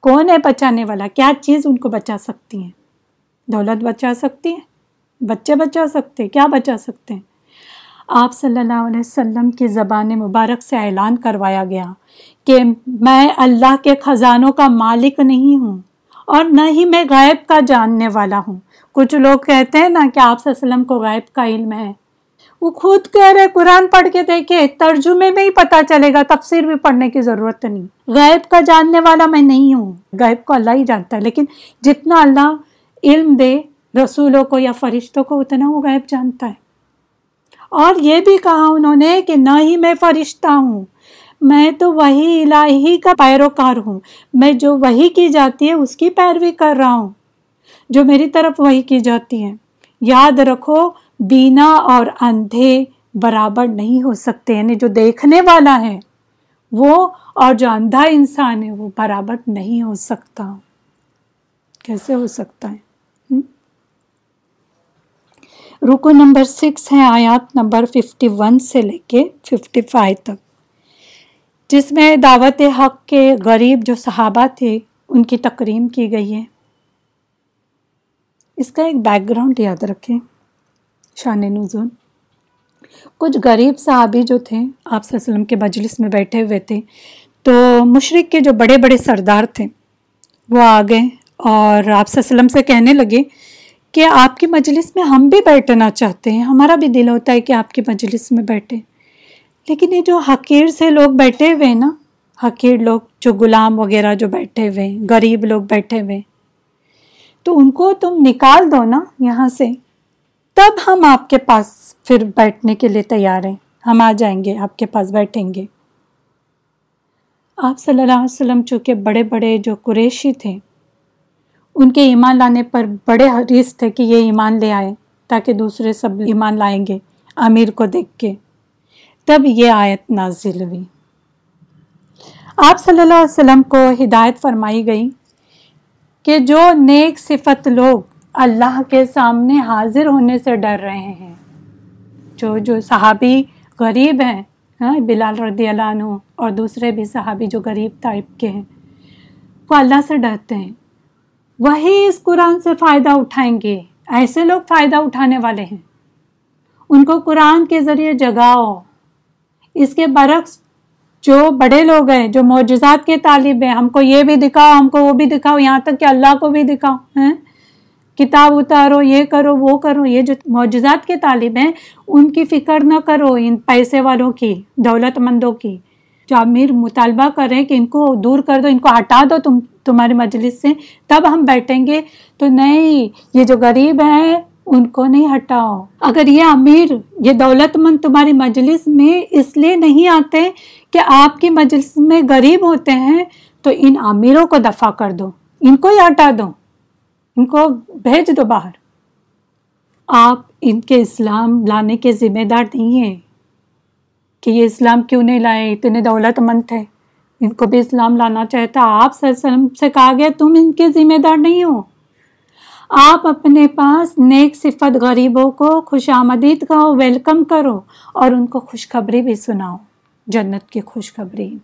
S1: کون ہے بچانے والا؟ کیا چیز ان کو بچا سکتی ہیں دولت بچا سکتی ہیں بچے بچا سکتے کیا بچا سکتے ہیں؟ آپ صلی اللہ علیہ وسلم کی زبان مبارک سے اعلان کروایا گیا کہ میں اللہ کے خزانوں کا مالک نہیں ہوں اور نہ ہی میں غائب کا جاننے والا ہوں۔ کچھ لوگ کہتے ہیں نا کہ آپ صلی اللہ علیہ وسلم کو غائب کا علم ہے۔ وہ خود کہہ رہے قرآن پڑھ کے دیکھے ترجمے میں ہی پتا چلے گا، تفسیر بھی پڑھنے کی ضرورت نہیں۔ غیب کا جاننے والا میں نہیں ہوں۔ غیب کو اللہ ہی جانتا ہے، لیکن جتنا اللہ علم دے، رسولوں کو یا فرشتوں کو، اتنا وہ غیب جانتا ہے۔ اور یہ بھی کہا انہوں نے کہ نہ ہی میں فرشتہ ہوں، میں تو وہی الہی کا پیروکار ہوں۔ میں جو وہی کی جاتی ہے، اس کی پیروی کر رہا ہوں۔ جو میری طرف وہی کی جاتی ہے یاد رکھو، بینا اور اندھے برابر نہیں ہو سکتے یعنی جو دیکھنے والا ہے، وہ اور جو اندھا انسان ہے، وہ برابر نہیں ہو سکتا۔ کیسے ہو سکتا ہے؟ رکو نمبر سکس ہے، آیات نمبر ففٹی ون سے لے کے ففٹی فائیو تک۔ جس میں دعوت حق کے غریب جو صحابہ تھے، ان کی تقریم کی گئی ہے۔ اس کا ایک بیک گراؤنڈ یاد رکھیں، شان نزول کچھ غریب صحابی جو تھے، آپ صلی اللہ علیہ وسلم کے مجلس میں بیٹھے ہوئے تھے، تو مشرق کے جو بڑے بڑے سردار تھے، وہ آ گئے اور آپ صلی اللہ علیہ وسلم سے کہنے لگے کہ آپ کی مجلس میں ہم بھی بیٹھنا چاہتے ہیں، ہمارا بھی دل ہوتا ہے کہ آپ کی مجلس میں بیٹھے۔ لیکن یہ جو حقیر سے لوگ بیٹھے ہوئے ہیں نا، حقیر لوگ جو غلام وغیرہ جو بیٹھے ہوئے ہیں، غریب لوگ بیٹھے ہوئے ہیں تو ان کو تم نکال دو نا یہاں سے۔ تب ہم آپ کے پاس پھر بیٹھنے کے لیے تیار ہیں۔ ہم آ جائیں گے، آپ کے پاس بیٹھیں گے۔ آپ صلی اللہ علیہ وسلم چونکہ بڑے بڑے جو قریشی تھے، ان کے ایمان لانے پر بڑے حریث تھے کہ یہ ایمان لے آئے تاکہ دوسرے سب ایمان لائیں گے، امیر کو دیکھ کے۔ تب یہ آیت نازل ہوئی۔ آپ صلی اللہ علیہ وسلم کو ہدایت فرمائی گئی۔ کہ جو نیک صفت لوگ اللہ کے سامنے حاضر ہونے سے ڈر رہے ہیں۔ جو جو صحابی غریب ہیں ہاں بلال رضی اللہ عنہ اور دوسرے بھی صحابی جو غریب ٹائپ کے ہیں، وہ اللہ سے ڈرتے ہیں۔ وہی اس قرآن سے فائدہ اٹھائیں گے۔ ایسے لوگ فائدہ اٹھانے والے ہیں۔ ان کو قرآن کے ذریعے جگاؤ۔ اس کے برعکس جو بڑے لوگ ہیں، جو معجزات کے طالب ہیں، ہم کو یہ بھی دکھاؤ، ہم کو وہ بھی دکھاؤ، یہاں تک کہ اللہ کو بھی دکھاؤ، ہیں؟ کتاب اتارو، یہ کرو، وہ کرو، یہ جو معجزات کے طالب ہیں، ان کی فکر نہ کرو ان پیسے والوں کی، دولت مندوں کی۔ جو امیر مطالبہ کریں کہ ان کو دور کر دو، ان کو ہٹا دو تم تمہارے مجلس سے، تب ہم بیٹھیں گے۔ تو نہیں، یہ جو غریب ہیں، ان کو نہیں ہٹاؤ۔ اگر یہ امیر، یہ دولت مند تمہاری مجلس میں اس لیے نہیں آتے کہ آپ کی مجلس میں غریب ہوتے ہیں تو ان امیروں کو دفاع کر دو، ان کو ہی ہٹا دو، ان کو بھیج دو باہر۔ آپ ان کے اسلام لانے کے ذمہ دار نہیں ہیں۔ کہ یہ اسلام کیوں نہیں لائے؟ اتنے دولت مند تھے۔ ان کو بھی اسلام لانا چاہتا۔ آپ صلی اللہ علیہ وسلم سے کہا گیا، تم ان کے ذمہ دار نہیں ہو۔ آپ اپنے پاس نیک صفت غریبوں کو خوش آمدید کہو، ویلکم کرو اور ان کو خوشخبری بھی سناؤ۔ جنت کی خوشخبری۔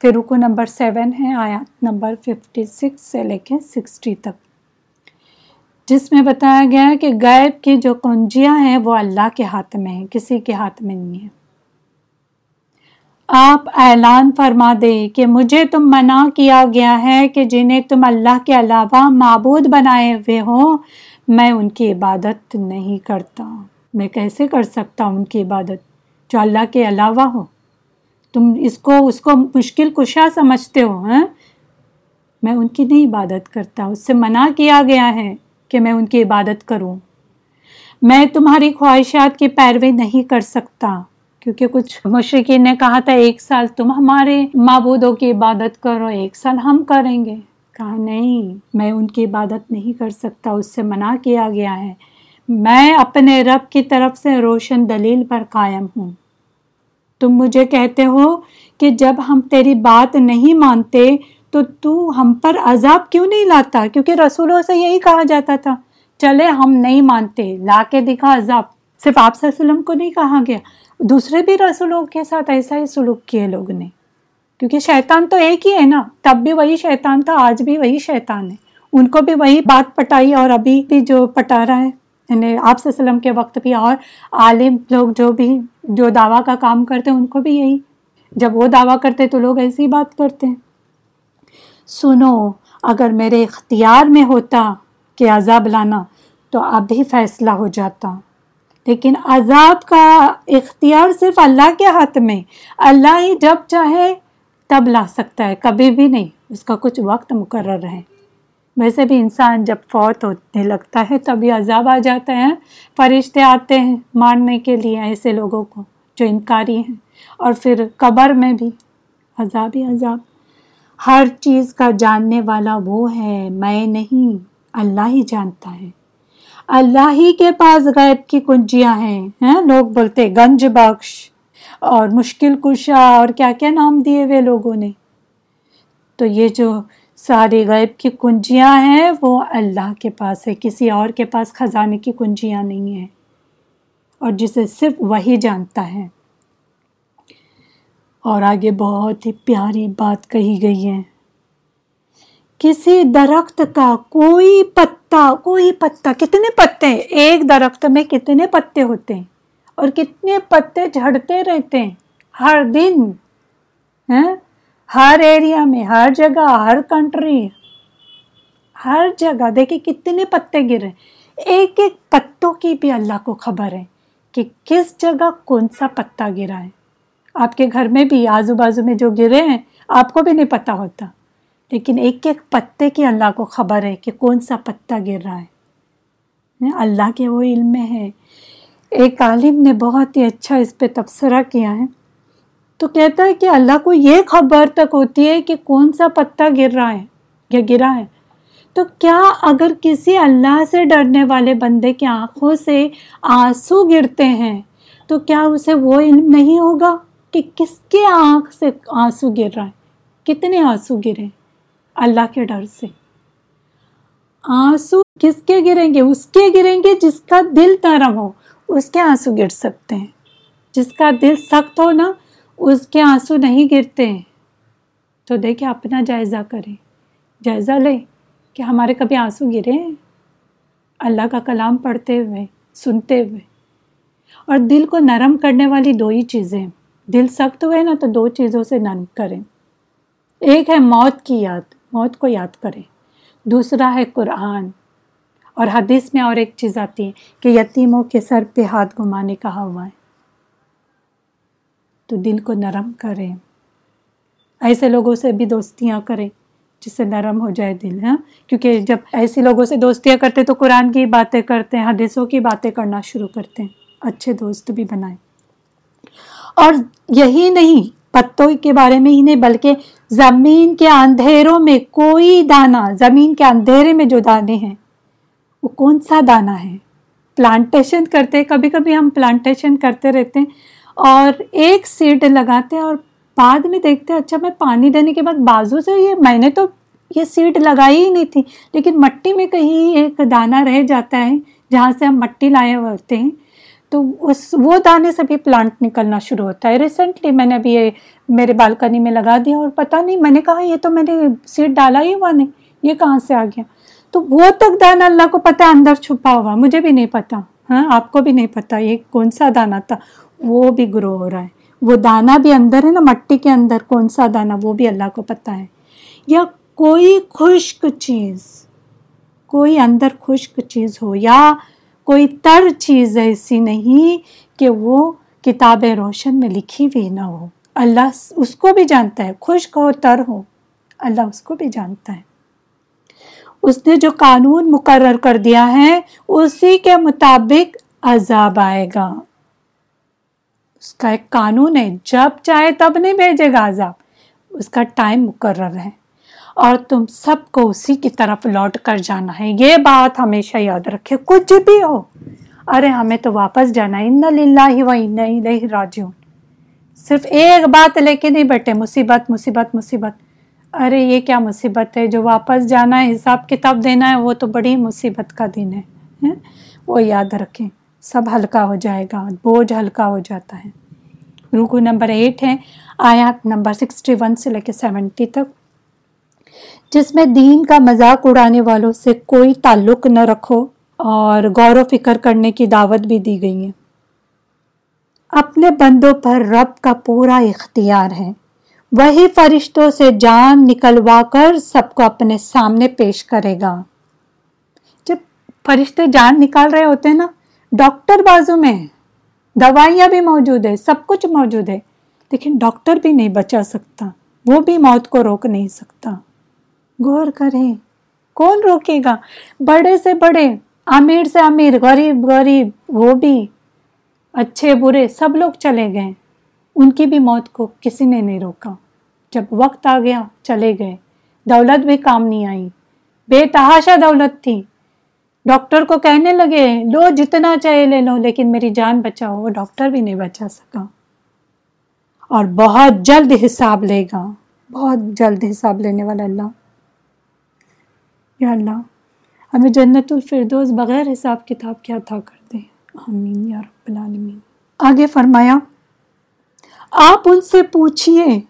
S1: پھر رکو نمبر سیون ہے، آیات نمبر ففٹی سکس سے لے کے سکسٹی تک۔ جس میں بتایا گیا ہے کہ غیب کی جو کنجیاں ہیں، وہ اللہ کے ہاتھ میں ہیں، کسی کے ہاتھ میں نہیں ہے آپ اعلان فرما دے کہ مجھے تم منع کیا گیا ہے کہ جنہیں تم اللہ کے علاوہ معبود بنائے ہوئے ہو، میں ان کی عبادت نہیں کرتا۔ میں کیسے کر سکتا ہوں ان کی عبادت جو اللہ کے علاوہ ہو؟ تم اس کو اس کو مشکل کشا سمجھتے ہو ہاں؟ میں ان کی نہیں عبادت کرتا، اس سے منع کیا گیا ہے کہ میں ان کی عبادت کروں۔ میں تمہاری خواہشات کی پیروی نہیں کر سکتا، کیونکہ کچھ مشرقین نے کہا تھا، ایک سال تم ہمارے معبودوں کی عبادت کرو، ایک سال ہم کریں گے۔ کہا، نہیں، میں ان کی عبادت نہیں کر سکتا، اس سے منع کیا گیا ہے۔ میں اپنے رب کی طرف سے روشن دلیل پر قائم ہوں۔ تم مجھے کہتے ہو کہ جب ہم تیری بات نہیں مانتے تو تو ہم پر عذاب کیوں نہیں لاتا؟ کیونکہ رسولوں سے یہی کہا جاتا تھا، چلے ہم نہیں مانتے، لا کے دکھا عذاب۔ صرف آپ صلی اللہ علیہ وسلم کو نہیں کہا گیا، دوسرے بھی رسولوں کے ساتھ ایسا ہی سلوک کیے لوگ نے۔ کیونکہ شیطان تو ایک ہی ہے نا، تب بھی وہی شیطان تھا، آج بھی وہی شیطان ہے۔ ان کو بھی وہی بات پٹائی اور ابھی بھی جو پٹا رہا ہے۔ یعنی آپ صلی اللہ علیہ وسلم کے وقت بھی اور عالم لوگ جو بھی جو دعویٰ کا کام کرتے ہیں، ان کو بھی یہی۔ جب وہ دعویٰ کرتے تو لوگ ایسی بات کرتے ہیں۔ سنو، اگر میرے اختیار میں ہوتا کہ عذاب لانا تو اب ہی فیصلہ ہو جاتا۔ لیکن عذاب کا اختیار صرف اللہ کے ہاتھ میں، اللہ ہی جب چاہے تب لا سکتا ہے، کبھی بھی نہیں۔ اس کا کچھ وقت مقرر ہے ویسے بھی انسان جب فوت ہونے لگتا ہے تبھی عذاب آ جاتا ہے۔ فرشتے آتے ہیں مارنے کے لیے ایسے لوگوں کو جو انکاری ہیں۔ اور پھر قبر میں بھی عذاب ہی عذاب۔ ہر چیز کا جاننے والا وہ ہے، میں نہیں، اللہ ہی جانتا ہے۔ اللہ ہی کے پاس غیب کی کنجیاں ہیں؟ لوگ بولتے گنج بخش۔ اور مشکل کشا اور کیا کیا نام دیے ہوئے لوگوں نے۔ تو یہ جو ساری غیب کی کنجیاں ہیں، وہ اللہ کے پاس ہے، کسی اور کے پاس خزانے کی کنجیاں نہیں ہیں۔ اور جسے صرف وہی جانتا ہے۔ اور آگے بہت ہی پیاری بات کہی گئی ہے۔ کسی درخت کا کوئی پتا کوئی پتا، کتنے پتے، ایک درخت میں کتنے پتے ہوتے ہیں؟ اور کتنے پتے جھڑتے رہتے ہیں؟ ہر دن ہاں؟ ہر ایریا میں، ہر جگہ، ہر کنٹری ہر جگہ۔ دیکھیں کتنے پتے گرے۔ ایک ایک پتوں کی بھی اللہ کو خبر ہے کہ کس جگہ کون سا پتا گرا ہے۔ آپ کے گھر میں بھی آزو بازو میں جو گرے ہیں، آپ کو بھی نہیں پتہ ہوتا۔ لیکن ایک ایک پتے کی اللہ کو خبر ہے کہ کون سا پتا گر رہا ہے۔ اللہ کے وہ علم میں ہے۔ ایک عالم نے بہت ہی اچھا اس پہ تبصرہ کیا ہے۔ تو کہتا ہے کہ اللہ کو یہ خبر تک ہوتی ہے کہ کون سا پتا گر رہا ہے، یا گرا ہے۔ تو کیا اگر کسی اللہ سے ڈرنے والے بندے کی آنکھوں سے آنسو گرتے ہیں، تو کیا اسے وہ علم نہیں ہوگا کہ کس کے آنکھ سے آنسو گر رہا ہے؟ کتنے آنسو گرے اللہ کے ڈر سے۔ آنسو کس کے گریں گے؟ اس کے گریں گے جس کا دل نرم ہو، اس کے آنسو گر سکتے ہیں۔ جس کا دل سخت ہو نا اس کے آنسو نہیں گرتے۔ ہیں تو دیکھیں اپنا جائزہ کریں۔ جائزہ لیں کہ ہمارے کبھی آنسو گرے ہیں۔ اللہ کا کلام پڑھتے ہوئے، سنتے ہوئے۔ اور دل کو نرم کرنے والی دو ہی چیزیں۔ دل سخت ہوئے نا تو دو چیزوں سے نرم کریں۔ ایک ہے موت کی یاد، موت کو یاد کریں۔ دوسرا ہے قرآن۔ اور حدیث میں اور ایک چیز آتی ہے کہ یتیموں کے سر پہ ہاتھ گھمانے کہا ہوا ہے تو دل کو نرم کریں ایسے لوگوں سے بھی دوستیاں کریں جس سے نرم ہو جائے دل ہاں؟ کیونکہ جب ایسی لوگوں سے دوستیاں کرتے تو قرآن کی باتیں کرتے ہیں حدیثوں کی باتیں کرنا شروع کرتے۔ ہیں اچھے دوست بھی بنائیں اور یہی نہیں، پتوں کے بارے میں ہی نہیں، بلکہ زمین کے اندھیروں میں کوئی دانا، زمین کے اندھیرے میں جو دانے ہیں، وہ کون سا دانا ہے؟ پلانٹیشن کرتے، کبھی کبھی ہم پلانٹیشن کرتے رہتے ہیں۔ اور ایک سیڈ لگاتے ہیں اور بعد میں دیکھتے اچھا میں پانی دینے کے بعد بازو سے یہ، میں نے تو یہ سیڈ لگائی ہی نہیں تھی۔ لیکن مٹی میں کہیں ایک دانہ رہ جاتا ہے جہاں سے ہم مٹی لائے ہوتے ہیں، تو اس، وہ دانے سے بھی پلانٹ نکلنا شروع ہوتا ہے۔ ریسنٹلی میں نے ابھی یہ میرے بالکنی میں لگا دیا اور پتہ نہیں، میں نے کہا یہ تو میں نے سیڈ ڈالا ہی ہوا نہیں، یہ کہاں سے آ گیا؟ تو وہ تک دانہ اللہ کو پتہ اندر چھپا ہوا، مجھے بھی نہیں پتا۔ ہاں آپ کو بھی نہیں پتا یہ کون سا دانہ تھا۔ وہ بھی گرو ہو رہا ہے۔ وہ دانہ بھی اندر ہے نا، مٹی کے اندر۔ کون سا دانہ؟ وہ بھی اللہ کو پتہ ہے۔ یا کوئی خشک چیز، کوئی اندر خشک چیز ہو، یا کوئی تر چیز ایسی نہیں کہ وہ کتاب روشن میں لکھی ہوئی نہ ہو۔ اللہ اس کو بھی جانتا ہے، خشک ہو، تر ہو۔ اللہ اس کو بھی جانتا ہے۔ اس نے جو قانون مقرر کر دیا ہے، اسی کے مطابق عذاب آئے گا۔ اس کا ایک قانون ہے، جب چاہے تب نہیں بھیجے گا عذاب۔ اس کا ٹائم مقرر ہے اور تم سب کو اسی کی طرف لوٹ کر جانا ہے۔ یہ بات ہمیشہ یاد رکھے، کچھ بھی ہو۔ ارے، ہمیں تو واپس جانا ہے۔ ان للہ و ان الیہ راجعون۔ صرف ایک بات لے کے نہیں بیٹھے، مصیبت مصیبت مصیبت۔ ارے، یہ کیا مصیبت ہے؟ جو واپس جانا ہے، حساب کتاب دینا ہے، وہ تو بڑی مصیبت کا دن ہے۔ ہاں؟ وہ یاد رکھیں۔ سب ہلکا ہو جائے گا، بوجھ ہلکا ہو جاتا ہے۔ رکو نمبر ایٹ ہے، آیات نمبر سکسٹی ون سے لے کے سیونٹی تک۔ جس میں دین کا مذاق اڑانے والوں سے کوئی تعلق نہ رکھو اور غور و فکر کرنے کی دعوت بھی دی گئی ہے۔ اپنے بندوں پر رب کا پورا اختیار ہے۔ وہی فرشتوں سے جان نکلوا کر سب کو اپنے سامنے پیش کرے گا۔ جب فرشتے جان نکال رہے ہوتے ہیں نا ڈاکٹر بازو میں ہے دوائیاں بھی موجود ہے سب کچھ موجود ہے۔ لیکن ڈاکٹر بھی نہیں بچا سکتا۔ وہ بھی موت کو روک نہیں سکتا۔ غور کریں، کون روکے گا؟ بڑے سے بڑے، امیر سے امیر، غریب غریب، وہ بھی۔ اچھے، برے، سب لوگ چلے گئے۔ ان کی بھی موت کو کسی نے نہیں روکا۔ جب وقت آ گیا، چلے گئے۔ دولت بھی کام نہیں آئی۔ بے تحاشا دولت تھی۔ ڈاکٹر کو کہنے لگے، لو، جتنا چاہے لے لو، لیکن میری جان بچاؤ۔ وہ ڈاکٹر بھی نہیں بچا سکا۔ اور بہت جلد حساب لے گا۔ بہت جلد حساب لینے والا اللہ۔ یا اللہ، ہمیں جنت الفردوس بغیر حساب کتاب کیا تھا کر دے۔ آمین یا رب العالمین۔ آگے فرمایا، آپ ان سے پوچھئے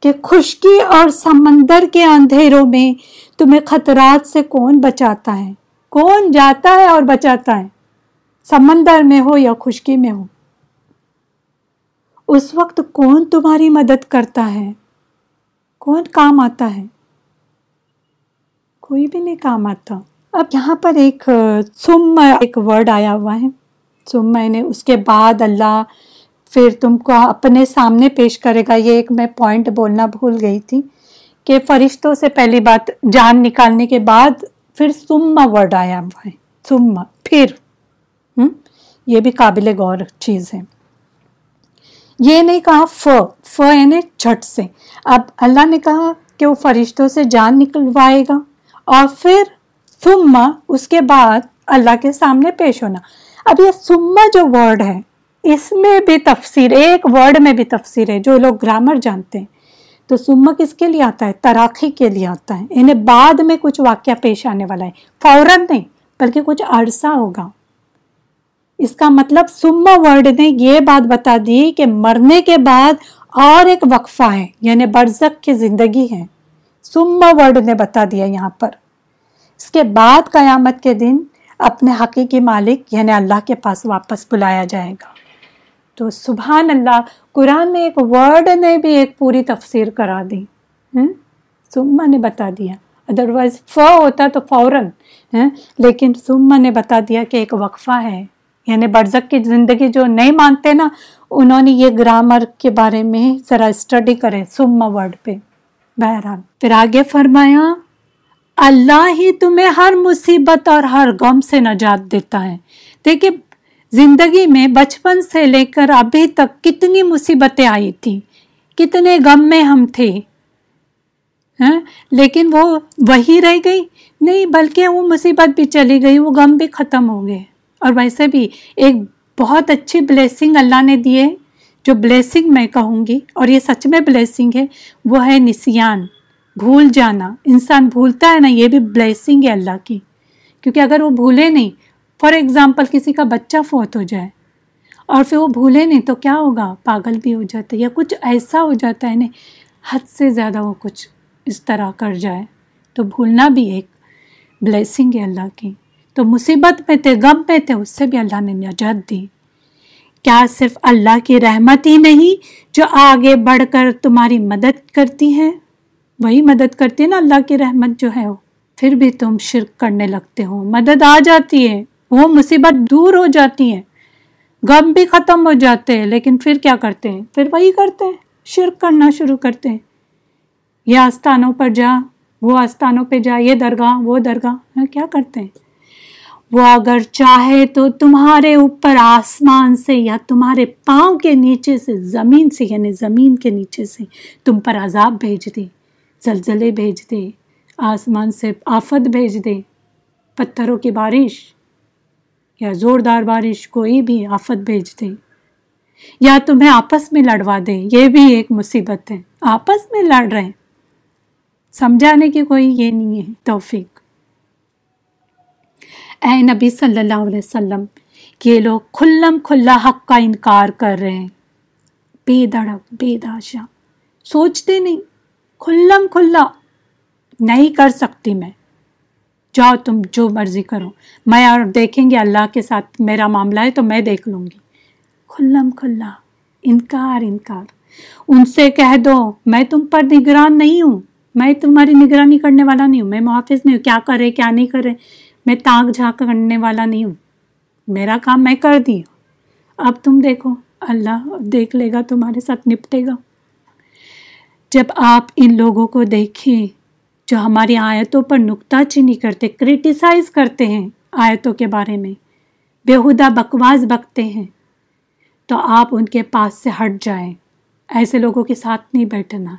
S1: کہ خشکی اور سمندر کے اندھیروں میں تمہیں خطرات سے کون بچاتا ہے؟ کون جاتا ہے اور بچاتا ہے؟ سمندر میں ہو یا خشکی میں ہو؟ اس وقت کون تمہاری مدد کرتا ہے؟ کون کام آتا ہے؟ کوئی بھی نہیں کام آتا۔ اب یہاں پر ایک، سم، ایک ورڈ آیا ہوا ہے۔ سم میں نے اس کے بعد اللہ پھر تم کو اپنے سامنے پیش کرے گا۔ یہ ایک میں پوائنٹ بولنا بھول گئی تھی کہ فرشتوں سے پہلی بات جان نکالنے کے بعد پھر سما ورڈ آیا ہے سما پھر۔ یہ بھی قابل غور چیز ہے۔ یہ نہیں کہا ف۔ ف یعنی جھٹ سے۔ اب اللہ نے کہا کہ وہ فرشتوں سے جان نکلوائے گا۔ اور پھر سما اس کے بعد اللہ کے سامنے پیش ہونا۔ اب یہ سما جو ورڈ ہے، اس میں بھی تفسیر، ایک ورڈ میں بھی تفسیر ہے جو لوگ گرامر جانتے ہیں۔ تو سما کس کے لیے آتا ہے؟ تراخی کے لیے آتا ہے۔ انہیں بعد میں کچھ واقعہ پیش آنے والا ہے۔ فوراً نہیں، بلکہ کچھ عرصہ ہوگا۔ اس کا مطلب سما ورڈ نے یہ بات بتا دی کہ مرنے کے بعد اور ایک وقفہ ہے یعنی برزک کی زندگی ہے۔ سما ورڈ نے بتا دیا یہاں پر۔ اس کے بعد قیامت کے دن اپنے حقیقی مالک یعنی اللہ کے پاس واپس بلایا جائے گا۔ تو سبحان اللہ قرآن میں ایک ورڈ نے بھی ایک پوری تفسیر کرا دی ہاں؟ سما نے بتا دیا۔ ادروائز ف ہوتا تو فوراً ہاں؟ لیکن سما نے بتا دیا کہ ایک وقفہ ہے۔ یعنی برزک کی زندگی جو نہیں مانتے نا، انہوں نے یہ گرامر کے بارے میں ذرا اسٹڈی کرے سما ورڈ پہ۔ بہرحال، پھر آگے فرمایا، اللہ ہی تمہیں ہر مصیبت اور ہر غم سے نجات دیتا ہے۔ دیکھیے زندگی میں بچپن سے لے کر ابھی تک کتنی مصیبتیں آئی تھی کتنے غم میں ہم تھے۔ ہاں؟ لیکن وہ وہی رہ گئی۔ نہیں، بلکہ وہ مصیبت بھی چلی گئی، وہ غم بھی ختم ہو گئے۔ اور ویسے بھی ایک بہت اچھی بلیسنگ اللہ نے دیے جو بلیسنگ میں کہوں گی، اور یہ سچ میں بلیسنگ ہے، وہ ہے نسیان۔ بھول جانا۔ انسان بھولتا ہے نا، یہ بھی بلیسنگ ہے اللہ کی۔ کیونکہ اگر وہ بھولے نہیں فار ایگزامپل کسی کا بچہ فوت ہو جائے اور پھر وہ بھولے نہیں تو کیا ہوگا؟ پاگل بھی ہو جاتا ہے یا کچھ ایسا ہو جاتا ہے نا حد سے زیادہ وہ کچھ اس طرح کر جائے۔ تو بھولنا بھی ایک بلیسنگ ہے اللہ کی۔ تو مصیبت میں تھے، غم میں تھے، اس سے بھی اللہ نے نجات دی۔ کیا صرف اللہ کی رحمت ہی نہیں جو آگے بڑھ کر تمہاری مدد کرتی ہے؟ وہی مدد کرتی ہے نا اللہ کی رحمت جو ہے وہ۔ پھر بھی تم شرک کرنے لگتے ہو۔ مدد آ جاتی ہے۔ وہ مصیبت دور ہو جاتی ہے غم بھی ختم ہو جاتے ہیں، لیکن پھر کیا کرتے ہیں؟ پھر وہی کرتے ہیں۔ شرک کرنا شروع کرتے ہیں۔ یہ آستانوں پر جا، وہ آستانوں پہ جا، یہ درگاہ، وہ درگاہ۔ ہاں، کیا کرتے ہیں؟ وہ اگر چاہے تو تمہارے اوپر آسمان سے یا تمہارے پاؤں کے نیچے سے، زمین سے یعنی زمین کے نیچے سے تم پر عذاب بھیج دے، زلزلے بھیج دے، آسمان سے آفت بھیج دے۔ پتھروں کی بارش۔ یا زوردار بارش کوئی بھی آفت بھیج دے، یا تمہیں آپس میں لڑوا دے، یہ بھی ایک مصیبت ہے۔ آپس میں لڑ رہے ہیں۔ سمجھانے کی کوئی یہ نہیں ہے، توفیق۔ اے نبی صلی اللہ علیہ وسلم کہ لوگ کھلم کھلا حق کا انکار کر رہے ہیں۔ بے دڑک بے داشا سوچتے نہیں، کھلم کھلا۔ نہیں کر سکتی میں۔ جاؤ تم جو مرضی کرو۔ میں اور دیکھیں گے اللہ کے ساتھ میرا معاملہ ہے تو میں دیکھ لوں گی۔ کھلم کھلا، انکار انکار۔ ان سے کہہ دو، میں تم پر نگران نہیں ہوں۔ میں تمہاری نگرانی کرنے والا نہیں ہوں۔ میں محافظ نہیں ہوں۔ کیا کرے، کیا نہیں کرے۔ میں تاک جھانک کرنے والا نہیں ہوں۔ میرا کام میں کر دی اب تم دیکھو، اللہ دیکھ لے گا، تمہارے ساتھ نپٹے گا۔ جب آپ ان لوگوں کو دیکھیں جو ہماری آیتوں پر نکتہ چینی کرتے کرٹیسائز کرتے ہیں آیتوں کے بارے میں، بےحدہ بکواس بکتے ہیں، تو آپ ان کے پاس سے ہٹ جائیں۔ ایسے لوگوں کے ساتھ نہیں بیٹھنا۔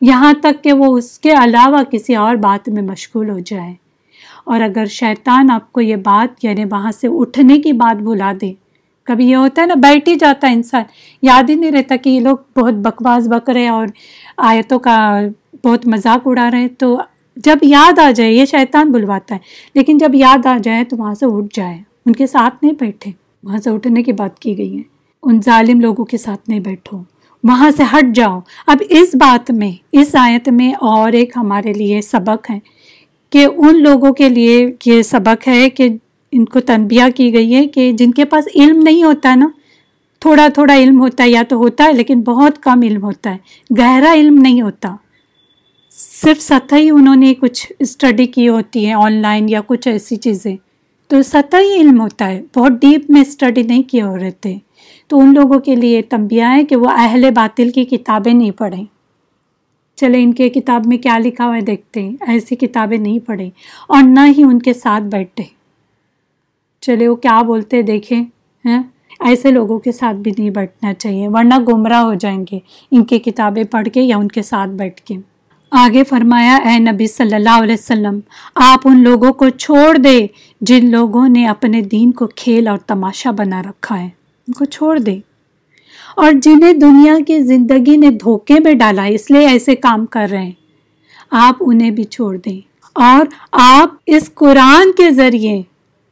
S1: یہاں تک کہ وہ اس کے علاوہ کسی اور بات میں مشغول ہو جائے اور اگر شیطان آپ کو یہ بات یعنی وہاں سے اٹھنے کی بات بھلا دے، کبھی یہ ہوتا ہے نا، بیٹھ ہی جاتا ہے انسان۔ یاد ہی نہیں رہتا کہ یہ لوگ بہت بکواس بک رہے اور آیتوں کا بہت مذاق اڑا رہے تو جب یاد آ جائے، یہ شیطان بلواتا ہے، لیکن جب یاد آ جائے تو وہاں سے اٹھ جائے۔ ان کے ساتھ نہیں بیٹھے۔ وہاں سے اٹھنے کی بات کی گئی ہے۔ ان ظالم لوگوں کے ساتھ نہیں بیٹھو۔ وہاں سے ہٹ جاؤ۔ اب اس بات میں، اس آیت میں اور ایک ہمارے لیے سبق ہے کہ ان لوگوں کے لیے یہ سبق ہے کہ ان کو تنبیہ کی گئی ہے کہ جن کے پاس علم نہیں ہوتا نا، تھوڑا تھوڑا علم ہوتا ہے، یا تو ہوتا ہے، لیکن بہت کم علم ہوتا ہے۔ گہرا علم نہیں ہوتا۔ صرف سطحی انہوں نے کچھ اسٹڈی کی ہوتی ہے آن لائن یا کچھ ایسی چیزیں۔ تو سطحی علم ہوتا ہے۔ بہت ڈیپ میں اسٹڈی نہیں کیے ہو رہتے تو ان لوگوں کے لیے تنبیہ ہے کہ وہ اہل باطل کی کتابیں نہیں پڑھیں۔ چلے ان کے کتاب میں کیا لکھا ہوا ہے دیکھتے ہیں۔ ایسی کتابیں نہیں پڑھیں۔ اور نہ ہی ان کے ساتھ بیٹھے۔ چلے وہ کیا بولتے دیکھیں۔ ہیں ایسے لوگوں کے ساتھ بھی نہیں بیٹھنا چاہیے۔ ورنہ گمراہ ہو جائیں گے۔ ان کی کتابیں پڑھ کے یا ان کے ساتھ بیٹھ کے۔ آگے فرمایا، اے نبی صلی اللہ علیہ وسلم، آپ ان لوگوں کو چھوڑ دے جن لوگوں نے اپنے دین کو کھیل اور تماشا بنا رکھا ہے۔ ان کو چھوڑ دے۔ اور جنہیں دنیا کی زندگی نے دھوکے میں ڈالا، اس لیے ایسے کام کر رہے ہیں۔ آپ انہیں بھی چھوڑ دیں۔ اور آپ اس قرآن کے ذریعے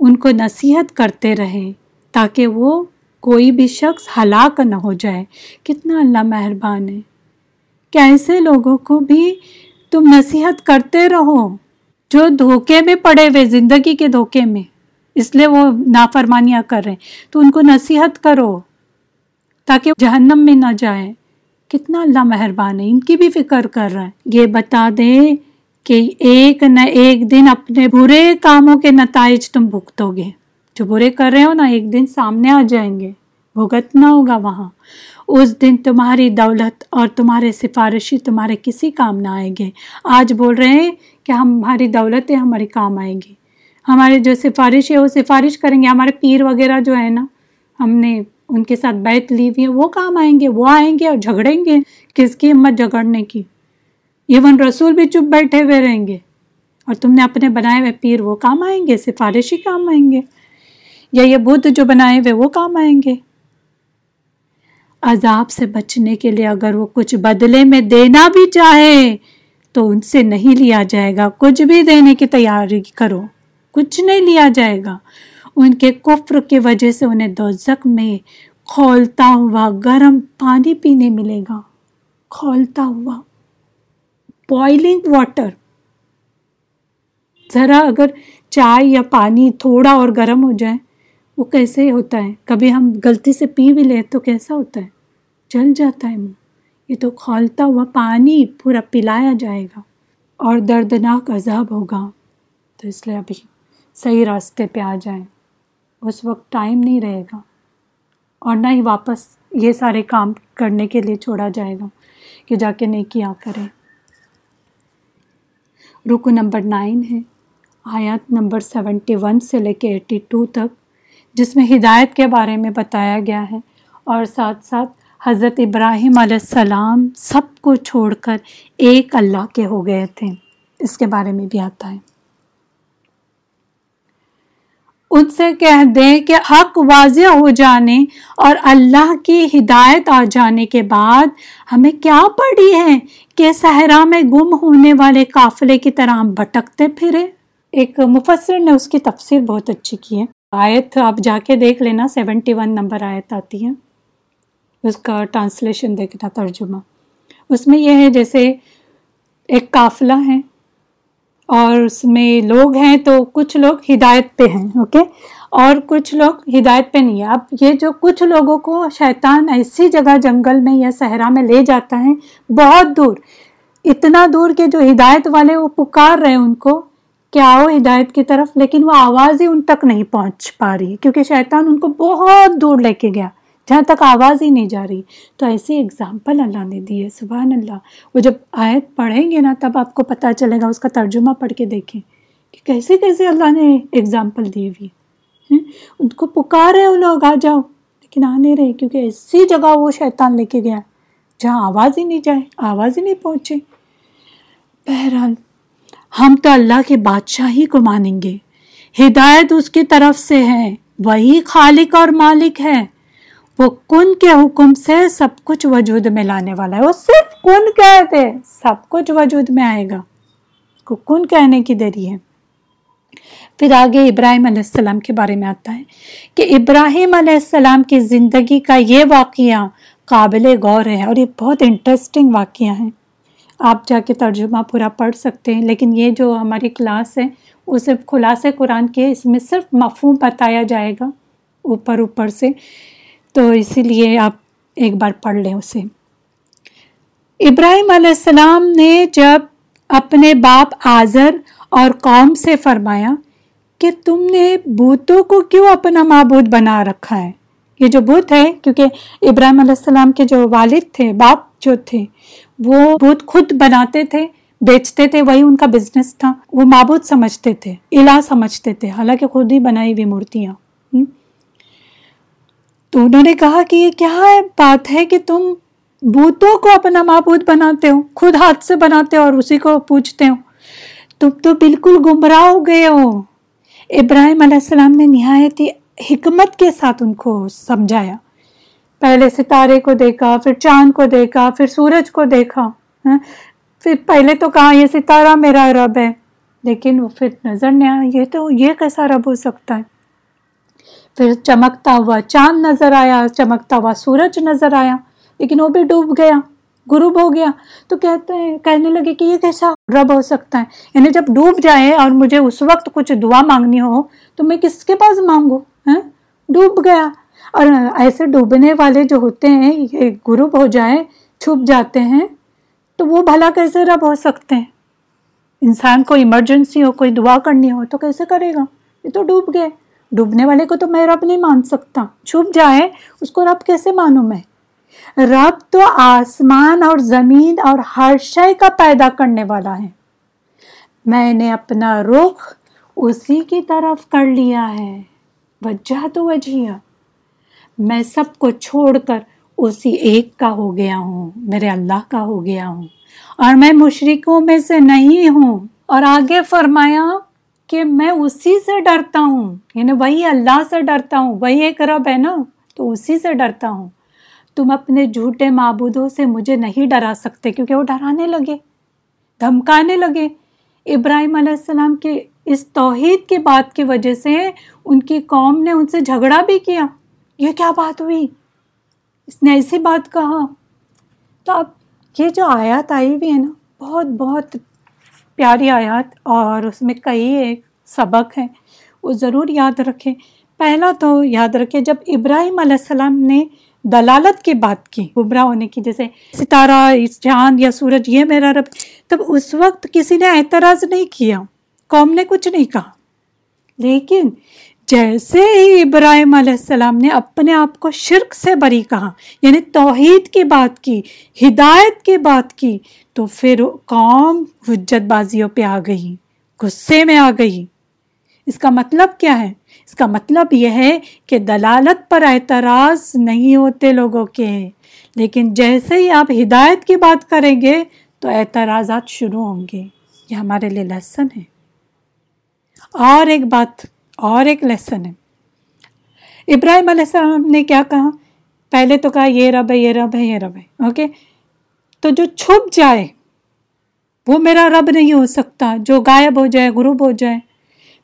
S1: ان کو نصیحت کرتے رہیں تاکہ وہ کوئی بھی شخص ہلاک نہ ہو جائے۔ کتنا اللہ مہربان ہے۔ کیسے لوگوں کو بھی تم نصیحت کرتے رہو جو دھوکے میں پڑے ہوئے، زندگی کے دھوکے میں۔ اس لیے وہ نافرمانیاں کر رہے ہیں۔ تو ان کو نصیحت کرو تاکہ جہنم میں نہ جائے کتنا اللہ مہربان ہے ان کی بھی فکر کر رہا ہے یہ بتا دے کہ ایک نہ ایک دن اپنے برے کاموں کے نتائج تم بھگتو گے۔ جو برے کر رہے ہو نا، ایک دن سامنے آ جائیں گے۔ بھگتنا ہوگا وہاں۔ اس دن تمہاری دولت اور تمہارے سفارشی تمہارے کسی کام نہ آئیں گے۔ آج بول رہے ہیں کہ ہماری دولت ہے ہمارے کام آئیں گی۔ ہمارے جو سفارش ہے وہ سفارش کریں گے۔ ہمارے پیر وغیرہ جو ہے نا، ہم نے ان کے ساتھ بیت لی ہوئی ہے، وہ کام آئیں گے، وہ آئیں گے اور جھگڑیں گے۔ کس کی ہمت جھگڑنے کی؟ ایون رسول بھی چپ بیٹھے ہوئے رہیں گے۔ اور تم نے اپنے بنائے ہوئے پیر وہ کام آئیں گے، سفارشی کام آئیں گے۔ یا یہ بدھ جو بنائے ہوئے وہ کام آئیں گے۔ عذاب سے بچنے کے لیے اگر وہ کچھ بدلے میں دینا بھی چاہے تو ان سے نہیں لیا جائے گا۔ کچھ بھی دینے کی تیاری کرو، کچھ نہیں لیا جائے گا۔ ان کے کفر کی وجہ سے انہیں دوزک میں کھولتا ہوا گرم پانی پینے ملے گا۔ کھولتا ہوا۔ بوائلنگ واٹر ذرا اگر چائے یا پانی تھوڑا اور گرم ہو جائے، وہ کیسے ہوتا ہے؟ کبھی ہم غلطی سے پی بھی لیں تو کیسا ہوتا ہے؟ جل جاتا ہے منہ۔ یہ تو کھولتا ہوا پانی پورا پلایا جائے گا اور دردناک عذاب ہوگا۔ تو اس لیے ابھی صحیح راستے پہ آ جائیں۔ اس وقت ٹائم نہیں رہے گا اور نہ ہی واپس یہ سارے کام کرنے کے لیے چھوڑا جائے گا کہ جا کے نہیں کیا کرے۔ رکو نمبر نائن ہے۔ آیات نمبر سیونٹی ون سے لے کے ایٹی ٹو تک، جس میں ہدایت کے بارے میں بتایا گیا ہے اور ساتھ ساتھ حضرت ابراہیم علیہ السلام سب کو چھوڑ کر ایک اللہ کے ہو گئے تھے۔ اس کے بارے میں بھی آتا ہے۔ ان سے کہہ دیں کہ حق واضح ہو جانے اور اللہ کی ہدایت آ جانے کے بعد ہمیں کیا پڑی ہے کہ صحرا میں گم ہونے والے قافلے کی طرح ہم بھٹکتے پھرے۔ ایک مفسر نے اس کی تفسیر بہت اچھی کی ہے۔ آیت آپ جا کے دیکھ لینا، سیونٹی ون نمبر آیت آتی ہے۔ اس کا ٹرانسلیشن دیکھنا ترجمہ۔ اس میں یہ ہے جیسے ایک قافلہ ہے اور اس میں لوگ ہیں تو کچھ لوگ ہدایت پہ ہیں، اوکے؟ اور کچھ لوگ ہدایت پہ نہیں۔ ہے اب یہ جو کچھ لوگوں کو شیطان ایسی جگہ جنگل میں یا صحرا میں لے جاتا ہے، بہت دور۔ اتنا دور کہ جو ہدایت والے وہ پکار رہے ان کو، کہ آؤ ہدایت کی طرف، لیکن وہ آواز ہی ان تک نہیں پہنچ پا رہی، کیونکہ شیطان ان کو بہت دور لے کے گیا۔ جہاں تک آواز ہی نہیں جا رہی، تو ایسی اگزامپل اللہ نے دی ہے سبحان اللہ وہ جب آیت پڑھیں گے نا، تب آپ کو پتہ چلے گا، اس کا ترجمہ پڑھ کے دیکھیں کہ کیسے کیسے اللہ نے اگزامپل دی ہوئی۔ ہے ان کو پکارے وہ لوگ، آ جاؤ۔ لیکن آ نہیں رہے، کیونکہ ایسی جگہ وہ شیطان لے کے گیا، جہاں آواز ہی نہیں جائے، آواز ہی نہیں پہنچے۔ بہرحال، ہم تو اللہ کے بادشاہی کو مانیں گے۔ ہدایت اس کی طرف سے ہے۔ وہی خالق اور مالک ہے۔ وہ کن کے حکم سے سب کچھ وجود میں لانے والا ہے؟ وہ صرف کن کہتے سب کچھ وجود میں آئے گا۔ کن کہنے کی دری ہے؟ پھر آگے ابراہیم علیہ السلام کے بارے میں آتا ہے کہ ابراہیم علیہ السلام کی زندگی کا یہ واقعہ قابل غور ہے اور یہ بہت انٹرسٹنگ واقعہ ہیں آپ جا کے ترجمہ پورا پڑھ سکتے ہیں، لیکن یہ جو ہماری کلاس ہے، وہ صرف خلاص قرآن کے اس میں صرف مفہوم بتایا جائے گا اوپر اوپر سے۔ تو اسی لیے آپ ایک بار پڑھ لیں اسے۔ ابراہیم علیہ السلام نے جب اپنے باپ آذر اور قوم سے فرمایا کہ تم نے بوتوں کو کیوں اپنا معبود بنا رکھا ہے؟ یہ جو بت ہے کیونکہ ابراہیم علیہ السلام کے جو والد تھے، باپ جو تھے، وہ بت خود بناتے تھے، بیچتے تھے، وہی ان کا بزنس تھا، وہ معبود سمجھتے تھے، الہ سمجھتے تھے، حالانکہ خود ہی بنائی ہوئی مورتیاں۔ تو انہوں نے کہا کہ یہ کیا ہے بات ہے کہ تم بوتوں کو اپنا معبود بناتے ہو، خود ہاتھ سے بناتے ہو اور اسی کو پوچھتے ہو۔ تم تو بالکل گمراہ ہو گئے ہو۔ ابراہیم علیہ السلام نے نہایت ہی حکمت کے ساتھ ان کو سمجھایا۔ پہلے ستارے کو دیکھا، پھر چاند کو دیکھا، پھر سورج کو دیکھا ہاں؟ پھر پہلے تو کہا یہ ستارہ میرا رب ہے، لیکن وہ پھر نظر نہیں آیا۔ یہ تو یہ کیسا رب ہو سکتا ہے؟ پھر چمکتا ہوا چاند نظر آیا، چمکتا ہوا سورج نظر آیا، لیکن وہ بھی ڈوب گیا، غروب ہو گیا۔ تو کہتے ہیں، کہنے لگے کہ یہ کیسا رب ہو سکتا ہے؟ یعنی جب ڈوب جائے اور مجھے اس وقت کچھ دعا مانگنی ہو، تو میں کس کے پاس مانگوں؟ ہاں؟ ڈوب گیا۔ اور ایسے ڈوبنے والے جو ہوتے ہیں، یہ غروب ہو جائے چھپ جاتے ہیں، تو وہ بھلا کیسے رب ہو سکتے ہیں؟ انسان کو ایمرجنسی ہو، کوئی دعا کرنی ہو، تو کیسے کرے گا؟ یہ تو ڈوب گئے۔ ڈوبنے والے کو تو میں رب نہیں مان سکتا۔ چھپ جائے اس کو رب کیسے مانوں میں؟ رب تو آسمان اور زمین اور ہر شے کا پیدا کرنے والا ہے۔ میں نے اپنا رخ اسی کی طرف کر لیا ہے۔ وجہ تو وجہ۔ میں سب کو چھوڑ کر اسی ایک کا ہو گیا ہوں، میرے اللہ کا ہو گیا ہوں۔ اور میں مشرقوں میں سے نہیں ہوں۔ اور آگے فرمایا کہ میں اسی سے ڈرتا ہوں یعنی وہی اللہ سے ڈرتا ہوں، وہی ایک رب ہے نا، تو اسی سے ڈرتا ہوں۔ تم اپنے جھوٹے معبودوں سے مجھے نہیں ڈرا سکتے، کیونکہ وہ ڈرانے لگے، دھمکانے لگے۔ ابراہیم علیہ السلام کے اس توحید کی بات کی وجہ سے ان کی قوم نے ان سے جھگڑا بھی کیا۔ یہ کیا بات ہوئی؟ اس نے ایسی بات کہا۔ تو اب یہ جو آیات آئی ہوئی ہے نا، بہت بہت پیاری آیات اور اس میں کئی ایک سبق ہیں، وہ ضرور یاد رکھیں۔ پہلا تو یاد رکھے جب ابراہیم علیہ السلام نے دلالت کی بات کی، گمراہ ہونے کی، جیسے ستارہ چاند یا سورج، یہ میرا رب، تب اس وقت کسی نے اعتراض نہیں کیا، قوم نے کچھ نہیں کہا۔ لیکن جیسے ہی ابراہیم علیہ السلام نے اپنے آپ کو شرک سے بری کہا یعنی توحید کی بات کی، ہدایت کی بات کی تو پھر قوم حجت بازیوں پہ آ گئی، غصے میں آ گئی۔ اس کا مطلب کیا ہے؟ اس کا مطلب یہ ہے کہ دلالت پر اعتراض نہیں ہوتے لوگوں کے۔ لیکن جیسے ہی آپ ہدایت کی بات کریں گے تو اعتراضات شروع ہوں گے۔ یہ ہمارے لیے لیسن ہے۔ اور ایک بات، اور ایک لیسن ہے۔ ابراہیم علیہ السلام نے کیا کہا؟ پہلے تو کہا، یہ رب ہے، یہ رب ہے، یہ رب ہے۔ اوکے تو جو چھپ جائے، وہ میرا رب نہیں ہو سکتا، جو غائب ہو جائے، غروب ہو جائے۔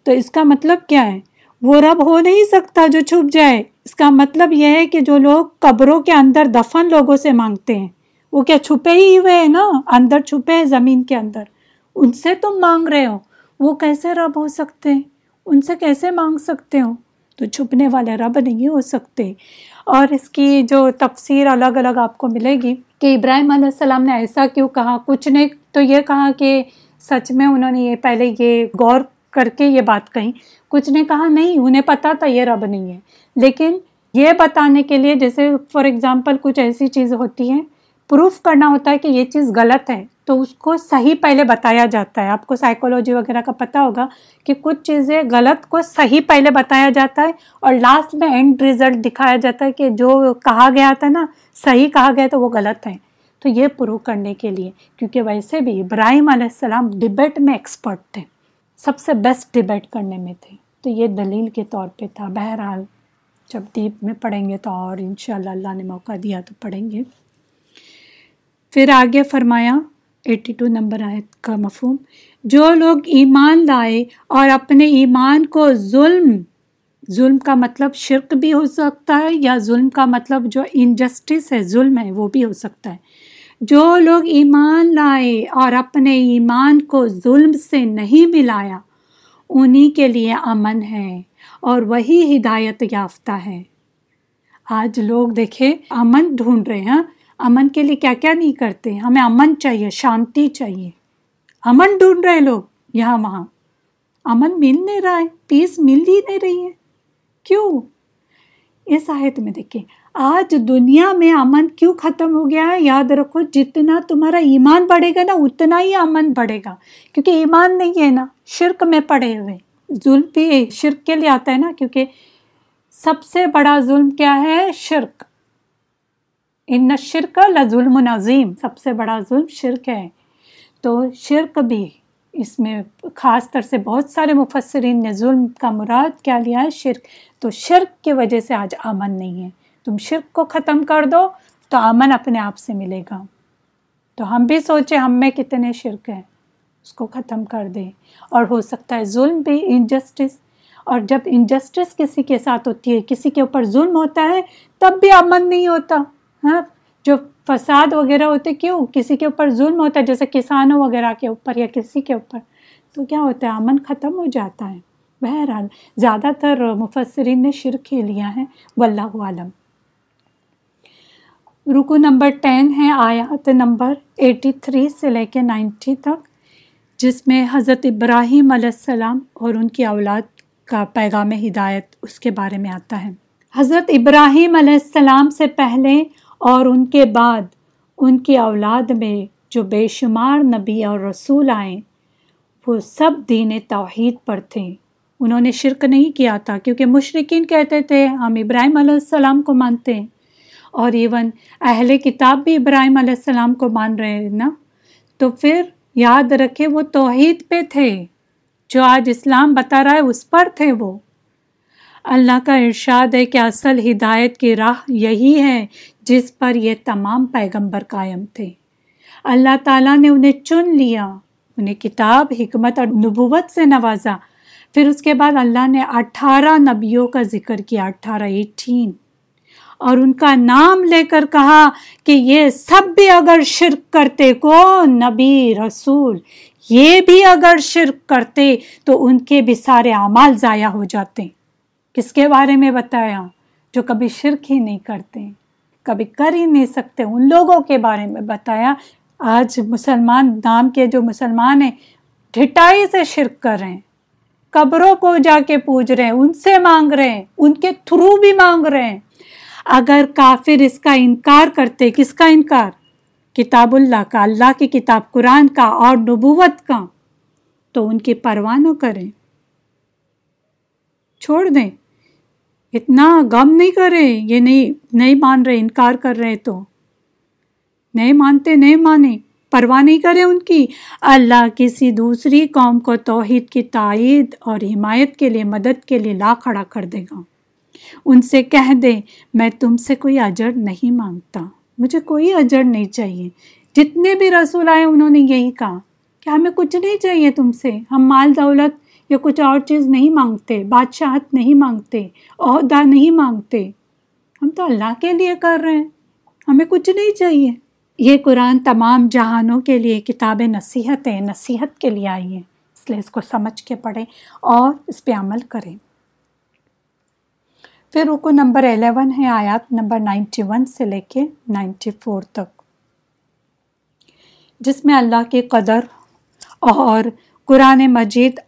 S1: تو اس کا مطلب کیا ہے؟ وہ رب ہو نہیں سکتا جو چھپ جائے۔ اس کا مطلب یہ ہے کہ جو لوگ قبروں کے اندر دفن لوگوں سے مانگتے ہیں، وہ کیا چھپے ہی ہوئے ہیں نا؟ اندر چھپے ہیں زمین کے اندر۔ ان سے تم مانگ رہے ہو، وہ کیسے رب ہو سکتے ہیں؟ ان سے کیسے مانگ سکتے ہو؟ تو چھپنے والے رب نہیں ہو سکتے۔ اور اس کی جو تفسیر الگ الگ آپ کو ملے گی کہ ابراہیم علیہ السلام نے ایسا کیوں کہا؟ کچھ نے تو یہ کہا کہ سچ میں انہوں نے یہ پہلے یہ غور کر کے یہ بات کہی۔ کچھ نے کہا نہیں، انہیں پتا تھا یہ رب نہیں ہے۔ لیکن یہ بتانے کے لیے جیسے فار ایگزامپل کچھ ایسی چیز ہوتی ہیں پروف کرنا ہوتا ہے کہ یہ چیز غلط ہے، تو اس کو صحیح پہلے بتایا جاتا ہے۔ آپ کو سائیکولوجی وغیرہ کا پتہ ہوگا کہ کچھ چیزیں غلط کو صحیح پہلے بتایا جاتا ہے اور لاسٹ میں اینڈ ریزلٹ دکھایا جاتا ہے کہ جو کہا گیا تھا نا، صحیح کہا گیا تو وہ غلط ہے۔ تو یہ پروو کرنے کے لیے، کیونکہ ویسے بھی ابراہیم علیہ السلام ڈبیٹ میں ایکسپرٹ تھے۔ سب سے بیسٹ ڈبیٹ کرنے میں تھے۔ تو یہ دلیل کے طور پہ تھا۔ بہرحال جب دیپ میں پڑھیں گے تو اور انشاءاللہ اللہ نے موقع دیا تو پڑھیں گے۔ پھر آگے فرمایا ایٹی ٹو نمبر آیت کا مفہوم، جو لوگ ایمان لائے اور اپنے ایمان کو ظلم ظلم کا مطلب شرک بھی ہو سکتا ہے یا ظلم کا مطلب جو انجسٹس ہے، ظلم ہے، وہ بھی ہو سکتا ہے۔ جو لوگ ایمان لائے اور اپنے ایمان کو ظلم سے نہیں ملایا، انہی کے لیے امن ہے اور وہی ہدایت یافتہ ہے۔ آج لوگ دیکھے امن ڈھونڈ رہے ہیں۔ امن کے لیے کیا کیا نہیں کرتے؟ ہمیں امن چاہیے، شانتی چاہیے۔ امن ڈھونڈ رہے لوگ یہاں وہاں۔ امن مل نہیں رہا ہے پیس مل ہی نہیں رہی ہے۔ کیوں؟ اس آیت میں دیکھیں، آج دنیا میں امن کیوں ختم ہو گیا ہے؟ یاد رکھو، جتنا تمہارا ایمان بڑھے گا نا، اتنا ہی امن بڑھے گا۔ کیونکہ ایمان نہیں ہے نا، شرک میں پڑے ہوئے۔ ظلم بھی شرک کے لیے آتا ہے نا، کیونکہ سب سے بڑا ظلم کیا ہے؟ شرک۔ ان شرک لظلم عظیم، سب سے بڑا ظلم شرک ہے۔ تو شرک بھی اس میں خاص طر سے بہت سارے مفسرین نے ظلم کا مراد کیا لیا ہے شرک۔ تو شرک کی وجہ سے آج امن نہیں ہے۔ تم شرک کو ختم کر دو تو امن اپنے آپ سے ملے گا۔ تو ہم بھی سوچیں ہم میں کتنے شرک ہیں، اس کو ختم کر دیں۔ اور ہو سکتا ہے ظلم بھی انجسٹس۔ اور جب انجسٹس کسی کے ساتھ ہوتی ہے، کسی کے اوپر ظلم ہوتا ہے، تب بھی امن نہیں ہوتا۔ ہاں جو فساد وغیرہ ہوتے، کیوں؟ کسی کے اوپر ظلم ہوتا ہے، جیسے کسانوں وغیرہ کے اوپر یا کسی کے اوپر، تو کیا ہوتا ہے؟ امن ختم ہو جاتا ہے۔ بہرحال، زیادہ تر مفسرین نے شرک ہی لیا ہے۔ واللہ عالم۔ رکو نمبر ٹین ہے آیات نمبر ایٹی تھری سے لے کے نائنٹی تک، جس میں حضرت ابراہیم علیہ السلام اور ان کی اولاد کا پیغام ہدایت اس کے بارے میں آتا ہے۔ حضرت ابراہیم علیہ السلام سے پہلے اور ان کے بعد ان کی اولاد میں جو بے شمار نبی اور رسول آئیں، وہ سب دین توحید پر تھے۔ انہوں نے شرک نہیں کیا تھا، کیونکہ مشرقین کہتے تھے، ہم ابراہیم علیہ السلام کو مانتے ہیں۔ اور ایون اہل کتاب بھی ابراہیم علیہ السلام کو مان رہے ہیں نا۔ تو پھر یاد رکھے وہ توحید پہ تھے۔ جو آج اسلام بتا رہا ہے، اس پر تھے وہ۔ اللہ کا ارشاد ہے کہ اصل ہدایت کی راہ یہی ہے جس پر یہ تمام پیغمبر قائم تھے۔ اللہ تعالیٰ نے انہیں چن لیا، انہیں کتاب، حکمت اور نبوت سے نوازا۔ پھر اس کے بعد اللہ نے اٹھارہ نبیوں کا ذکر کیا، اٹھارہ ایٹین۔ اور ان کا نام لے کر کہا کہ یہ سب بھی اگر شرک کرتے کو نبی، رسول۔ یہ بھی اگر شرک کرتے تو ان کے بھی سارے اعمال ضائع ہو جاتے۔ کس کے بارے میں بتایا؟ جو کبھی شرک ہی نہیں کرتے۔ کبھی کر ہی نہیں سکتے۔ ان لوگوں کے بارے میں بتایا۔ آج مسلمان نام کے جو مسلمان ہیں، ڈھٹائی سے شرک کر رہے ہیں۔ قبروں کو جا کے پوج رہے ہیں، ان سے مانگ رہے ہیں، ان کے تھرو بھی مانگ رہے ہیں۔ اگر کافر اس کا انکار کرتے، کس کا انکار؟ کتاب اللہ کا، اللہ کی کتاب قرآن کا اور نبوت کا۔ تو ان کی پروانوں کریں۔ چھوڑ دیں۔ اتنا غم نہیں کر رہے، یہ نہیں نہیں مان رہے، انکار کر رہے تو۔ نہیں مانتے، نہیں مانے، پرواہ نہیں کرے ان کی۔ اللہ کسی دوسری قوم کو توحید کی تائید اور حمایت کے لیے، مدد کے لیے لا کھڑا کر دے گا۔ ان سے کہہ دے، میں تم سے کوئی اجر نہیں مانگتا۔ مجھے کوئی اجر نہیں چاہیے۔ جتنے بھی رسول آئے، انہوں نے یہی کہا۔ کہ ہمیں کچھ نہیں چاہیے تم سے؟ ہم مال دولت یا کچھ اور چیز نہیں مانگتے، بادشاہت نہیں مانگتے، عہدہ نہیں مانگتے۔ ہم تو اللہ کے لیے کر رہے ہیں، ہمیں کچھ نہیں چاہیے۔ یہ قرآن تمام جہانوں کے لیے کتاب نصیحت ہے، نصیحت کے لیے آئی ہے۔ اس لیے اس کو سمجھ کے پڑھیں اور اس پہ عمل کریں۔ پھر رکو نمبر الیون ہے، آیات نمبر نائنٹی ون سے لے کے نائنٹی فور تک۔ جس میں اللہ کی قدر اور قرآن مجید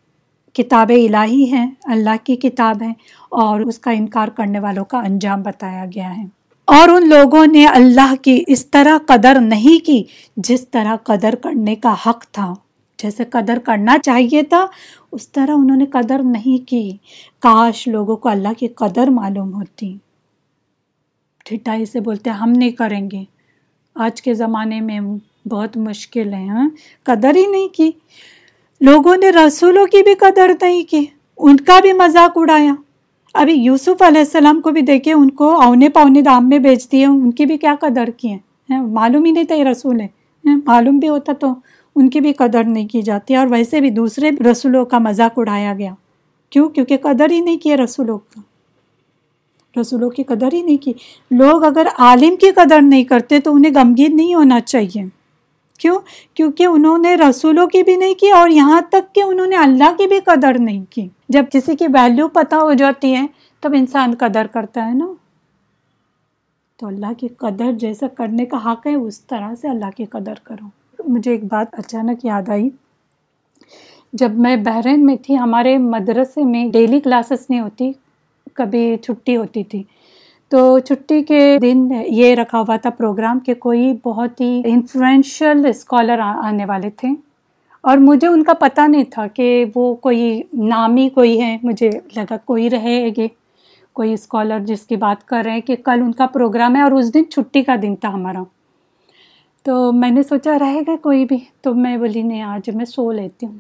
S1: کتاب الہی ہیں، اللہ کی کتاب ہے اور اس کا انکار کرنے والوں کا انجام بتایا گیا ہے۔ اور ان لوگوں نے اللہ کی اس طرح قدر نہیں کی جس طرح قدر کرنے کا حق تھا۔ جیسے قدر کرنا چاہیے تھا، اس طرح انہوں نے قدر نہیں کی۔ کاش لوگوں کو اللہ کی قدر معلوم ہوتی۔ ٹھٹائی سے بولتے، ہم نہیں کریں گے۔ آج کے زمانے میں بہت مشکل ہے ہاں؟ قدر ہی نہیں کی۔ لوگوں نے رسولوں کی بھی قدر نہیں کی، ان کا بھی مذاق اڑایا۔ ابھی یوسف علیہ السلام کو بھی دیکھے ان کو اونے پونے دام میں بیچ دیے، ان کی بھی کیا قدر کی ہیں؟ معلوم ہی نہیں تھا یہ رسول ہے معلوم بھی ہوتا تو ان کی بھی قدر نہیں کی جاتی، اور ویسے بھی دوسرے رسولوں کا مذاق اڑایا گیا۔ کیوں؟ کیونکہ قدر ہی نہیں کی رسولوں کا۔ رسولوں کی قدر ہی نہیں کی۔ لوگ اگر عالم کی قدر نہیں کرتے تو انہیں غمگین نہیں ہونا چاہیے۔ کیوں؟ کیونکہ انہوں نے رسولوں کی بھی نہیں کی اور یہاں تک کہ انہوں نے اللہ کی بھی قدر نہیں کی۔ جب کسی کی ویلیو پتہ ہو جاتی ہے، تب انسان قدر کرتا ہے نا۔ تو اللہ کی قدر جیسا کرنے کا حق ہے، اس طرح سے اللہ کی قدر کرو۔ مجھے ایک بات اچانک یاد آئی۔ جب میں بحرین میں تھی، ہمارے مدرسے میں ڈیلی کلاسز نہیں ہوتی، کبھی چھٹی ہوتی تھی۔ تو چھٹی کے دن یہ رکھا ہوا تھا پروگرام کہ کوئی بہت ہی انفلوئنشل اسکالر آنے والے تھے اور مجھے ان کا پتہ نہیں تھا کہ وہ کوئی نامی کوئی ہے مجھے لگا کوئی رہے گے، کوئی اسکالر جس کی بات کر رہے ہیں کہ کل ان کا پروگرام ہے اور اس دن چھٹی کا دن تھا ہمارا۔ تو میں نے سوچا رہے گا کوئی بھی، تو میں بولی نہیں، آج میں سو لیتی ہوں۔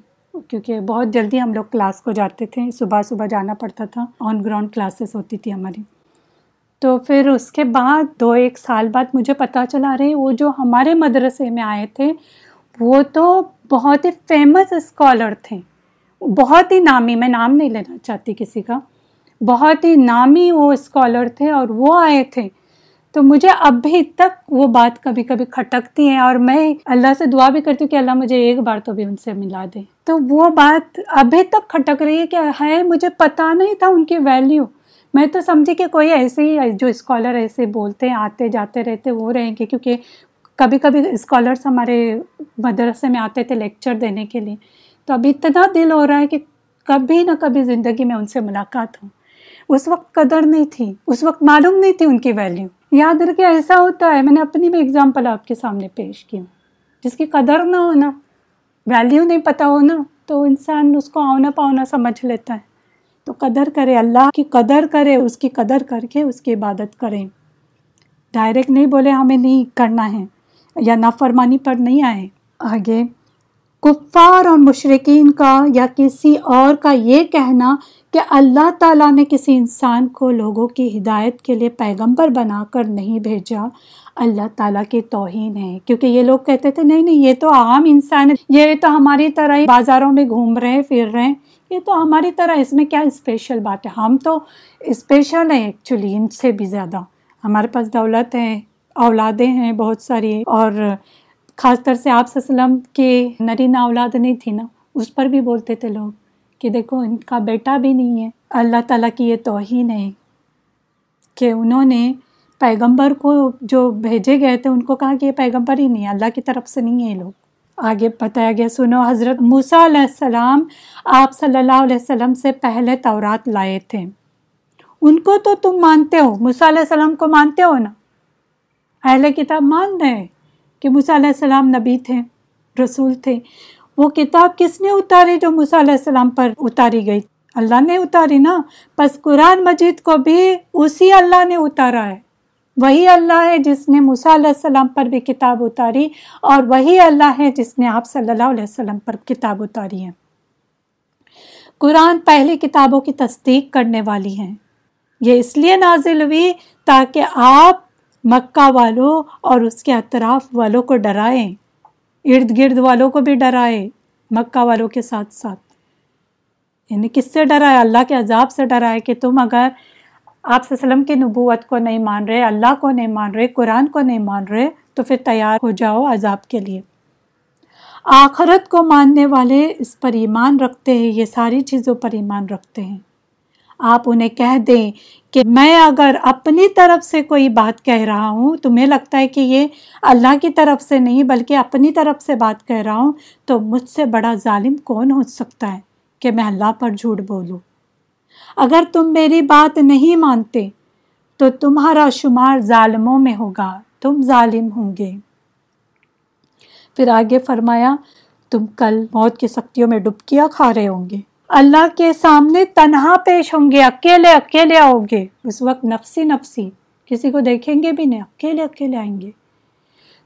S1: کیونکہ بہت جلدی ہم لوگ کلاس کو جاتے تھے، صبح صبح جانا پڑتا تھا آن گراؤنڈ کلاسز ہوتی تھی ہماری۔ تو پھر اس کے بعد دو ایک سال بعد مجھے پتہ چلا رہے وہ جو ہمارے مدرسے میں آئے تھے، وہ تو بہت ہی فیمس اسکالر تھے۔ بہت ہی نامی، میں نام نہیں لینا چاہتی کسی کا۔ بہت ہی نامی وہ اسکالر تھے اور وہ آئے تھے۔ تو مجھے اب بھی تک وہ بات کبھی کبھی کھٹکتی ہیں اور میں اللہ سے دعا بھی کرتی ہوں کہ اللہ مجھے ایک بار تو بھی ان سے ملا دے۔ تو وہ بات ابھی تک کھٹک رہی ہے کہ ہے مجھے پتا نہیں تھا ان کی ویلیو میں تو سمجھی کہ کوئی ایسے ہی جو اسکالر ایسے بولتے ہیں، آتے جاتے رہتے، وہ رہیں گے، کیونکہ کبھی کبھی اسکالرس ہمارے مدرسے میں آتے تھے لیکچر دینے کے لیے۔ تو ابھی اتنا دل ہو رہا ہے کہ کبھی نہ کبھی زندگی میں ان سے ملاقات ہو۔ اس وقت قدر نہیں تھی، اس وقت معلوم نہیں تھی ان کی ویلیو یاد رکھے ایسا ہوتا ہے، میں نے اپنی بھی اگزامپل آپ کے سامنے پیش کی ہوں۔ جس کی قدر نہ ہونا ویلیو نہیں پتہ ہونا، تو انسان اس کو آونا پاؤنا سمجھ لیتا ہے۔ تو قدر کرے، اللہ کی قدر کرے، اس کی قدر کر کے اس کی عبادت کریں۔ ڈائریکٹ نہیں بولے ہمیں نہیں کرنا ہے یا نافرمانی پر نہیں آئے۔ آگے، کفار اور مشرقین کا یا کسی اور کا یہ کہنا کہ اللہ تعالیٰ نے کسی انسان کو لوگوں کی ہدایت کے لیے پیغمبر بنا کر نہیں بھیجا، اللہ تعالیٰ کی توہین ہے۔ کیونکہ یہ لوگ کہتے تھے، نہیں نہیں، یہ تو عام انسان ہے، یہ تو ہماری طرح ہی بازاروں میں گھوم رہے ہیں، پھر رہے ہیں۔ یہ تو ہماری طرح اس میں کیا اسپیشل بات ہے؟ ہم تو اسپیشل ہیں ایکچولی ان سے بھی زیادہ۔ ہمارے پاس دولت ہے اولادیں ہیں بہت ساری۔ اور خاص طر سے آپ وسلم کے نرینہ اولاد نہیں تھی نا؟ اس پر بھی بولتے تھے لوگ کہ دیکھو، ان کا بیٹا بھی نہیں ہے۔ اللہ تعالیٰ کی یہ توہین ہے کہ انہوں نے پیغمبر کو جو بھیجے گئے تھے، ان کو کہا کہ یہ پیغمبر ہی نہیں ہے، اللہ کی طرف سے نہیں ہے یہ لوگ۔ آگے بتایا گیا، سنو، حضرت موسیٰ علیہ السلام آپ صلی اللہ علیہ وسلم سے پہلے تورات لائے تھے۔ ان کو تو تم مانتے ہو، موسیٰ علیہ السلام کو مانتے ہو نا؟ اہل کتاب مان رہے کہ موسیٰ علیہ السلام نبی تھے، رسول تھے۔ وہ کتاب کس نے اتاری جو موسیٰ علیہ السلام پر اتاری گئی؟ اللہ نے اتاری نا؟ پس قرآن مجید کو بھی اسی اللہ نے اتارا ہے۔ وہی اللہ ہے جس نے موسیٰ علیہ السلام پر بھی کتاب اتاری اور وہی اللہ ہے جس نے آپ صلی اللہ علیہ وسلم پر کتاب اتاری ہے۔ قرآن پہلی کتابوں کی تصدیق کرنے والی ہیں۔ یہ اس لیے نازل ہوئی تاکہ آپ مکہ والوں اور اس کے اطراف والوں کو ڈرائیں۔ ارد گرد والوں کو بھی ڈرائے مکہ والوں کے ساتھ ساتھ۔ یعنی کس سے ڈرائے؟ اللہ کے عذاب سے ڈرائے کہ تم اگر آپ وسلم کی نبوت کو نہیں مان رہے، اللہ کو نہیں مان رہے، قرآن کو نہیں مان رہے، تو پھر تیار ہو جاؤ عذاب کے لیے۔ آخرت کو ماننے والے اس پر ایمان رکھتے ہیں، یہ ساری چیزوں پر ایمان رکھتے ہیں۔ آپ انہیں کہہ دیں کہ میں اگر اپنی طرف سے کوئی بات کہہ رہا ہوں، تمہیں لگتا ہے کہ یہ اللہ کی طرف سے نہیں، بلکہ اپنی طرف سے بات کہہ رہا ہوں، تو مجھ سے بڑا ظالم کون ہو سکتا ہے کہ میں اللہ پر جھوٹ بولوں؟ اگر تم میری بات نہیں مانتے، تو تمہارا شمار ظالموں میں ہوگا، تم ظالم ہوں گے۔ پھر آگے فرمایا، تم کل موت کی سختیوں میں ڈبکیاں کھا رہے ہوں گے۔ اللہ کے سامنے تنہا پیش ہوں گے، اکیلے اکیلے آؤ گے۔ اس وقت نفسی نفسی، کسی کو دیکھیں گے بھی نہیں، اکیلے اکیلے آئیں گے۔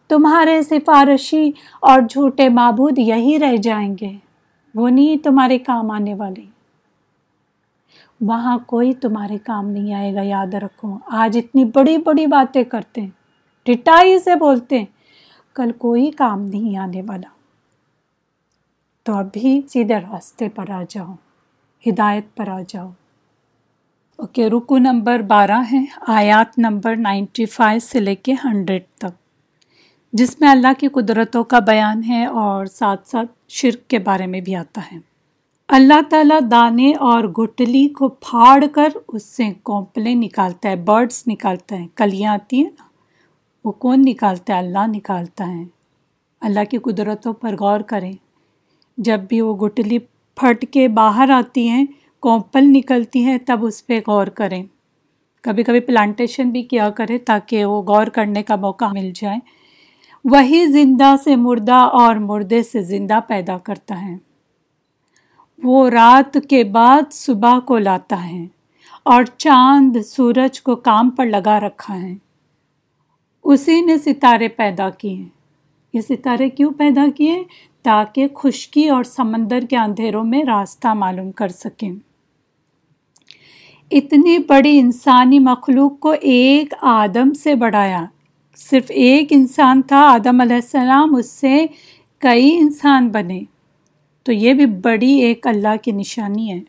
S1: تمہارے سفارشی اور جھوٹے معبود یہی رہ جائیں گے۔ وہ نہیں تمہارے کام آنے والے۔ وہاں کوئی تمہارے کام نہیں آئے گا، یاد رکھو۔ آج اتنی بڑی بڑی باتیں کرتے ہیں۔ ڈٹائی سے بولتے ہیں۔ کل کوئی کام نہیں آنے والا۔ تو ابھی سیدھے راستے پر آ جاؤ۔ ہدایت پر آ جاؤ۔ اوکے، رکو نمبر بارہ ہے۔ آیات نمبر نائنٹی فائیو سے لے کے ہنڈریڈ تک۔ جس میں اللہ کی قدرتوں کا بیان ہے اور ساتھ ساتھ شرک کے بارے میں بھی آتا ہے۔ اللہ تعالیٰ دانے اور گٹلی کو پھاڑ کر اس سے کونپلیں نکالتا ہے برڈس نکالتا ہے، کلیاں آتی ہیں نا، وہ کون نکالتا ہے؟ اللہ نکالتا ہے۔ اللہ کی قدرتوں پر غور کریں۔ جب بھی وہ گٹلی پھٹ کے باہر آتی ہیں، کونپل نکلتی ہیں، تب اس پہ غور کریں۔ کبھی کبھی پلانٹیشن بھی کیا کرے تاکہ وہ غور کرنے کا موقع مل جائے۔ وہی زندہ سے مردہ اور مردے سے زندہ پیدا کرتا ہے۔ وہ رات کے بعد صبح کو لاتا ہے اور چاند سورج کو کام پر لگا رکھا ہے۔ اسی نے ستارے پیدا کیے۔ یہ ستارے کیوں پیدا کیے؟ تاکہ خشکی اور سمندر کے اندھیروں میں راستہ معلوم کر سکیں۔ اتنی بڑی انسانی مخلوق کو ایک آدم سے بڑھایا۔ صرف ایک انسان تھا، آدم علیہ السلام، اس سے کئی انسان بنے۔ تو یہ بھی بڑی ایک اللہ کی نشانی ہے۔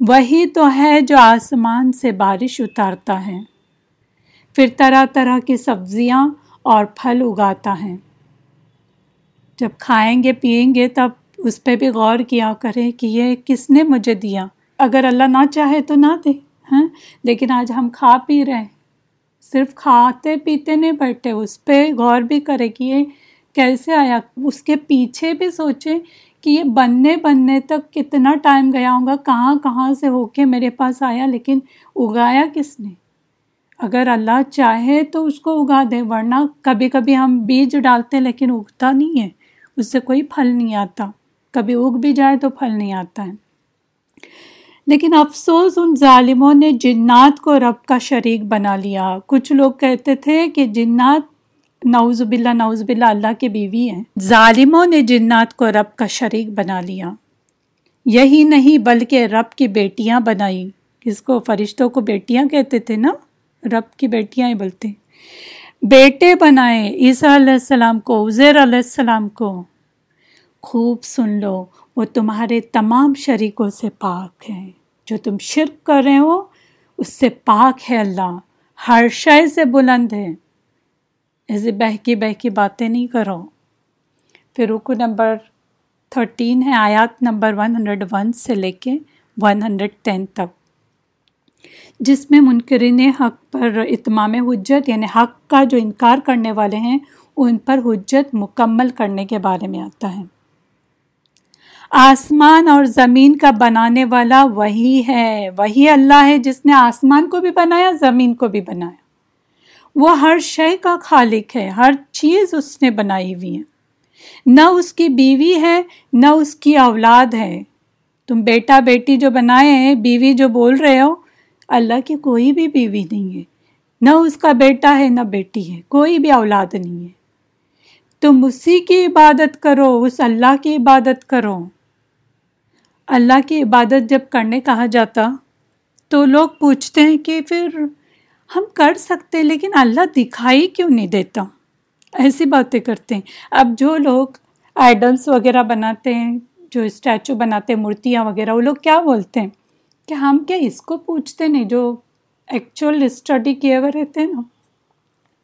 S1: وہی تو ہے جو آسمان سے بارش اتارتا ہے۔ پھر طرح طرح کی سبزیاں اور پھل اگاتا ہے۔ جب کھائیں گے، پئیں گے، تب اس پہ بھی غور کیا کریں کہ یہ کس نے مجھے دیا۔ اگر اللہ نہ چاہے تو نہ دے ہیں لیکن آج ہم کھا پی رہے ہیں۔ صرف کھاتے پیتے نہیں بیٹھے، اس پہ غور بھی کرے کہ یہ کیسے آیا۔ اس کے پیچھے بھی سوچے کہ یہ بننے بننے تک کتنا ٹائم گیا ہوں گا کہاں کہاں سے ہو کے میرے پاس آیا، لیکن اگایا کس نے؟ اگر اللہ چاہے تو اس کو اگا دے، ورنہ کبھی کبھی ہم بیج ڈالتے لیکن اگتا نہیں ہے، اس سے کوئی پھل نہیں آتا۔ کبھی اگ بھی جائے تو پھل نہیں آتا ہے۔ لیکن افسوس ان ظالموں نے جنات کو رب کا شریک بنا لیا۔ کچھ لوگ کہتے تھے کہ جنات نعوذ باللہ نعوذ باللہ، اللہ کے بیوی ہیں۔ ظالموں نے جنات کو رب کا شریک بنا لیا۔ یہی نہیں، بلکہ رب کی بیٹیاں بنائی۔ کس کو فرشتوں کو بیٹیاں کہتے تھے نا؟ رب کی بیٹیاں ہی بولتے۔ بیٹے بنائے عیسیٰ علیہ السلام کو، عزیر علیہ السلام کو۔ خوب سن لو، وہ تمہارے تمام شریکوں سے پاک ہیں۔ جو تم شرک کر رہے ہو، اس سے پاک ہے اللہ۔ ہر شے سے بلند ہے۔ ایسے بہکی بہکی باتیں نہیں کرو پھر رکو نمبر تھرٹین ہے آیات نمبر ون ہنڈریڈ ون سے لے کے ون ہنڈریڈ ٹین تک جس میں منکرین حق پر اتمام حجت یعنی حق کا جو انکار کرنے والے ہیں ان پر حجت مکمل کرنے کے بارے میں آتا ہے آسمان اور زمین کا بنانے والا وہی ہے وہی اللہ ہے جس نے آسمان کو بھی بنایا زمین کو بھی بنایا وہ ہر شے کا خالق ہے، ہر چیز اس نے بنائی ہوئی ہے۔ نہ اس کی بیوی ہے، نہ اس کی اولاد ہے۔ تم بیٹا بیٹی جو بنائے ہیں، بیوی جو بول رہے ہو، اللہ کی کوئی بھی بیوی نہیں ہے۔ نہ اس کا بیٹا ہے، نہ بیٹی ہے، کوئی بھی اولاد نہیں ہے۔ تم اسی کی عبادت کرو، اس اللہ کی عبادت کرو۔ اللہ کی عبادت جب کرنے کہا جاتا، تو لوگ پوچھتے ہیں کہ پھر ہم کر سکتے لیکن اللہ دکھائی کیوں نہیں دیتا؟ ایسی باتیں کرتے ہیں۔ اب جو لوگ آئیڈلس وغیرہ بناتے ہیں، جو اسٹیچو بناتے ہیں، مورتیاں وغیرہ، وہ لوگ کیا بولتے ہیں؟ کہ ہم کیا اس کو پوچھتے نہیں؟ جو ایکچوئل اسٹڈی کیے ہوئے رہتے ہیں نا،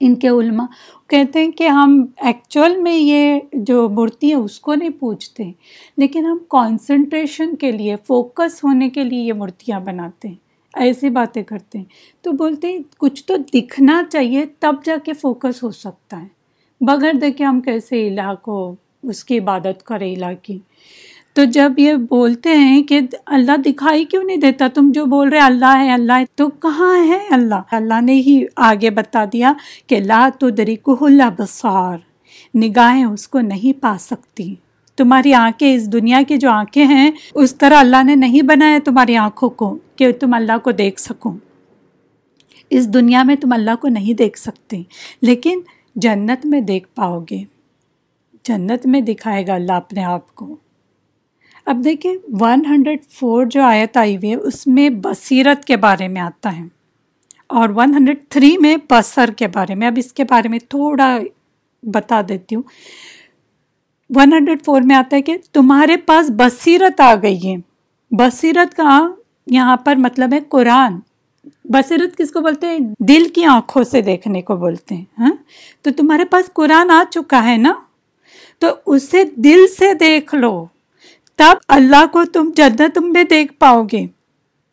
S1: ان کے علماء کہتے ہیں کہ ہم ایکچوئل میں یہ جو مورتی ہے، اس کو نہیں پوچھتے۔ لیکن ہم کانسنٹریشن کے لیے فوکس ہونے کے لیے یہ مورتیاں بناتے ہیں۔ ایسی باتیں کرتے ہیں۔ تو بولتے ہیں، کچھ تو دکھنا چاہیے، تب جا کے فوکس ہو سکتا ہے۔ بغیر دیکھے ہم کیسے الہ کو اس کی عبادت کرے الہ کی تو جب یہ بولتے ہیں کہ اللہ دکھائی کیوں نہیں دیتا؟ تم جو بول رہے اللہ ہے اللہ ہے۔ تو کہاں ہے اللہ؟ اللہ نے ہی آگے بتا دیا کہ لا تو دری کو اللہ بسار نگاہیں اس کو نہیں پا سکتی۔ تمہاری آنکھیں، اس دنیا کی جو آنکھیں ہیں، اس طرح اللہ نے نہیں بنایا تمہاری آنکھوں کو۔ کہ تم اللہ کو دیکھ سکو۔ اس دنیا میں تم اللہ کو نہیں دیکھ سکتے، لیکن جنت میں دیکھ پاؤ گے۔ جنت میں دکھائے گا اللہ اپنے آپ کو۔ اب دیکھیں ون ہنڈریڈ فور جو آیت آئی ہوئی ہے، اس میں بصیرت کے بارے میں آتا ہے۔ اور ون ہنڈریڈ تھری میں بصر کے بارے میں، اب اس کے بارے میں تھوڑا بتا دیتی ہوں۔ ون ہنڈریڈ فور میں آتا ہے کہ تمہارے پاس بصیرت آ گئی ہے۔ بصیرت کا یہاں پر مطلب ہے قرآن، بصیرت کس کو بولتے ہیں؟ دل کی آنکھوں سے دیکھنے کو بولتے ہیں ہاں؟ تو تمہارے پاس قرآن آ چکا ہے نا؟ تو اسے دل سے دیکھ لو، تب اللہ کو تم جنت میں دیکھ پاؤ گے۔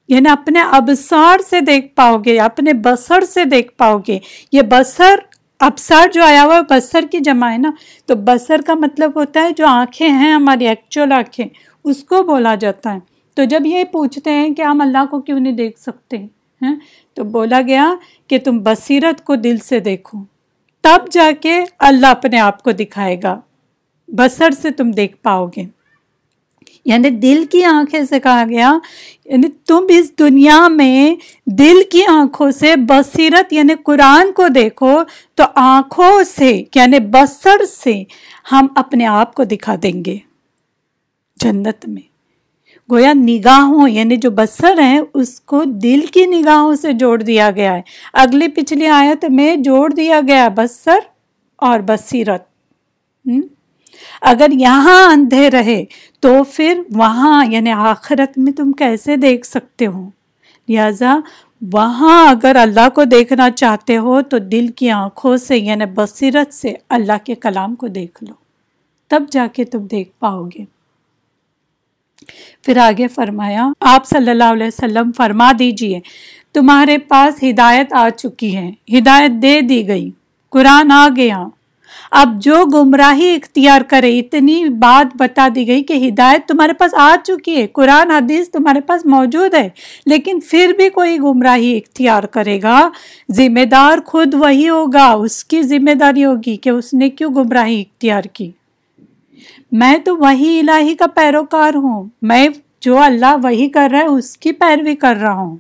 S1: یعنی اپنے ابسار سے دیکھ پاؤ گے، اپنے بسر سے دیکھ پاؤ گے۔ یہ بسر ابسار جو آیا ہوا ہے بسر کی جمع ہے نا؟ تو بسر کا مطلب ہوتا ہے جو آنکھیں ہیں، ہماری ایکچوئل آنکھیں، اس کو بولا جاتا ہے۔ تو جب یہ پوچھتے ہیں کہ ہم اللہ کو کیوں نہیں دیکھ سکتے ہیں، تو بولا گیا کہ تم بصیرت کو دل سے دیکھو۔ تب جا کے اللہ اپنے آپ کو دکھائے گا۔ بسر سے تم دیکھ پاؤ گے۔ یعنی دل کی آنکھیں سے کہا گیا یعنی تم اس دنیا میں دل کی آنکھوں سے بصیرت یعنی قرآن کو دیکھو تو آنکھوں سے یعنی بسر سے ہم اپنے آپ کو دکھا دیں گے۔ جنت میں۔ گویا نگاہوں یعنی جو بسر ہیں، اس کو دل کی نگاہوں سے جوڑ دیا گیا ہے۔ اگلی پچھلی آیت میں جوڑ دیا گیا بسر اور بصیرت۔ اگر یہاں اندھے رہے تو پھر وہاں یعنی آخرت میں تم کیسے دیکھ سکتے ہو؟ لہذا وہاں اگر اللہ کو دیکھنا چاہتے ہو تو دل کی آنکھوں سے یعنی بصیرت سے اللہ کے کلام کو دیکھ لو۔ تب جا کے تم دیکھ پاؤ گے۔ پھر آگے فرمایا، آپ صلی اللہ علیہ وسلم فرما دیجیے، تمہارے پاس ہدایت آ چکی ہے، ہدایت دے دی گئی، قرآن آ گیا۔ اب جو گمراہی اختیار کرے، اتنی بات بتا دی گئی کہ ہدایت تمہارے پاس آ چکی ہے، قرآن، حدیث تمہارے پاس موجود ہے، لیکن پھر بھی کوئی گمراہی اختیار کرے گا۔ ذمہ دار خود وہی ہوگا، اس کی ذمہ داری ہوگی کہ اس نے کیوں گمراہی اختیار کی۔ میں تو وہی الہی کا پیروکار ہوں۔ میں جو اللہ وہی کر رہا ہے، اس کی پیروی کر رہا ہوں۔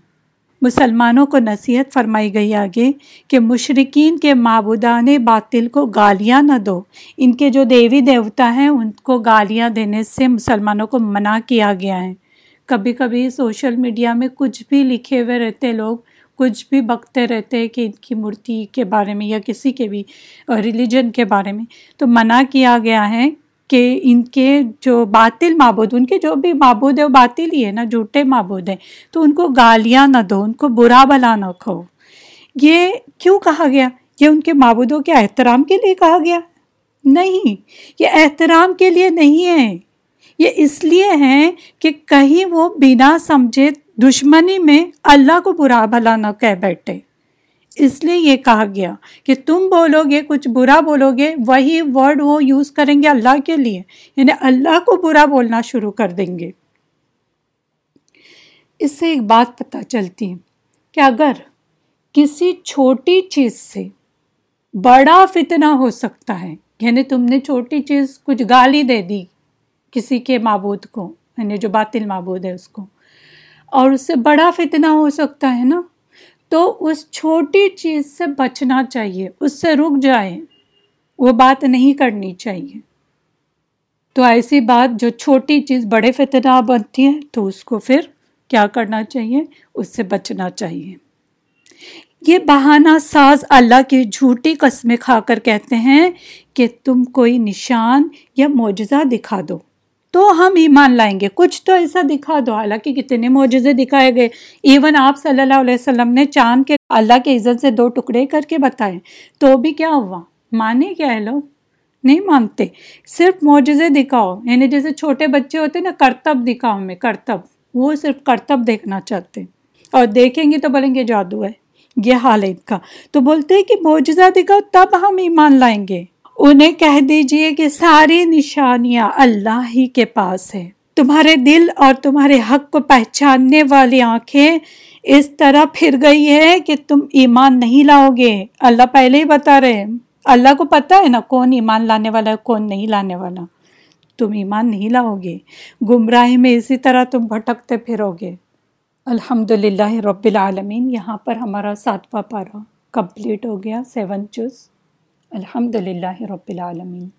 S1: مسلمانوں کو نصیحت فرمائی گئی آگے کہ مشرقین کے معبودان باطل کو گالیاں نہ دو۔ ان کے جو دیوی دیوتا ہیں، ان کو گالیاں دینے سے مسلمانوں کو منع کیا گیا ہے۔ کبھی کبھی سوشل میڈیا میں کچھ بھی لکھے ہوئے رہتے لوگ کچھ بھی بکتے رہتے کہ ان کی مورتی کے بارے میں یا کسی کے بھی ریلیجن کے بارے میں۔ تو منع کیا گیا ہے۔ کہ ان کے جو باطل معبود، ان کے جو بھی معبود ہے، وہ باطل ہی ہے نا، جھوٹے معبود ہیں۔ تو ان کو گالیاں نہ دو، ان کو برا بلا نہ کھو۔ یہ کیوں کہا گیا؟ یہ ان کے معبودوں کے احترام کے لیے کہا گیا؟ نہیں، یہ احترام کے لیے نہیں ہے۔ یہ اس لیے ہیں کہ کہیں وہ بنا سمجھے دشمنی میں اللہ کو برا بھلا نہ کہہ بیٹھے۔ اس لیے یہ کہا گیا کہ تم بولو گے کچھ برا بولو گے وہی ورڈ وہ یوز کریں گے اللہ کے لیے یعنی اللہ کو برا بولنا شروع کر دیں گے۔ اس سے ایک بات پتہ چلتی ہے کہ اگر کسی چھوٹی چیز سے بڑا فتنہ ہو سکتا ہے یعنی تم نے چھوٹی چیز کچھ گالی دے دی کسی کے معبود کو یعنی جو باطل معبود ہے اس کو، اور اس سے بڑا فتنہ ہو سکتا ہے نا تو اس چھوٹی چیز سے بچنا چاہیے، اس سے رک جائے وہ بات نہیں کرنی چاہیے۔ تو ایسی بات جو چھوٹی چیز بڑے فتنہ بنتی ہے، تو اس کو پھر کیا کرنا چاہیے؟ اس سے بچنا چاہیے۔ یہ بہانہ ساز اللہ کی جھوٹی قسمیں کھا کر کہتے ہیں کہ تم کوئی نشان یا معجزہ دکھا دو۔ تو ہم ایمان لائیں گے۔ کچھ تو ایسا دکھا دو۔ حالانکہ کتنے معجزے دکھائے گئے۔ ایون آپ صلی اللہ علیہ وسلم نے چاند کے اللہ کے عزت سے دو ٹکڑے کر کے بتائے۔ تو بھی کیا ہوا؟ مانے کیا ہے لوگ؟ نہیں مانتے۔ صرف معجزے دکھاؤ۔ یعنی جیسے چھوٹے بچے ہوتے نا، کرتب دکھاؤ میں، کرتب۔ وہ صرف کرتب دیکھنا چاہتے اور دیکھیں گے تو بولیں گے جادو ہے۔ یہ حال ہے ان کا۔ تو بولتے ہیں کہ معجزہ دکھاؤ، تب ہم ایمان لائیں گے۔ انہیں کہہ دیجیے کہ ساری نشانیاں اللہ ہی کے پاس ہے تمہارے دل اور تمہارے حق کو پہچاننے والی آنکھیں اس طرح پھر گئی ہے کہ تم ایمان نہیں لاؤ گے اللہ پہلے ہی بتا رہے اللہ کو پتا ہے نا کون ایمان لانے والا ہے، کون نہیں لانے والا۔ تم ایمان نہیں لاؤ گے گمراہی میں اسی طرح تم بھٹکتے پھرو گے الحمد للہ رب العالمین، یہاں پر ہمارا ساتواں پارا کمپلیٹ ہو گیا۔ سیون چوز الحمد للہ رب العالمین۔